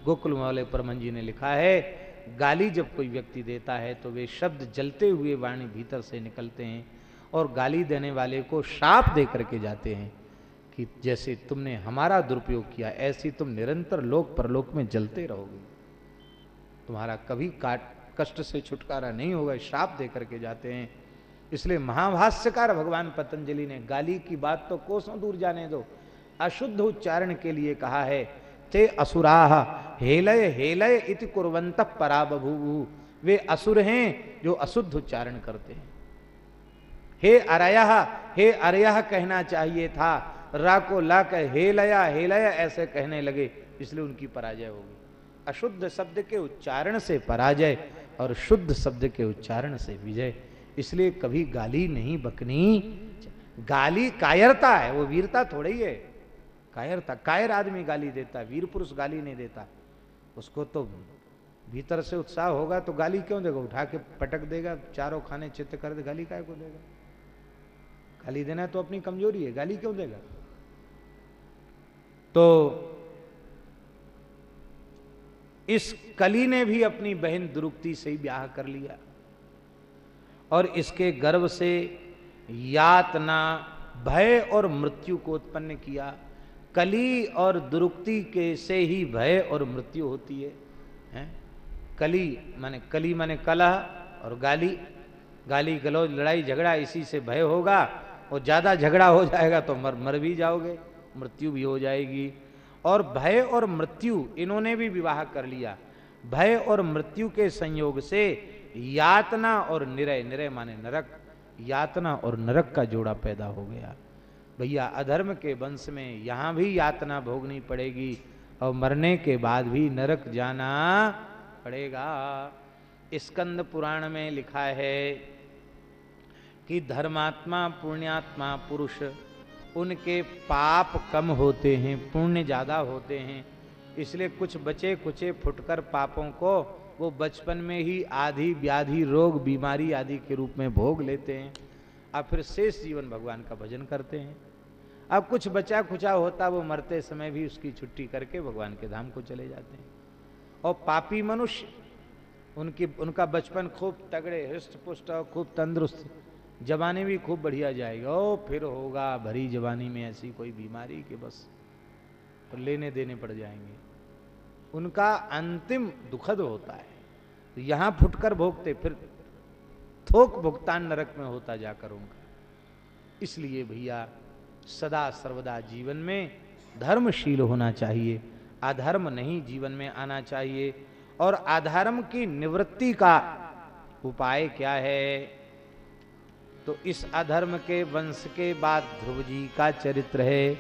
गोकुल वाले परमन जी ने लिखा है, गाली जब कोई व्यक्ति देता है तो वे शब्द जलते हुए वाणी भीतर से निकलते हैं और गाली देने वाले को श्राप दे करके जाते हैं कि जैसे तुमने हमारा दुरुपयोग किया, ऐसी तुम निरंतर लोक परलोक में जलते रहोगे। तुम्हारा कभी काट, कष्ट से छुटकारा नहीं होगा श्राप दे करके जाते हैं। इसलिए महाभाष्यकार भगवान पतंजलि ने गाली की बात तो कोसों दूर जाने दो। अशुद्ध उच्चारण के लिए कहा है ते असुराह हेलय हेलय इति कुरवंत पराबभू वे असुर हैं जो अशुद्ध उच्चारण करते हैं। हे अरया हे अरया कहना चाहिए था। रा को ला कर हे लया हे लया ऐसे कहने लगे, इसलिए उनकी पराजय होगी अशुद्ध शब्द के उच्चारण से पराजय और शुद्ध शब्द के उच्चारण से विजय। इसलिए कभी गाली नहीं बकनी। गाली कायरता है, वो वीरता थोड़ी है। कायरता कायर आदमी गाली देता, वीर पुरुष गाली नहीं देता। उसको तो भीतर से उत्साह होगा तो गाली क्यों देगा? उठा के पटक देगा, चारों खाने चित्त कर दे, गाली काय को देगा? गाली देना तो अपनी कमज़ोरी है, गाली क्यों देगा? तो इस कली ने भी अपनी बहन द्रुपति से ही ब्याह कर लिया। और इसके गर्भ से यातना भय और मृत्यु को उत्पन्न किया। कली और दुरुक्ति के से ही भय और मृत्यु होती है, है? कली माने कली माने कलह और गाली। गाली गलौज लड़ाई झगड़ा इसी से भय होगा और ज़्यादा झगड़ा हो जाएगा तो मर मर भी जाओगे मृत्यु भी हो जाएगी। और भय और मृत्यु इन्होंने भी विवाह कर लिया। भय और मृत्यु के संयोग से यातना और निरय निरय माने नरक यातना और नरक का जोड़ा पैदा हो गया। भैया, अधर्म के वंश में यहाँ भी यातना भोगनी पड़ेगी और मरने के बाद भी नरक जाना पड़ेगा। स्कंद पुराण में लिखा है कि धर्मात्मा, पुण्यात्मा, पुरुष, उनके पाप कम होते हैं, पुण्य ज़्यादा होते हैं। इसलिए कुछ बचे, कुचे फुटकर पापों को वो बचपन में ही आधी व्याधि, रोग, बीमारी आदि के रूप में भोग लेते हैं और फिर शेष जीवन भगवान का भजन करते हैं। अब कुछ बचा खुचा होता, वो मरते समय भी उसकी छुट्टी करके भगवान के धाम को चले जाते हैं। और पापी मनुष्य, उनकी, उनका बचपन खूब तगड़े हृष्ट पुष्ट और खूब तंदुरुस्त, जवानी भी खूब बढ़िया जाएगी। ओ, फिर होगा भरी जवानी में ऐसी कोई बीमारी कि बस तो लेने देने पड़ जाएँगे। उनका अंतिम दुखद होता है। तो यहाँ फुटकर भोगते, फिर थोक भुगतान नरक में होता जाकर उनका। इसलिए भैया सदा सर्वदा जीवन में धर्मशील होना चाहिए। अधर्म नहीं जीवन में आना चाहिए। और अधर्म की निवृत्ति का उपाय क्या है? तो इस अधर्म के वंश के बाद ध्रुव जी का चरित्र है।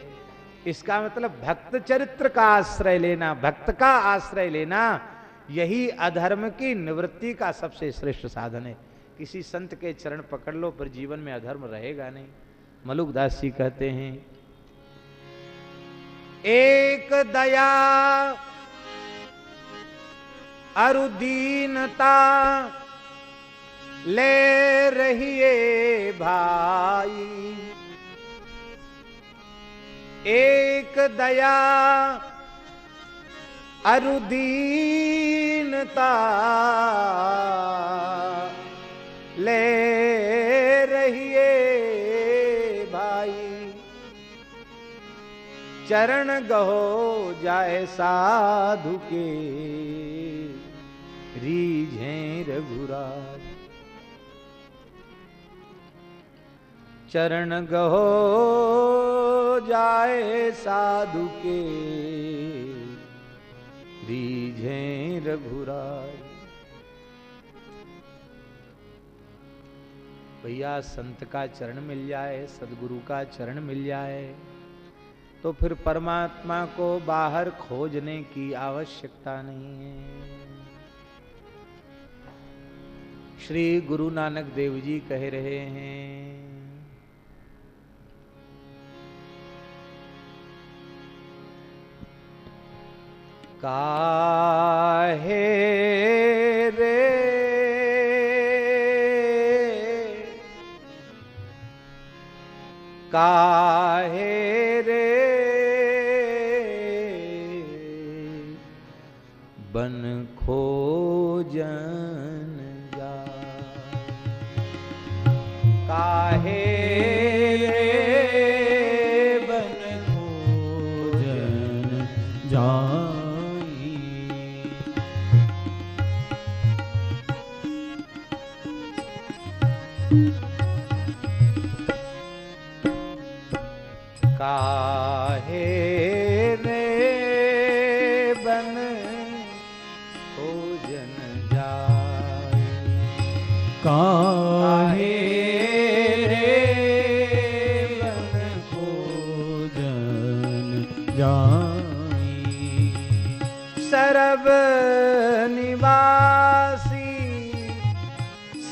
इसका मतलब भक्त चरित्र का आश्रय लेना, भक्त का आश्रय लेना, यही अधर्म की निवृत्ति का सबसे श्रेष्ठ साधन है। किसी संत के चरण पकड़ लो, पर जीवन में अधर्म रहेगा नहीं। मलुकदास जी कहते हैं एक दया अरुदीनता ले रहिए भाई। एक दया अरुदीनता ले चरण गहो जाए साधु के। रीझे रघुराज। चरण गहो जाए साधु के। रीझे रघुराज। भैया, संत का चरण मिल जाए, सदगुरु का चरण मिल जाए तो फिर परमात्मा को बाहर खोजने की आवश्यकता नहीं है। श्री गुरु नानक देव जी कह रहे हैं, काहे रे काहे रे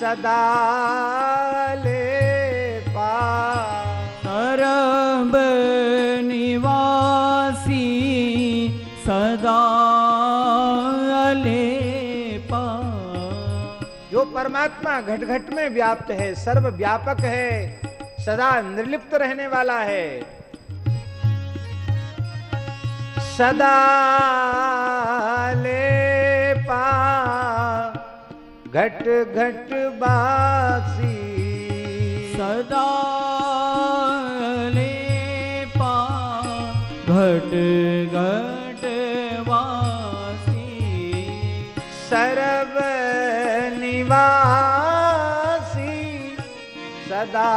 सदा ले पा निवासी सदा ले पा जो परमात्मा घट घट में व्याप्त है सर्व व्यापक है सदा निर्लिप्त रहने वाला है। सदा घट घट बासी। सदा ले पा घट घट वासी सर्व निवासी सदा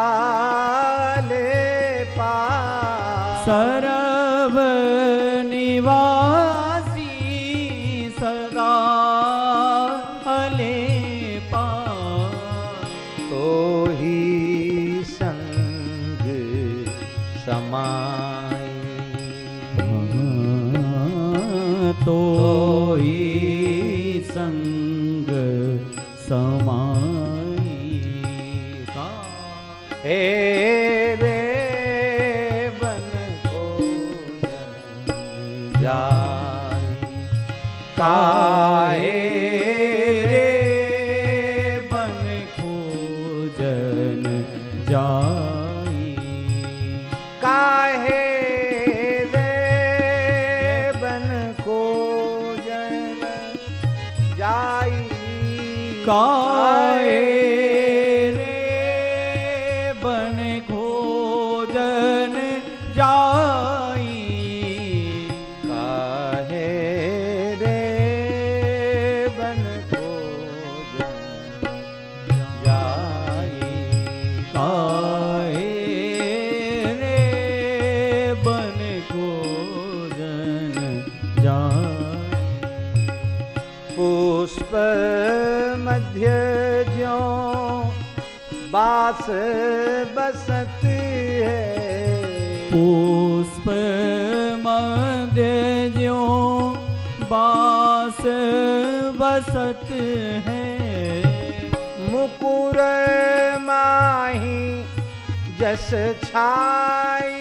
बास बसती है। पुष्प मध्य जो बास बसत है। मुकुर माही जस छाई।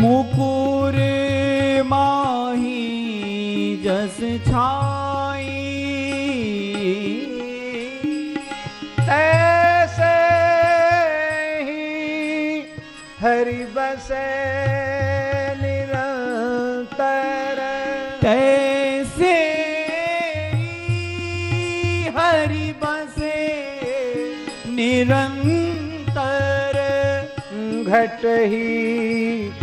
मुकुर ही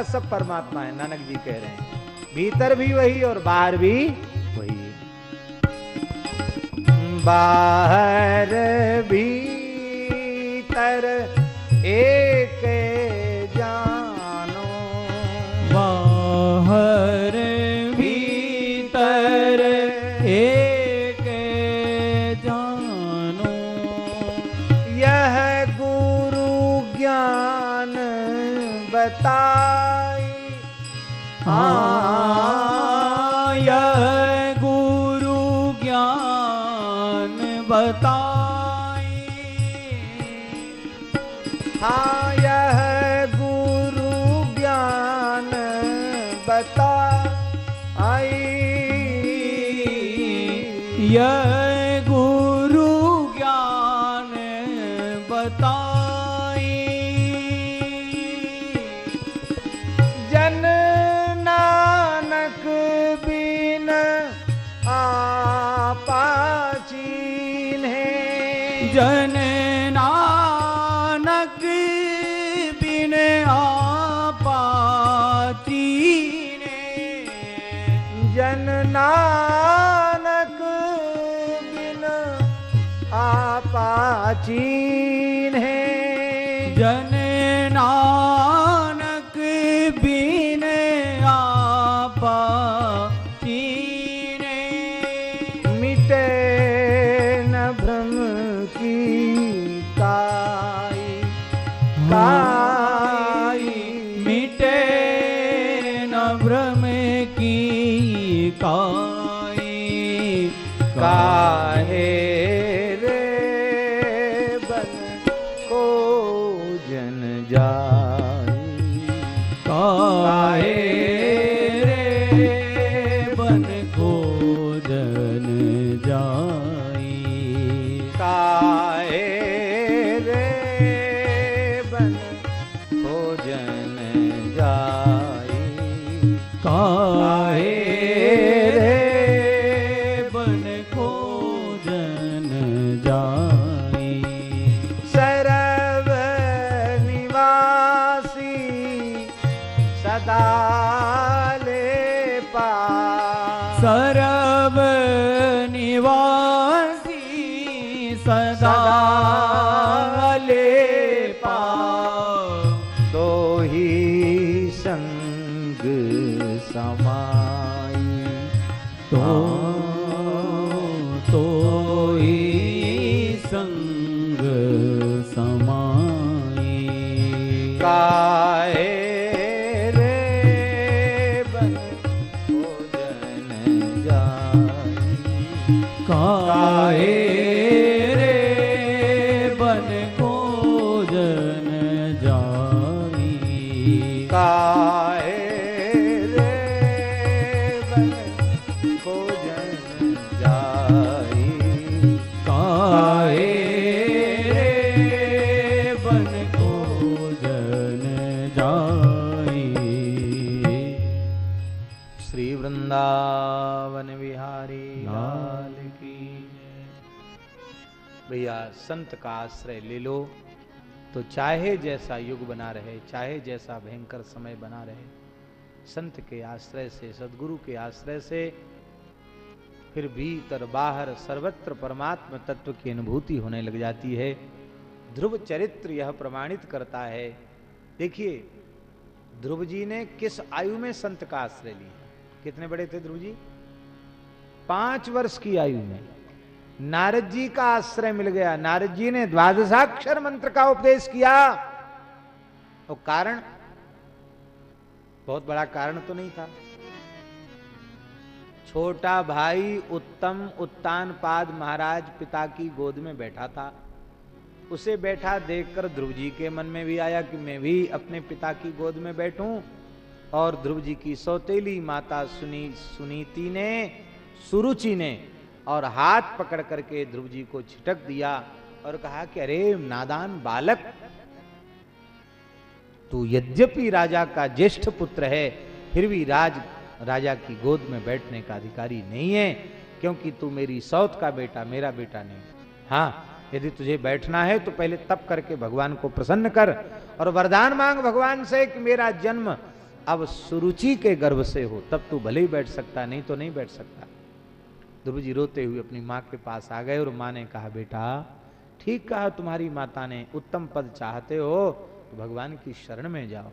का सब परमात्मा है, नानक जी कह रहे हैं। भीतर भी वही और बाहर भी वही बाहर भी काहे रे बन भोजन जाई। काहे रे बन को जन जाई। श्री वृंदावन बिहारी, लाल की भैया संत का आश्रय ले लो। तो चाहे जैसा युग बना रहे, चाहे जैसा भयंकर समय बना रहे, संत के आश्रय से, सदगुरु के आश्रय से, फिर भीतर, बाहर सर्वत्र परमात्म तत्व की अनुभूति होने लग जाती है। ध्रुव चरित्र यह प्रमाणित करता है। देखिए, ध्रुव जी ने किस आयु में संत का आश्रय लिया? कितने बड़े थे ध्रुव जी? पाँच वर्ष की आयु में। नारद जी का आश्रय मिल गया। नारद जी ने द्वादशाक्षर मंत्र का उपदेश किया। और कारण? बहुत बड़ा कारण तो नहीं था। छोटा भाई उत्तम उत्तान पाद महाराज पिता की गोद में बैठा था। उसे बैठा देखकर ध्रुव जी के मन में भी आया कि मैं भी अपने पिता की गोद में बैठूं। और ध्रुव जी की सौतेली माता सुनी सुनीति ने, सुरुचि ने और हाथ पकड़ करके ध्रुव जी को छिटक दिया और कहा कि अरे नादान बालक, तू यद्यपि राजा का ज्येष्ठ पुत्र है, फिर भी राज, राजा की गोद में बैठने का अधिकारी नहीं है, क्योंकि तू मेरी सौत का बेटा, मेरा बेटा नहीं। हाँ यदि तुझे बैठना है तो पहले तप करके भगवान को प्रसन्न कर और वरदान मांग भगवान से कि मेरा जन्म अब सुरुचि के गर्भ से हो, तब तू भले ही बैठ सकता, नहीं तो नहीं बैठ सकता। ध्रुव जी रोते हुए अपनी माँ के पास आ गए और माँ ने कहा, बेटा, ठीक कहा तुम्हारी माता ने, उत्तम पद चाहते हो तो भगवान की शरण में जाओ।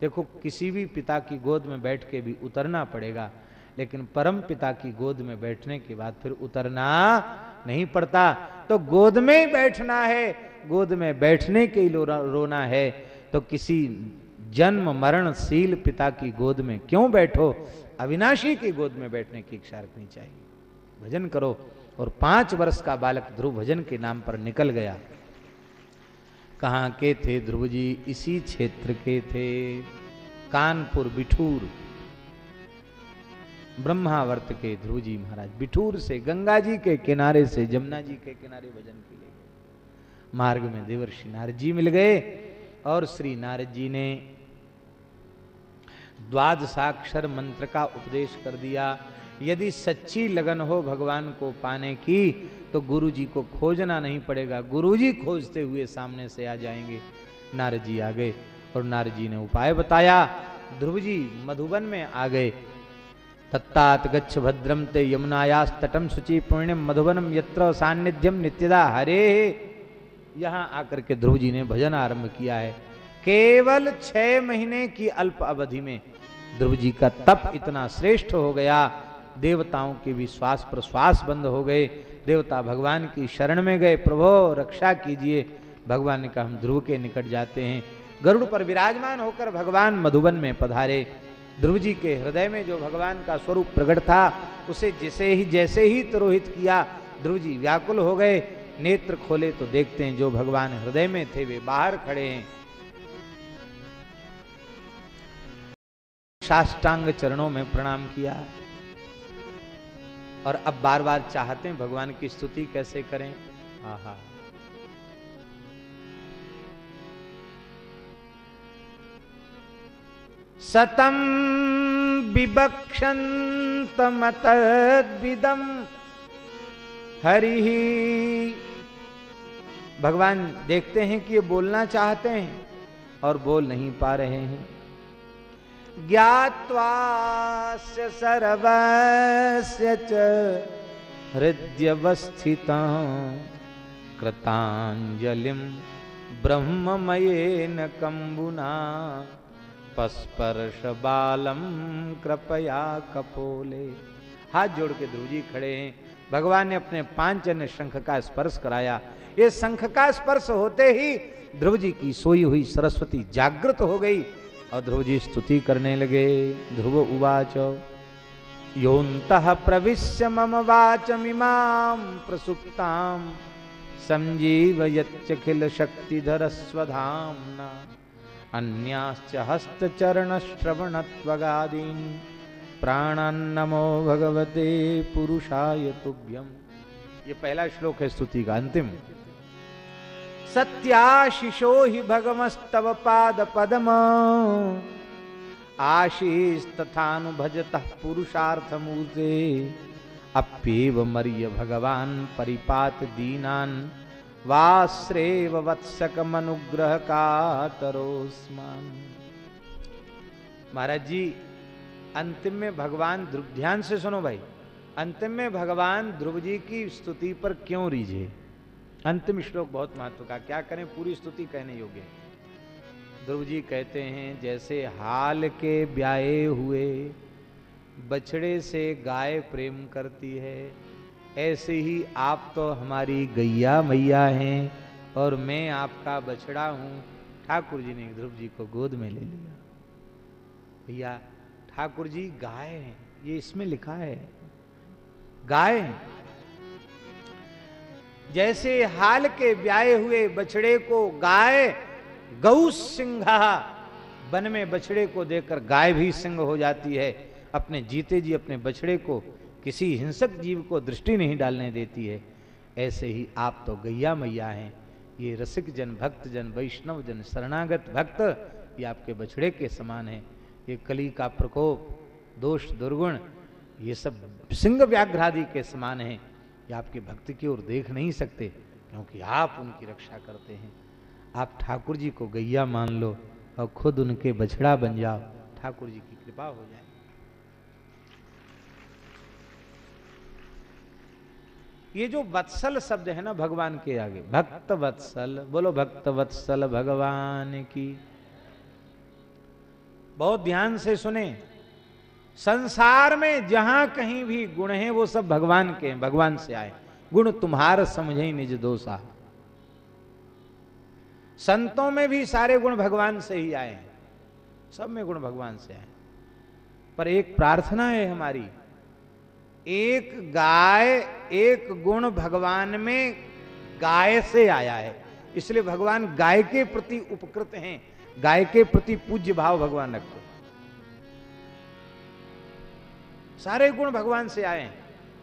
देखो, किसी भी पिता की गोद में बैठ के भी उतरना पड़ेगा, लेकिन परम पिता की गोद में बैठने के बाद फिर उतरना नहीं पड़ता। तो गोद में ही बैठना है, गोद में बैठने के ही रोना है। तो किसी जन्म मरणशील पिता की गोद में क्यों बैठो? अविनाशी की गोद में बैठने की इच्छा रखनी चाहिए। भजन करो। और पाँच वर्ष का बालक ध्रुव भजन के नाम पर निकल गया। कहाँ के थे ध्रुव जी? इसी क्षेत्र के थे। कानपुर, बिठूर। ब्रह्मावर्त के ध्रुव जी महाराज, बिठूर से गंगा जी के किनारे से जमुना जी के किनारे भजन के लिए मार्ग में देवर्षि नारद जी मिल गए और श्री नारद जी ने द्वादशाक्षर मंत्र का उपदेश कर दिया। यदि सच्ची लगन हो भगवान को पाने की तो गुरु जी को खोजना नहीं पड़ेगा। गुरु जी खोजते हुए सामने से आ जाएँगे। नारद जी आ गए और नारद जी ने उपाय बताया। ध्रुव जी मधुबन में आ गए। तत्तात गच्छ भद्रम ते यमुनायास तटम सुचि पुण्यम मधुबनम यत्र सान्निध्यम नित्यदा। हरे! यहाँ आकर के ध्रुव जी ने भजन आरंभ किया है। केवल छह महीने की अल्प अवधि में ध्रुव जी का तप इतना श्रेष्ठ हो गया। देवताओं के भी श्वास प्रश्वास बंद हो गए। देवता भगवान की शरण में गए। प्रभो, रक्षा कीजिए। भगवान ने कहा हम ध्रुव के निकट जाते हैं। गरुड़ पर विराजमान होकर भगवान मधुबन में पधारे। ध्रुव जी के हृदय में जो भगवान का स्वरूप प्रकट था, उसे जैसे ही जैसे ही तिरोहित किया, ध्रुव जी व्याकुल हो गए। नेत्र खोले तो देखते हैं जो भगवान हृदय में थे, वे बाहर खड़े हैं। साष्टांग चरणों में प्रणाम किया। और अब बार बार चाहते हैं, भगवान की स्तुति कैसे करें? आहा सतम विबक्षन्तमतद्विदम हरि। भगवान देखते हैं कि ये बोलना चाहते हैं और बोल नहीं पा रहे हैं। ज्ञात्वास्य सर्वस्य च हृदयवस्थिता कृतांजलिम पस्पर्श बालम कृपया कपोले। हाथ जोड़ के ध्रुव जी खड़े हैं। भगवान ने अपने पाँच अन्य शंख का स्पर्श कराया। ये शंख का स्पर्श होते ही ध्रुव जी की सोई हुई सरस्वती जागृत हो गई। और ध्रुव जी स्तुति करने लगे। ध्रुव उवाच योत प्रविश्य मम वाच वाचमिमां प्रसुप्तां संजीवयच्चखिल शक्तिधर स्वधाम्ना अन्याश्च हस्तचरणश्रवणत्वगादीन् प्राणान्नमो भगवते पुरुषाय तुभ्यम ये पहला श्लोक है स्तुति का, अंतिम। सत्याशिषो हि भगमस्तव पाद पदम आशीष तथानुभजत पुरुषार्थ मूर्ते अप्येव मर्य भगवान परिपात दीनान। वाश्रेव वत्सक मनुग्रह का तरोस्मान महाराज जी, अंतिम में भगवान ध्रुव ध्यान से सुनो भाई। अंतिम में भगवान ध्रुव जी की स्तुति पर क्यों रीझे? अंतिम श्लोक बहुत महत्व का। क्या करें? पूरी स्तुति कहने योग्य है। ध्रुव जी कहते हैं, जैसे हाल के ब्याए हुए, बछड़े से गाय प्रेम करती है, ऐसे ही आप तो हमारी गैया मैया हैं और मैं आपका बछड़ा हूँ। ठाकुर जी ने ध्रुव जी को गोद में ले लिया। भैया, ठाकुर जी गाय हैं, ये इसमें लिखा है। गाय हैं? जैसे हाल के ब्याए हुए बछड़े को गाय गौ सिंघा। वन में बछड़े को देखकर गाय भी सिंह हो जाती है। अपने जीते जी, अपने बछड़े को किसी हिंसक जीव को दृष्टि नहीं डालने देती है। ऐसे ही आप तो गैया मैया हैं। ये रसिक जन भक्त, जन वैष्णव, जन शरणागत भक्त ये आपके बछड़े के समान है। ये कली का प्रकोप, दोष दुर्गुण, ये सब सिंह व्याघ्रादि के समान है। ये आपके भक्त की ओर देख नहीं सकते, क्योंकि आप उनकी रक्षा करते हैं। आप ठाकुर जी को गैया मान लो और खुद उनके बछड़ा बन जाओ। ठाकुर जी की कृपा हो जाए। ये जो वत्सल शब्द है ना भगवान के आगे, भक्त वत्सल, बोलो भक्त वत्सल भगवान की। बहुत ध्यान से सुने। संसार में जहाँ कहीं भी गुण है, वो सब भगवान के हैं, भगवान से आए। गुण तुम्हार समझे निज दोषा। संतों में भी सारे गुण भगवान से ही आए हैं। सब में गुण भगवान से आए। पर एक प्रार्थना है हमारी, एक गाय, एक गुण भगवान में गाय से आया है। इसलिए भगवान गाय के प्रति उपकृत हैं, गाय के प्रति पूज्य भाव भगवान रखते सारे गुण भगवान से आए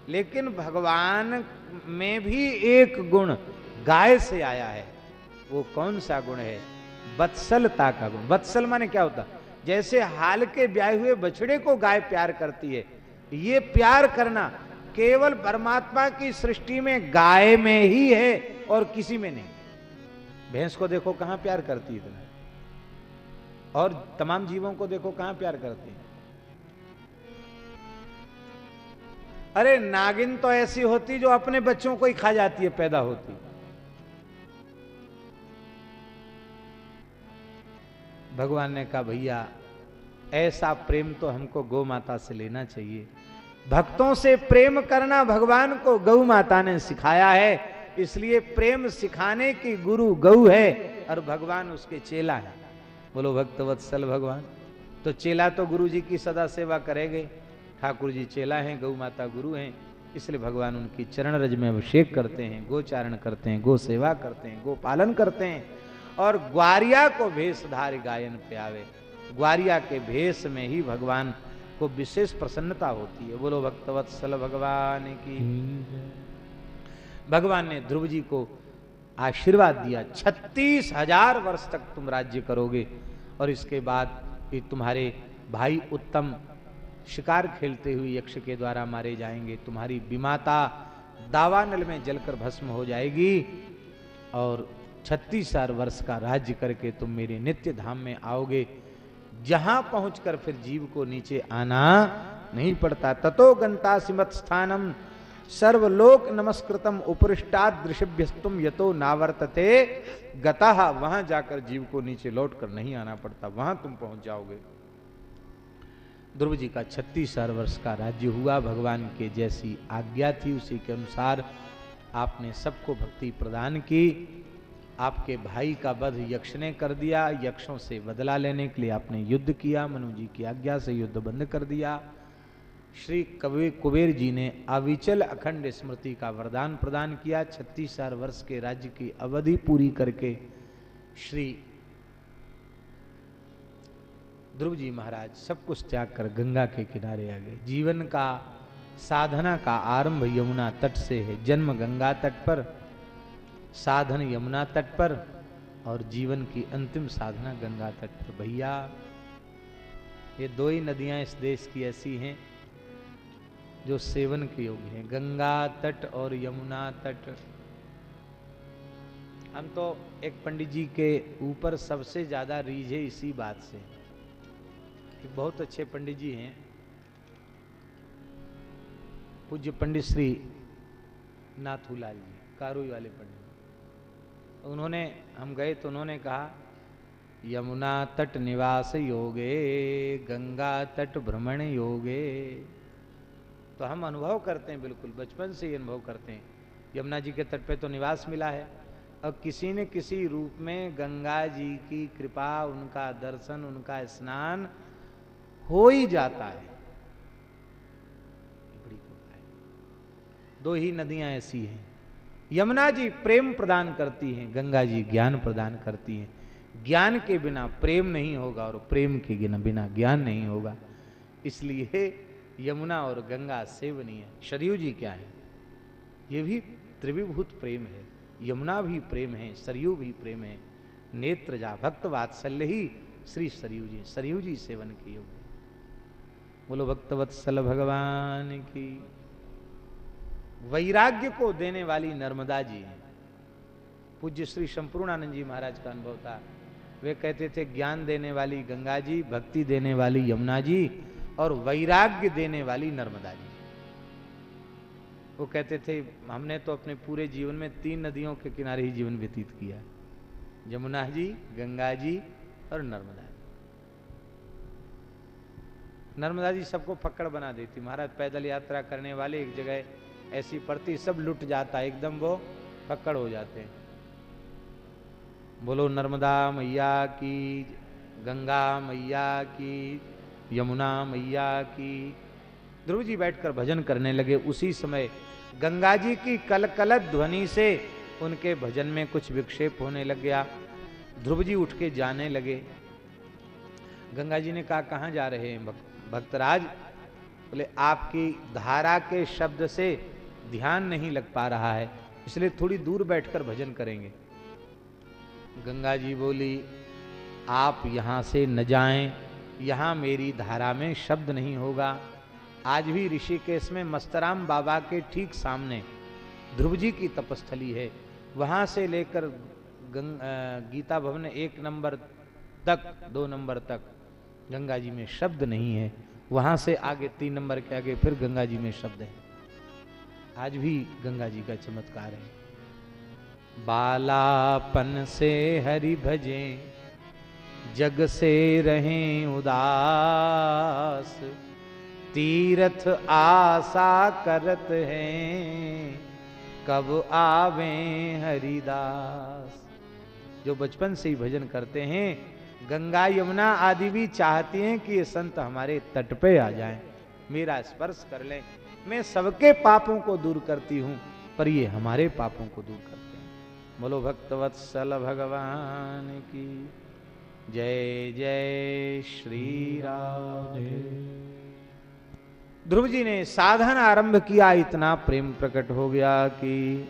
लेकिन भगवान में भी एक गुण गाय से आया है। वो कौन सा गुण है? वत्सलता का गुण। वत्सल माने क्या होता? जैसे हाल के ब्याह हुए बछड़े को गाय प्यार करती है। ये प्यार करना केवल परमात्मा की सृष्टि में, गाय में ही है और किसी में नहीं। भैंस को देखो कहाँ प्यार करती है इतना। और तमाम जीवों को देखो कहाँ प्यार करती है। अरे नागिन तो ऐसी होती जो अपने बच्चों को ही खा जाती है, पैदा होती। भगवान ने कहा, भैया, ऐसा प्रेम तो हमको गौ माता से लेना चाहिए। भक्तों से प्रेम करना भगवान को गौ माता ने सिखाया है। इसलिए प्रेम सिखाने की गुरु गौ है और भगवान उसके चेला है। बोलो, भक्तवत्सल भगवान तो चेला तो गुरु जी की सदा सेवा करेंगे। ठाकुर जी चेला हैं, गौ माता गुरु हैं, इसलिए भगवान उनकी चरण रज में अभिषेक करते हैं गोचारण करते हैं, गो सेवा करते हैं, गो पालन करते हैं। और ग्वारिया को भेषधार गायन पे आवे ग्वारिया के भेष में ही भगवान को विशेष प्रसन्नता होती है। बोलो भक्तवत्सल भगवान की। भगवान ने ध्रुव जी को आशीर्वाद दिया। छत्तीस हज़ार वर्ष तक तुम राज्य करोगे। और इसके बाद ये तुम्हारे भाई उत्तम शिकार खेलते हुए यक्ष के द्वारा मारे जाएँगे। तुम्हारी विमाता दावानल में जलकर भस्म हो जाएगी और छत्तीस वर्ष का राज्य करके तुम मेरे नित्य धाम में आओगे। जहाँ पहुंचकर फिर जीव को नीचे आना नहीं पड़ता। ततो गंता सिमत स्थानम। सर्वलोक नमस्कृतम। उपृष्टात दृश्यभ्यस्तुम यतो नावर्तते। गता वहाँ जाकर जीव को नीचे लौट कर नहीं आना पड़ता। वहाँ तुम पहुँच जाओगे। ध्रुव जी का छत्तीस वर्ष का राज्य हुआ। भगवान के जैसी आज्ञा थी उसी के अनुसार आपने सबको भक्ति प्रदान की। आपके भाई का वध यक्ष ने कर दिया। यक्षों से बदला लेने के लिए आपने युद्ध किया। मनु जी की आज्ञा से युद्ध बंद कर दिया। श्री कबीर कुबेर जी ने अविचल अखंड स्मृति का वरदान प्रदान किया। छत्तीस वर्ष के राज्य की अवधि पूरी करके श्री ध्रुव जी महाराज, सब कुछ त्याग कर गंगा के किनारे आ गए। जीवन का, साधना का आरंभ यमुना तट से है। जन्म गंगा तट पर, साधन यमुना तट पर, और जीवन की अंतिम साधना गंगा तट पर। भैया, ये दो ही नदियाँ इस देश की ऐसी हैं, जो सेवन के योग्य हैं। गंगा तट और यमुना तट। हम तो एक पंडित जी के ऊपर सबसे ज़्यादा रीझे इसी बात से। एक बहुत अच्छे पंडित जी हैं। पूज्य पंडित श्री नाथूलाल जी, कारुई वाले पंडित। उन्होंने, हम गए तो उन्होंने कहा, यमुना तट निवास योगे, गंगा तट भ्रमण योगे। तो हम अनुभव करते हैं बिल्कुल, बचपन से ही अनुभव करते हैं। यमुना जी के तट पे तो निवास मिला है। और किसी न किसी रूप में गंगा जी की कृपा, उनका दर्शन, उनका स्नान हो ही जाता है। दो ही नदियाँ ऐसी हैं। यमुना जी प्रेम प्रदान करती हैं, गंगा जी ज्ञान प्रदान करती हैं। ज्ञान के बिना प्रेम नहीं होगा और प्रेम के बिना ज्ञान नहीं होगा। इसलिए यमुना और गंगा सेवनीय। शरीय जी क्या है? ये भी त्रिविभूत प्रेम है। यमुना भी प्रेम है, सरयू भी प्रेम है। नेत्र जा, भक्त वात्सल्य ही श्री सरयू जी सरयू जी सेवन के योग्य। बोलो भक्त वत्सल भगवान की। वैराग्य को देने वाली नर्मदा जी हैं। पूज्य श्री संपूर्णानंद जी महाराज का अनुभव था। वे कहते थे, ज्ञान देने वाली गंगा जी, भक्ति देने वाली यमुना जी और वैराग्य देने वाली नर्मदा जी। वो कहते थे, हमने तो अपने पूरे जीवन में तीन नदियों के किनारे ही जीवन व्यतीत किया। यमुना जी, गंगा जी और नर्मदा नर्मदा जी सबको पकड़ बना देती। महाराज पैदल यात्रा करने वाले एक जगह ऐसी पड़ती, सब लुट जाता, एकदम वो पकड़ हो जाते। बोलो, नर्मदा मैया की, गंगा मैया की, यमुना मैया की। ध्रुव जी बैठकर भजन करने लगे। उसी समय गंगा जी की कलकलत ध्वनि से उनके भजन में कुछ विक्षेप होने लग गया। ध्रुव जी उठ के जाने लगे। गंगा जी ने कहा, कहाँ जा रहे हैं भक्तराज बोले, आपकी धारा के शब्द से ध्यान नहीं लग पा रहा है, इसलिए थोड़ी दूर बैठकर भजन करेंगे। गंगा जी बोली, आप यहाँ से न जाएँ, यहाँ मेरी धारा में शब्द नहीं होगा। आज भी ऋषिकेश में मस्तराम बाबा के ठीक सामने ध्रुव जी की तपस्थली है। वहाँ से लेकर गीता भवन एक नंबर तक, दो नंबर तक गंगा जी में शब्द नहीं है, वहाँ से आगे तीन नंबर के आगे फिर गंगा जी में शब्द है। आज भी गंगा जी का चमत्कार है। बालापन से हरि भजे, जग से रहें उदास, तीर्थ आशा करत हैं, कब आवे हरिदास। जो बचपन से ही भजन करते हैं गंगा, यमुना आदि भी चाहती हैं कि ये संत हमारे तट पे आ जाएँ। मेरा स्पर्श कर लें। मैं सबके पापों को दूर करती हूँ, पर ये हमारे पापों को दूर करते हैं। बोलो, भक्तवत्सल भगवान की जय जय श्री राम। ध्रुव जी ने साधन आरंभ किया, इतना प्रेम प्रकट हो गया कि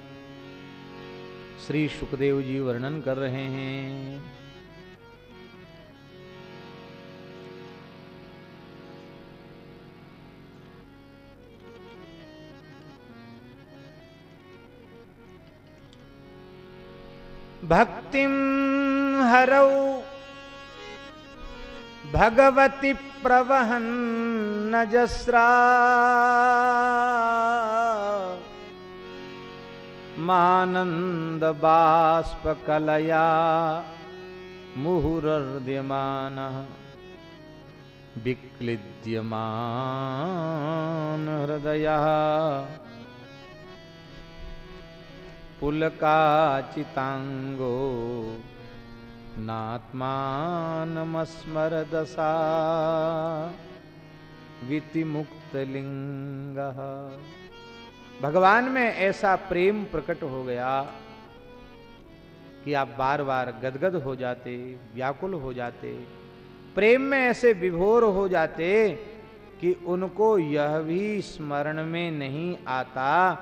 श्री सुखदेव जी वर्णन कर रहे हैं। भक्तिम हरौ। भगवती प्रवहन नजस्रा। मानंद बाष्प कलया मुहुर्द्यमान विक्लिद्यमान हृदय पुलकाचितांगो नात्मानमस्मरदसा वितिमुक्तलिंग भगवान में ऐसा प्रेम प्रकट हो गया कि आप बार बार गदगद हो जाते, व्याकुल हो जाते। प्रेम में ऐसे विभोर हो जाते कि उनको यह भी स्मरण में नहीं आता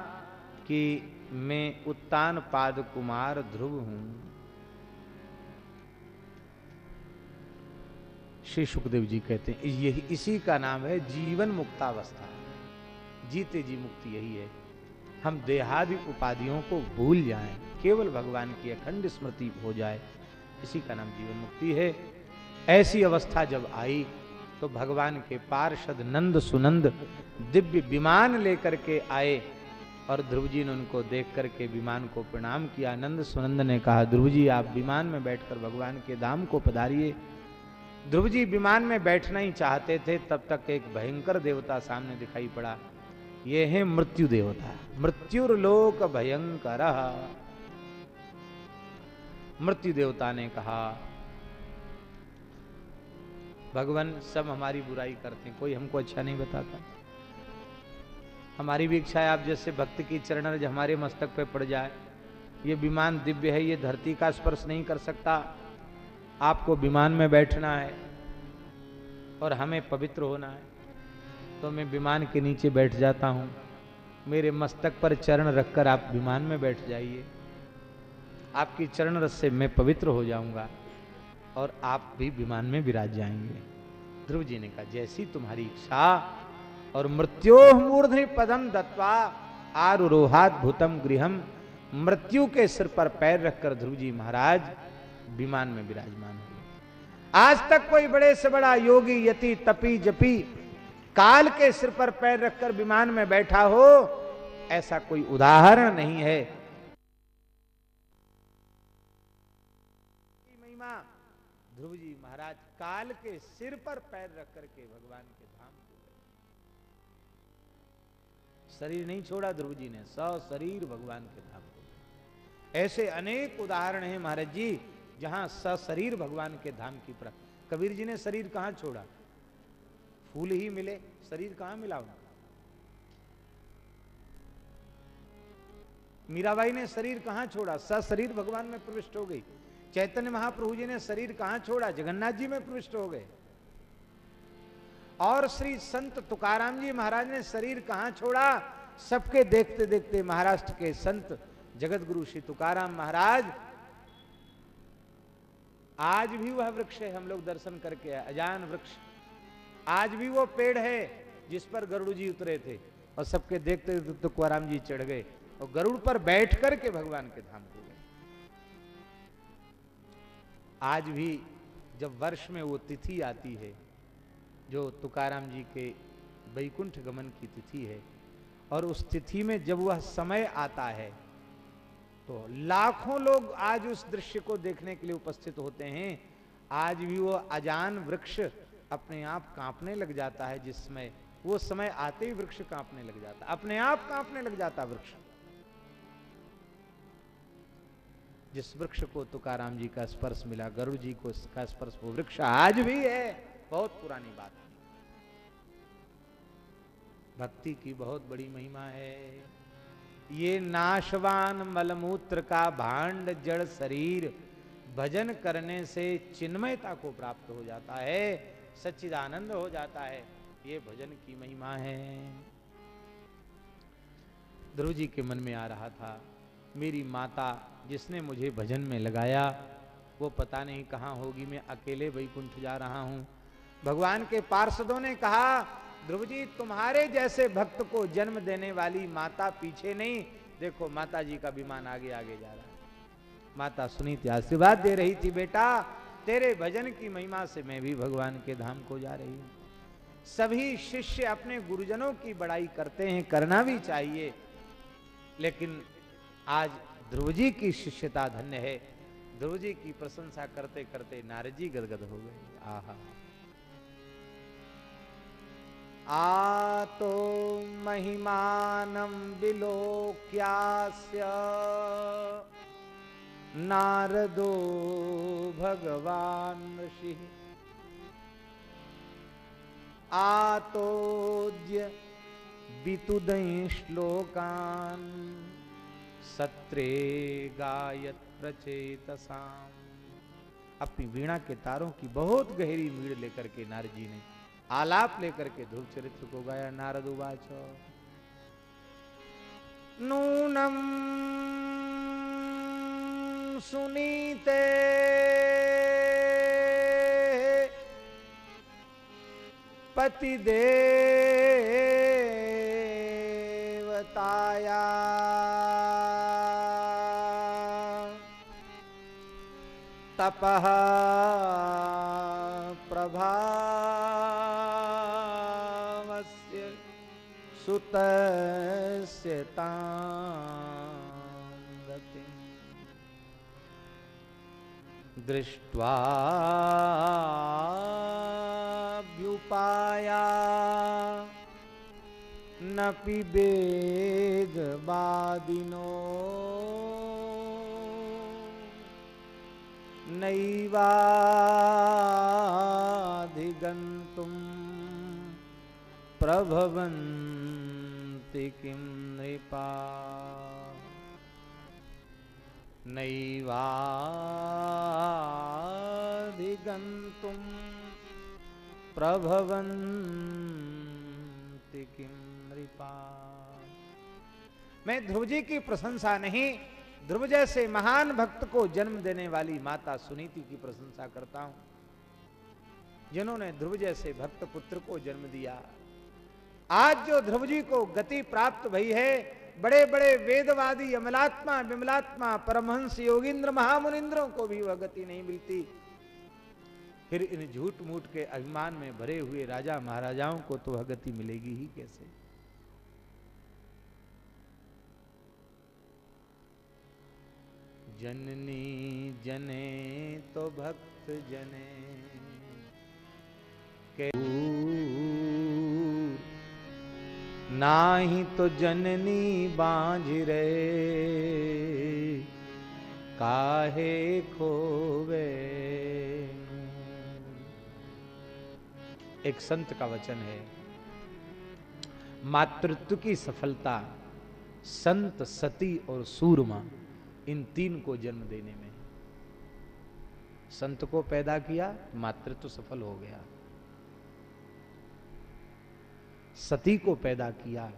कि मैं उत्तान पाद कुमार ध्रुव हूँ। श्री सुखदेव जी कहते हैं, यही, इसी का नाम है जीवन मुक्तावस्था। जीते जी मुक्ति यही है। हम देहादि उपाधियों को भूल जाएँ, केवल भगवान की अखंड स्मृति हो जाए। इसी का नाम जीवन मुक्ति है। ऐसी अवस्था जब आई तो भगवान के पार्षद नंद सुनंद दिव्य विमान लेकर के आए। और ध्रुव जी ने उनको देख करके विमान को प्रणाम किया। नंद सुनंद ने कहा, ध्रुव जी, आप विमान में बैठकर भगवान के धाम को पधारिए। ध्रुव जी विमान में बैठना ही चाहते थे, तब तक एक भयंकर देवता सामने दिखाई पड़ा। ये है मृत्यु देवता। मृत्युर्लोक भयंकर। मृत्यु देवता ने कहा, भगवान, सब हमारी बुराई करते हैं, कोई हमको अच्छा नहीं बताता। हमारी भी इच्छा है आप जैसे भक्त की चरण हमारे मस्तक पे पड़ जाए। ये विमान दिव्य है, ये धरती का स्पर्श नहीं कर सकता। आपको विमान में बैठना है और हमें पवित्र होना है। तो मैं विमान के नीचे बैठ जाता हूँ। मेरे मस्तक पर चरण रखकर आप विमान में बैठ जाइए। आपकी चरण रस से मैं पवित्र हो जाऊँगा और आप भी विमान में विराज जाएँगे। ध्रुव जी ने कहा, जैसी तुम्हारी इच्छा और मृत्यो मूर्धनि पदम दत्वा आरुरोहात भूतम गृहम मृत्यु के सिर पर पैर रखकर ध्रुव जी महाराज विमान में विराजमान हुए। आज तक कोई बड़े से बड़ा योगी, यति, तपी, जपी, काल के सिर पर पैर रखकर विमान में बैठा हो, ऐसा कोई उदाहरण नहीं है। महिमा ध्रुव जी महाराज, काल के सिर पर पैर रख करके भगवान शरीर नहीं छोड़ा ध्रुव जी ने, सौ शरीर भगवान के धाम को। ऐसे अनेक उदाहरण हैं महाराज जी, जहाँ सशरीर भगवान के धाम की पर, कबीर जी ने शरीर कहाँ छोड़ा? फूल ही मिले, शरीर कहाँ मिला उनका मीराबाई ने शरीर कहाँ छोड़ा? सशरीर भगवान में प्रविष्ट हो गई। चैतन्य महाप्रभु जी ने शरीर कहाँ छोड़ा? जगन्नाथ जी में प्रविष्ट हो गए। और श्री संत तुकाराम जी महाराज ने शरीर कहाँ छोड़ा? सबके देखते देखते महाराष्ट्र के संत जगत गुरु श्री तुकाराम महाराज। आज भी वह वृक्ष है, हम लोग दर्शन करके अजान वृक्ष। आज भी वो पेड़ है जिस पर गरुड़ जी उतरे थे और सबके देखते देखते तुकाराम जी चढ़ गए और गरुड़ पर बैठ करके भगवान के धाम को गए। आज भी जब वर्ष में वो तिथि आती है जो तुकाराम जी के वैकुंठ गमन की तिथि है, और उस तिथि में जब वह समय आता है तो लाखों लोग आज उस दृश्य को देखने के लिए उपस्थित होते हैं। आज भी वो अजान वृक्ष अपने आप कांपने लग जाता है जिस समय वो समय आते ही वृक्ष कांपने लग जाता अपने आप कांपने लग जाता वृक्ष। जिस वृक्ष को तुकाराम जी का स्पर्श मिला, गरुड़ जी को का स्पर्श, वो वृक्ष आज भी है। बहुत पुरानी बात है। भक्ति की बहुत बड़ी महिमा है। ये नाशवान मलमूत्र का भांड जड़ शरीर भजन करने से चिन्मयता को प्राप्त हो जाता है, सच्चिदानंद हो जाता है। ये भजन की महिमा है। ध्रुव जी के मन में आ रहा था, मेरी माता जिसने मुझे भजन में लगाया, वो पता नहीं कहाँ होगी, मैं अकेले वैकुंठ जा रहा हूँ। भगवान के पार्षदों ने कहा ध्रुव जी तुम्हारे जैसे भक्त को जन्म देने वाली माता पीछे नहीं। देखो माता जी का विमान आगे आगे जा रहा है। माता सुनीति आशीर्वाद दे रही थी, बेटा। तेरे भजन की महिमा से मैं भी भगवान के धाम को जा रही हूँ। सभी शिष्य अपने गुरुजनों की बड़ाई करते हैं, करना भी चाहिए। लेकिन आज ध्रुव जी की शिष्यता धन्य है। ध्रुव जी की प्रशंसा करते करते नारजी गदगद हो गए। आहा। आ तो महिमानम विलोक्यास्य। नारदो भगवान ऋषि। आतोद्य वितुदय श्लोकान। सत्रे गायत प्रचेतसाम। अपनी वीणा के तारों की बहुत गहरी मीड़ लेकर के नारजी ने आलाप लेकर के ध्रुव चरित्र को गाया नारद उवाच। नूनम सुनीते। पतिदेवताया तपः प्रभावस्य सुतस्य तां गतिम् दृष्ट्वा व्युपाया न पिबेदवादिनो नैवाधिगन्तुं प्रभवन्ति किं नृपा? नैवाधिगन्तुं प्रभवन्ति किं नृपा? मैं ध्रुव जी की प्रशंसा नहीं, ध्रुव जैसे महान भक्त को जन्म देने वाली माता सुनीति की प्रशंसा करता हूँ, जिन्होंने ध्रुव जैसे भक्त पुत्र को जन्म दिया। आज जो ध्रुव जी को गति प्राप्त भई है बड़े बड़े वेदवादी अमलात्मा विमलात्मा, परमहंस, योगिंद्र, महामुनिंद्रों को भी वह गति नहीं मिलती। फिर इन झूठ मूठ के अभिमान में भरे हुए राजा महाराजाओं को तो वह गति मिलेगी ही कैसे? जननी जने तो भक्त जने, के नाही तो जननी बांझ रे। काहे खोवे? एक संत का वचन है। मातृत्व की सफलता, संत, सती और सूरमा इन तीन को जन्म देने में संत को पैदा किया, मातृत्व सफल हो गया। सती को पैदा किया,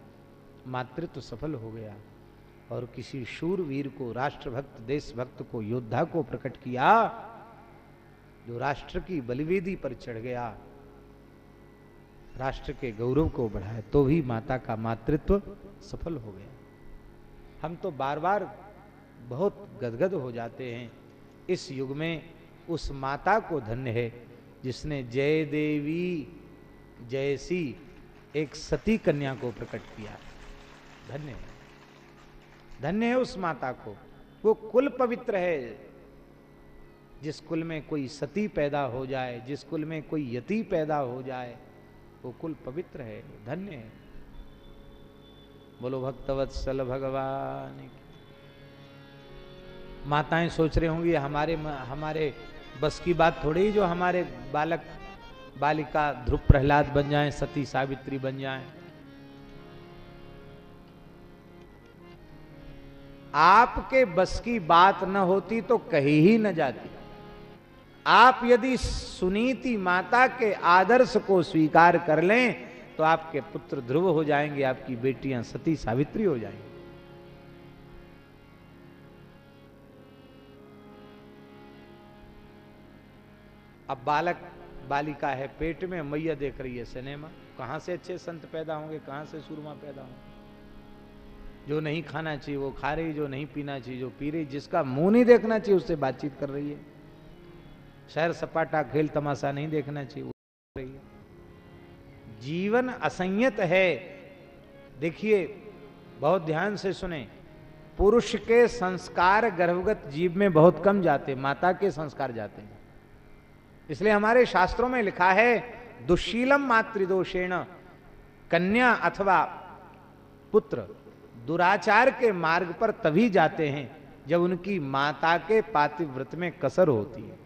मातृत्व सफल हो गया और किसी शूरवीर को, राष्ट्रभक्त, देशभक्त को, योद्धा को प्रकट किया, जो राष्ट्र की बलिवेदी पर चढ़ गया, राष्ट्र के गौरव को बढ़ाया तो भी माता का मातृत्व सफल हो गया। हम तो बार बार बहुत गदगद हो जाते हैं। इस युग में उस माता को धन्य है, जिसने जय देवी जयसी एक सती कन्या को प्रकट किया। धन्य है। धन्य है उस माता को। वो कुल पवित्र है। जिस कुल में कोई सती पैदा हो जाए, जिस कुल में कोई यति पैदा हो जाए, वो कुल पवित्र है। धन्य है। बोलो, भक्तवत्सल भगवान। माताएँ सोच रहे होंगी, हमारे हमारे बस की बात थोड़ी जो हमारे बालक बालिका ध्रुव प्रहलाद बन जाए, सती सावित्री बन जाए। आपके बस की बात न होती तो कही ही न जाती। आप यदि सुनीति माता के आदर्श को स्वीकार कर लें तो आपके पुत्र ध्रुव हो जाएँगे, आपकी बेटियाँ सती सावित्री हो जाएँगी। अब बालक बालिका है, पेट में मैया देख रही है सिनेमा। कहाँ से अच्छे संत पैदा होंगे, कहाँ से सुरमा पैदा होंगे? जो नहीं खाना चाहिए, वो खा रही, जो नहीं पीना चाहिए, जो पी रही, जिसका मुँह नहीं देखना चाहिए, उससे बातचीत कर रही है। शहर सपाटा खेल तमाशा नहीं देखना चाहिए जीवन असंयत है। देखिए, बहुत ध्यान से सुने। पुरुष के संस्कार गर्भगत जीव में बहुत कम जाते, माता के संस्कार जाते हैं। इसलिए हमारे शास्त्रों में लिखा है, दुशीलम मातृदोषेण, कन्या अथवा पुत्र, दुराचार के मार्ग पर तभी जाते हैं जब उनकी माता के पातिव्रत में कसर होती है।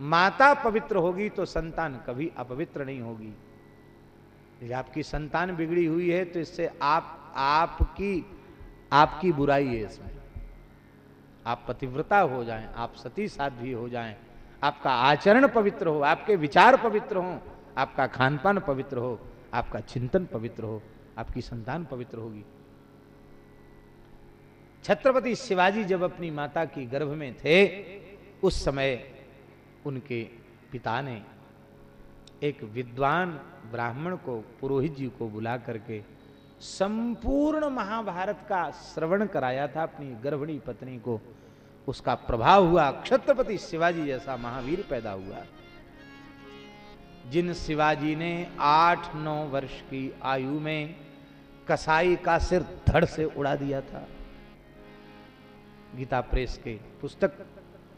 माता पवित्र होगी तो संतान कभी अपवित्र नहीं होगी। यदि आपकी संतान बिगड़ी हुई है तो इससे आप, आपकी आपकी बुराई है इसमें। आप पतिव्रता हो जाएँ, आप सती साध्वी हो जाएँ आपका आचरण पवित्र हो, आपके विचार पवित्र हो, आपका खान पान पवित्र हो, आपका चिंतन पवित्र हो, आपकी संतान पवित्र होगी। छत्रपति शिवाजी जब अपनी माता की गर्भ में थे, उस समय उनके पिता ने एक विद्वान ब्राह्मण को, पुरोहित जी को बुला करके संपूर्ण महाभारत का श्रवण कराया था अपनी गर्भिणी पत्नी को। उसका प्रभाव हुआ, छत्रपति शिवाजी जैसा महावीर पैदा हुआ। जिन शिवाजी ने आठ नौ वर्ष की आयु में कसाई का सिर धड़ से उड़ा दिया था, गीता प्रेस के पुस्तक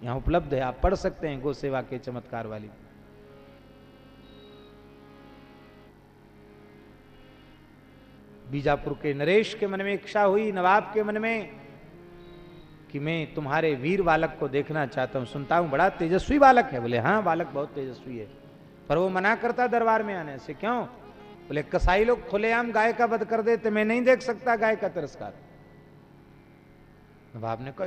यहाँ उपलब्ध है, आप पढ़ सकते हैं गो सेवा के चमत्कार वाली। बीजापुर के नरेश के मन में इच्छा हुई, नवाब के मन में कि मैं तुम्हारे वीर बालक को देखना चाहता हूँ, सुनता हूँ, बड़ा तेजस्वी बालक है। बोले हाँ बालक बहुत तेजस्वी है। पर वो मना करता दरबार में आने से, क्यों? बोले, कसाई लोग खुलेआम गाय का वध कर देते, मैं नहीं देख सकता गाय का तिरस्कार। बाप ने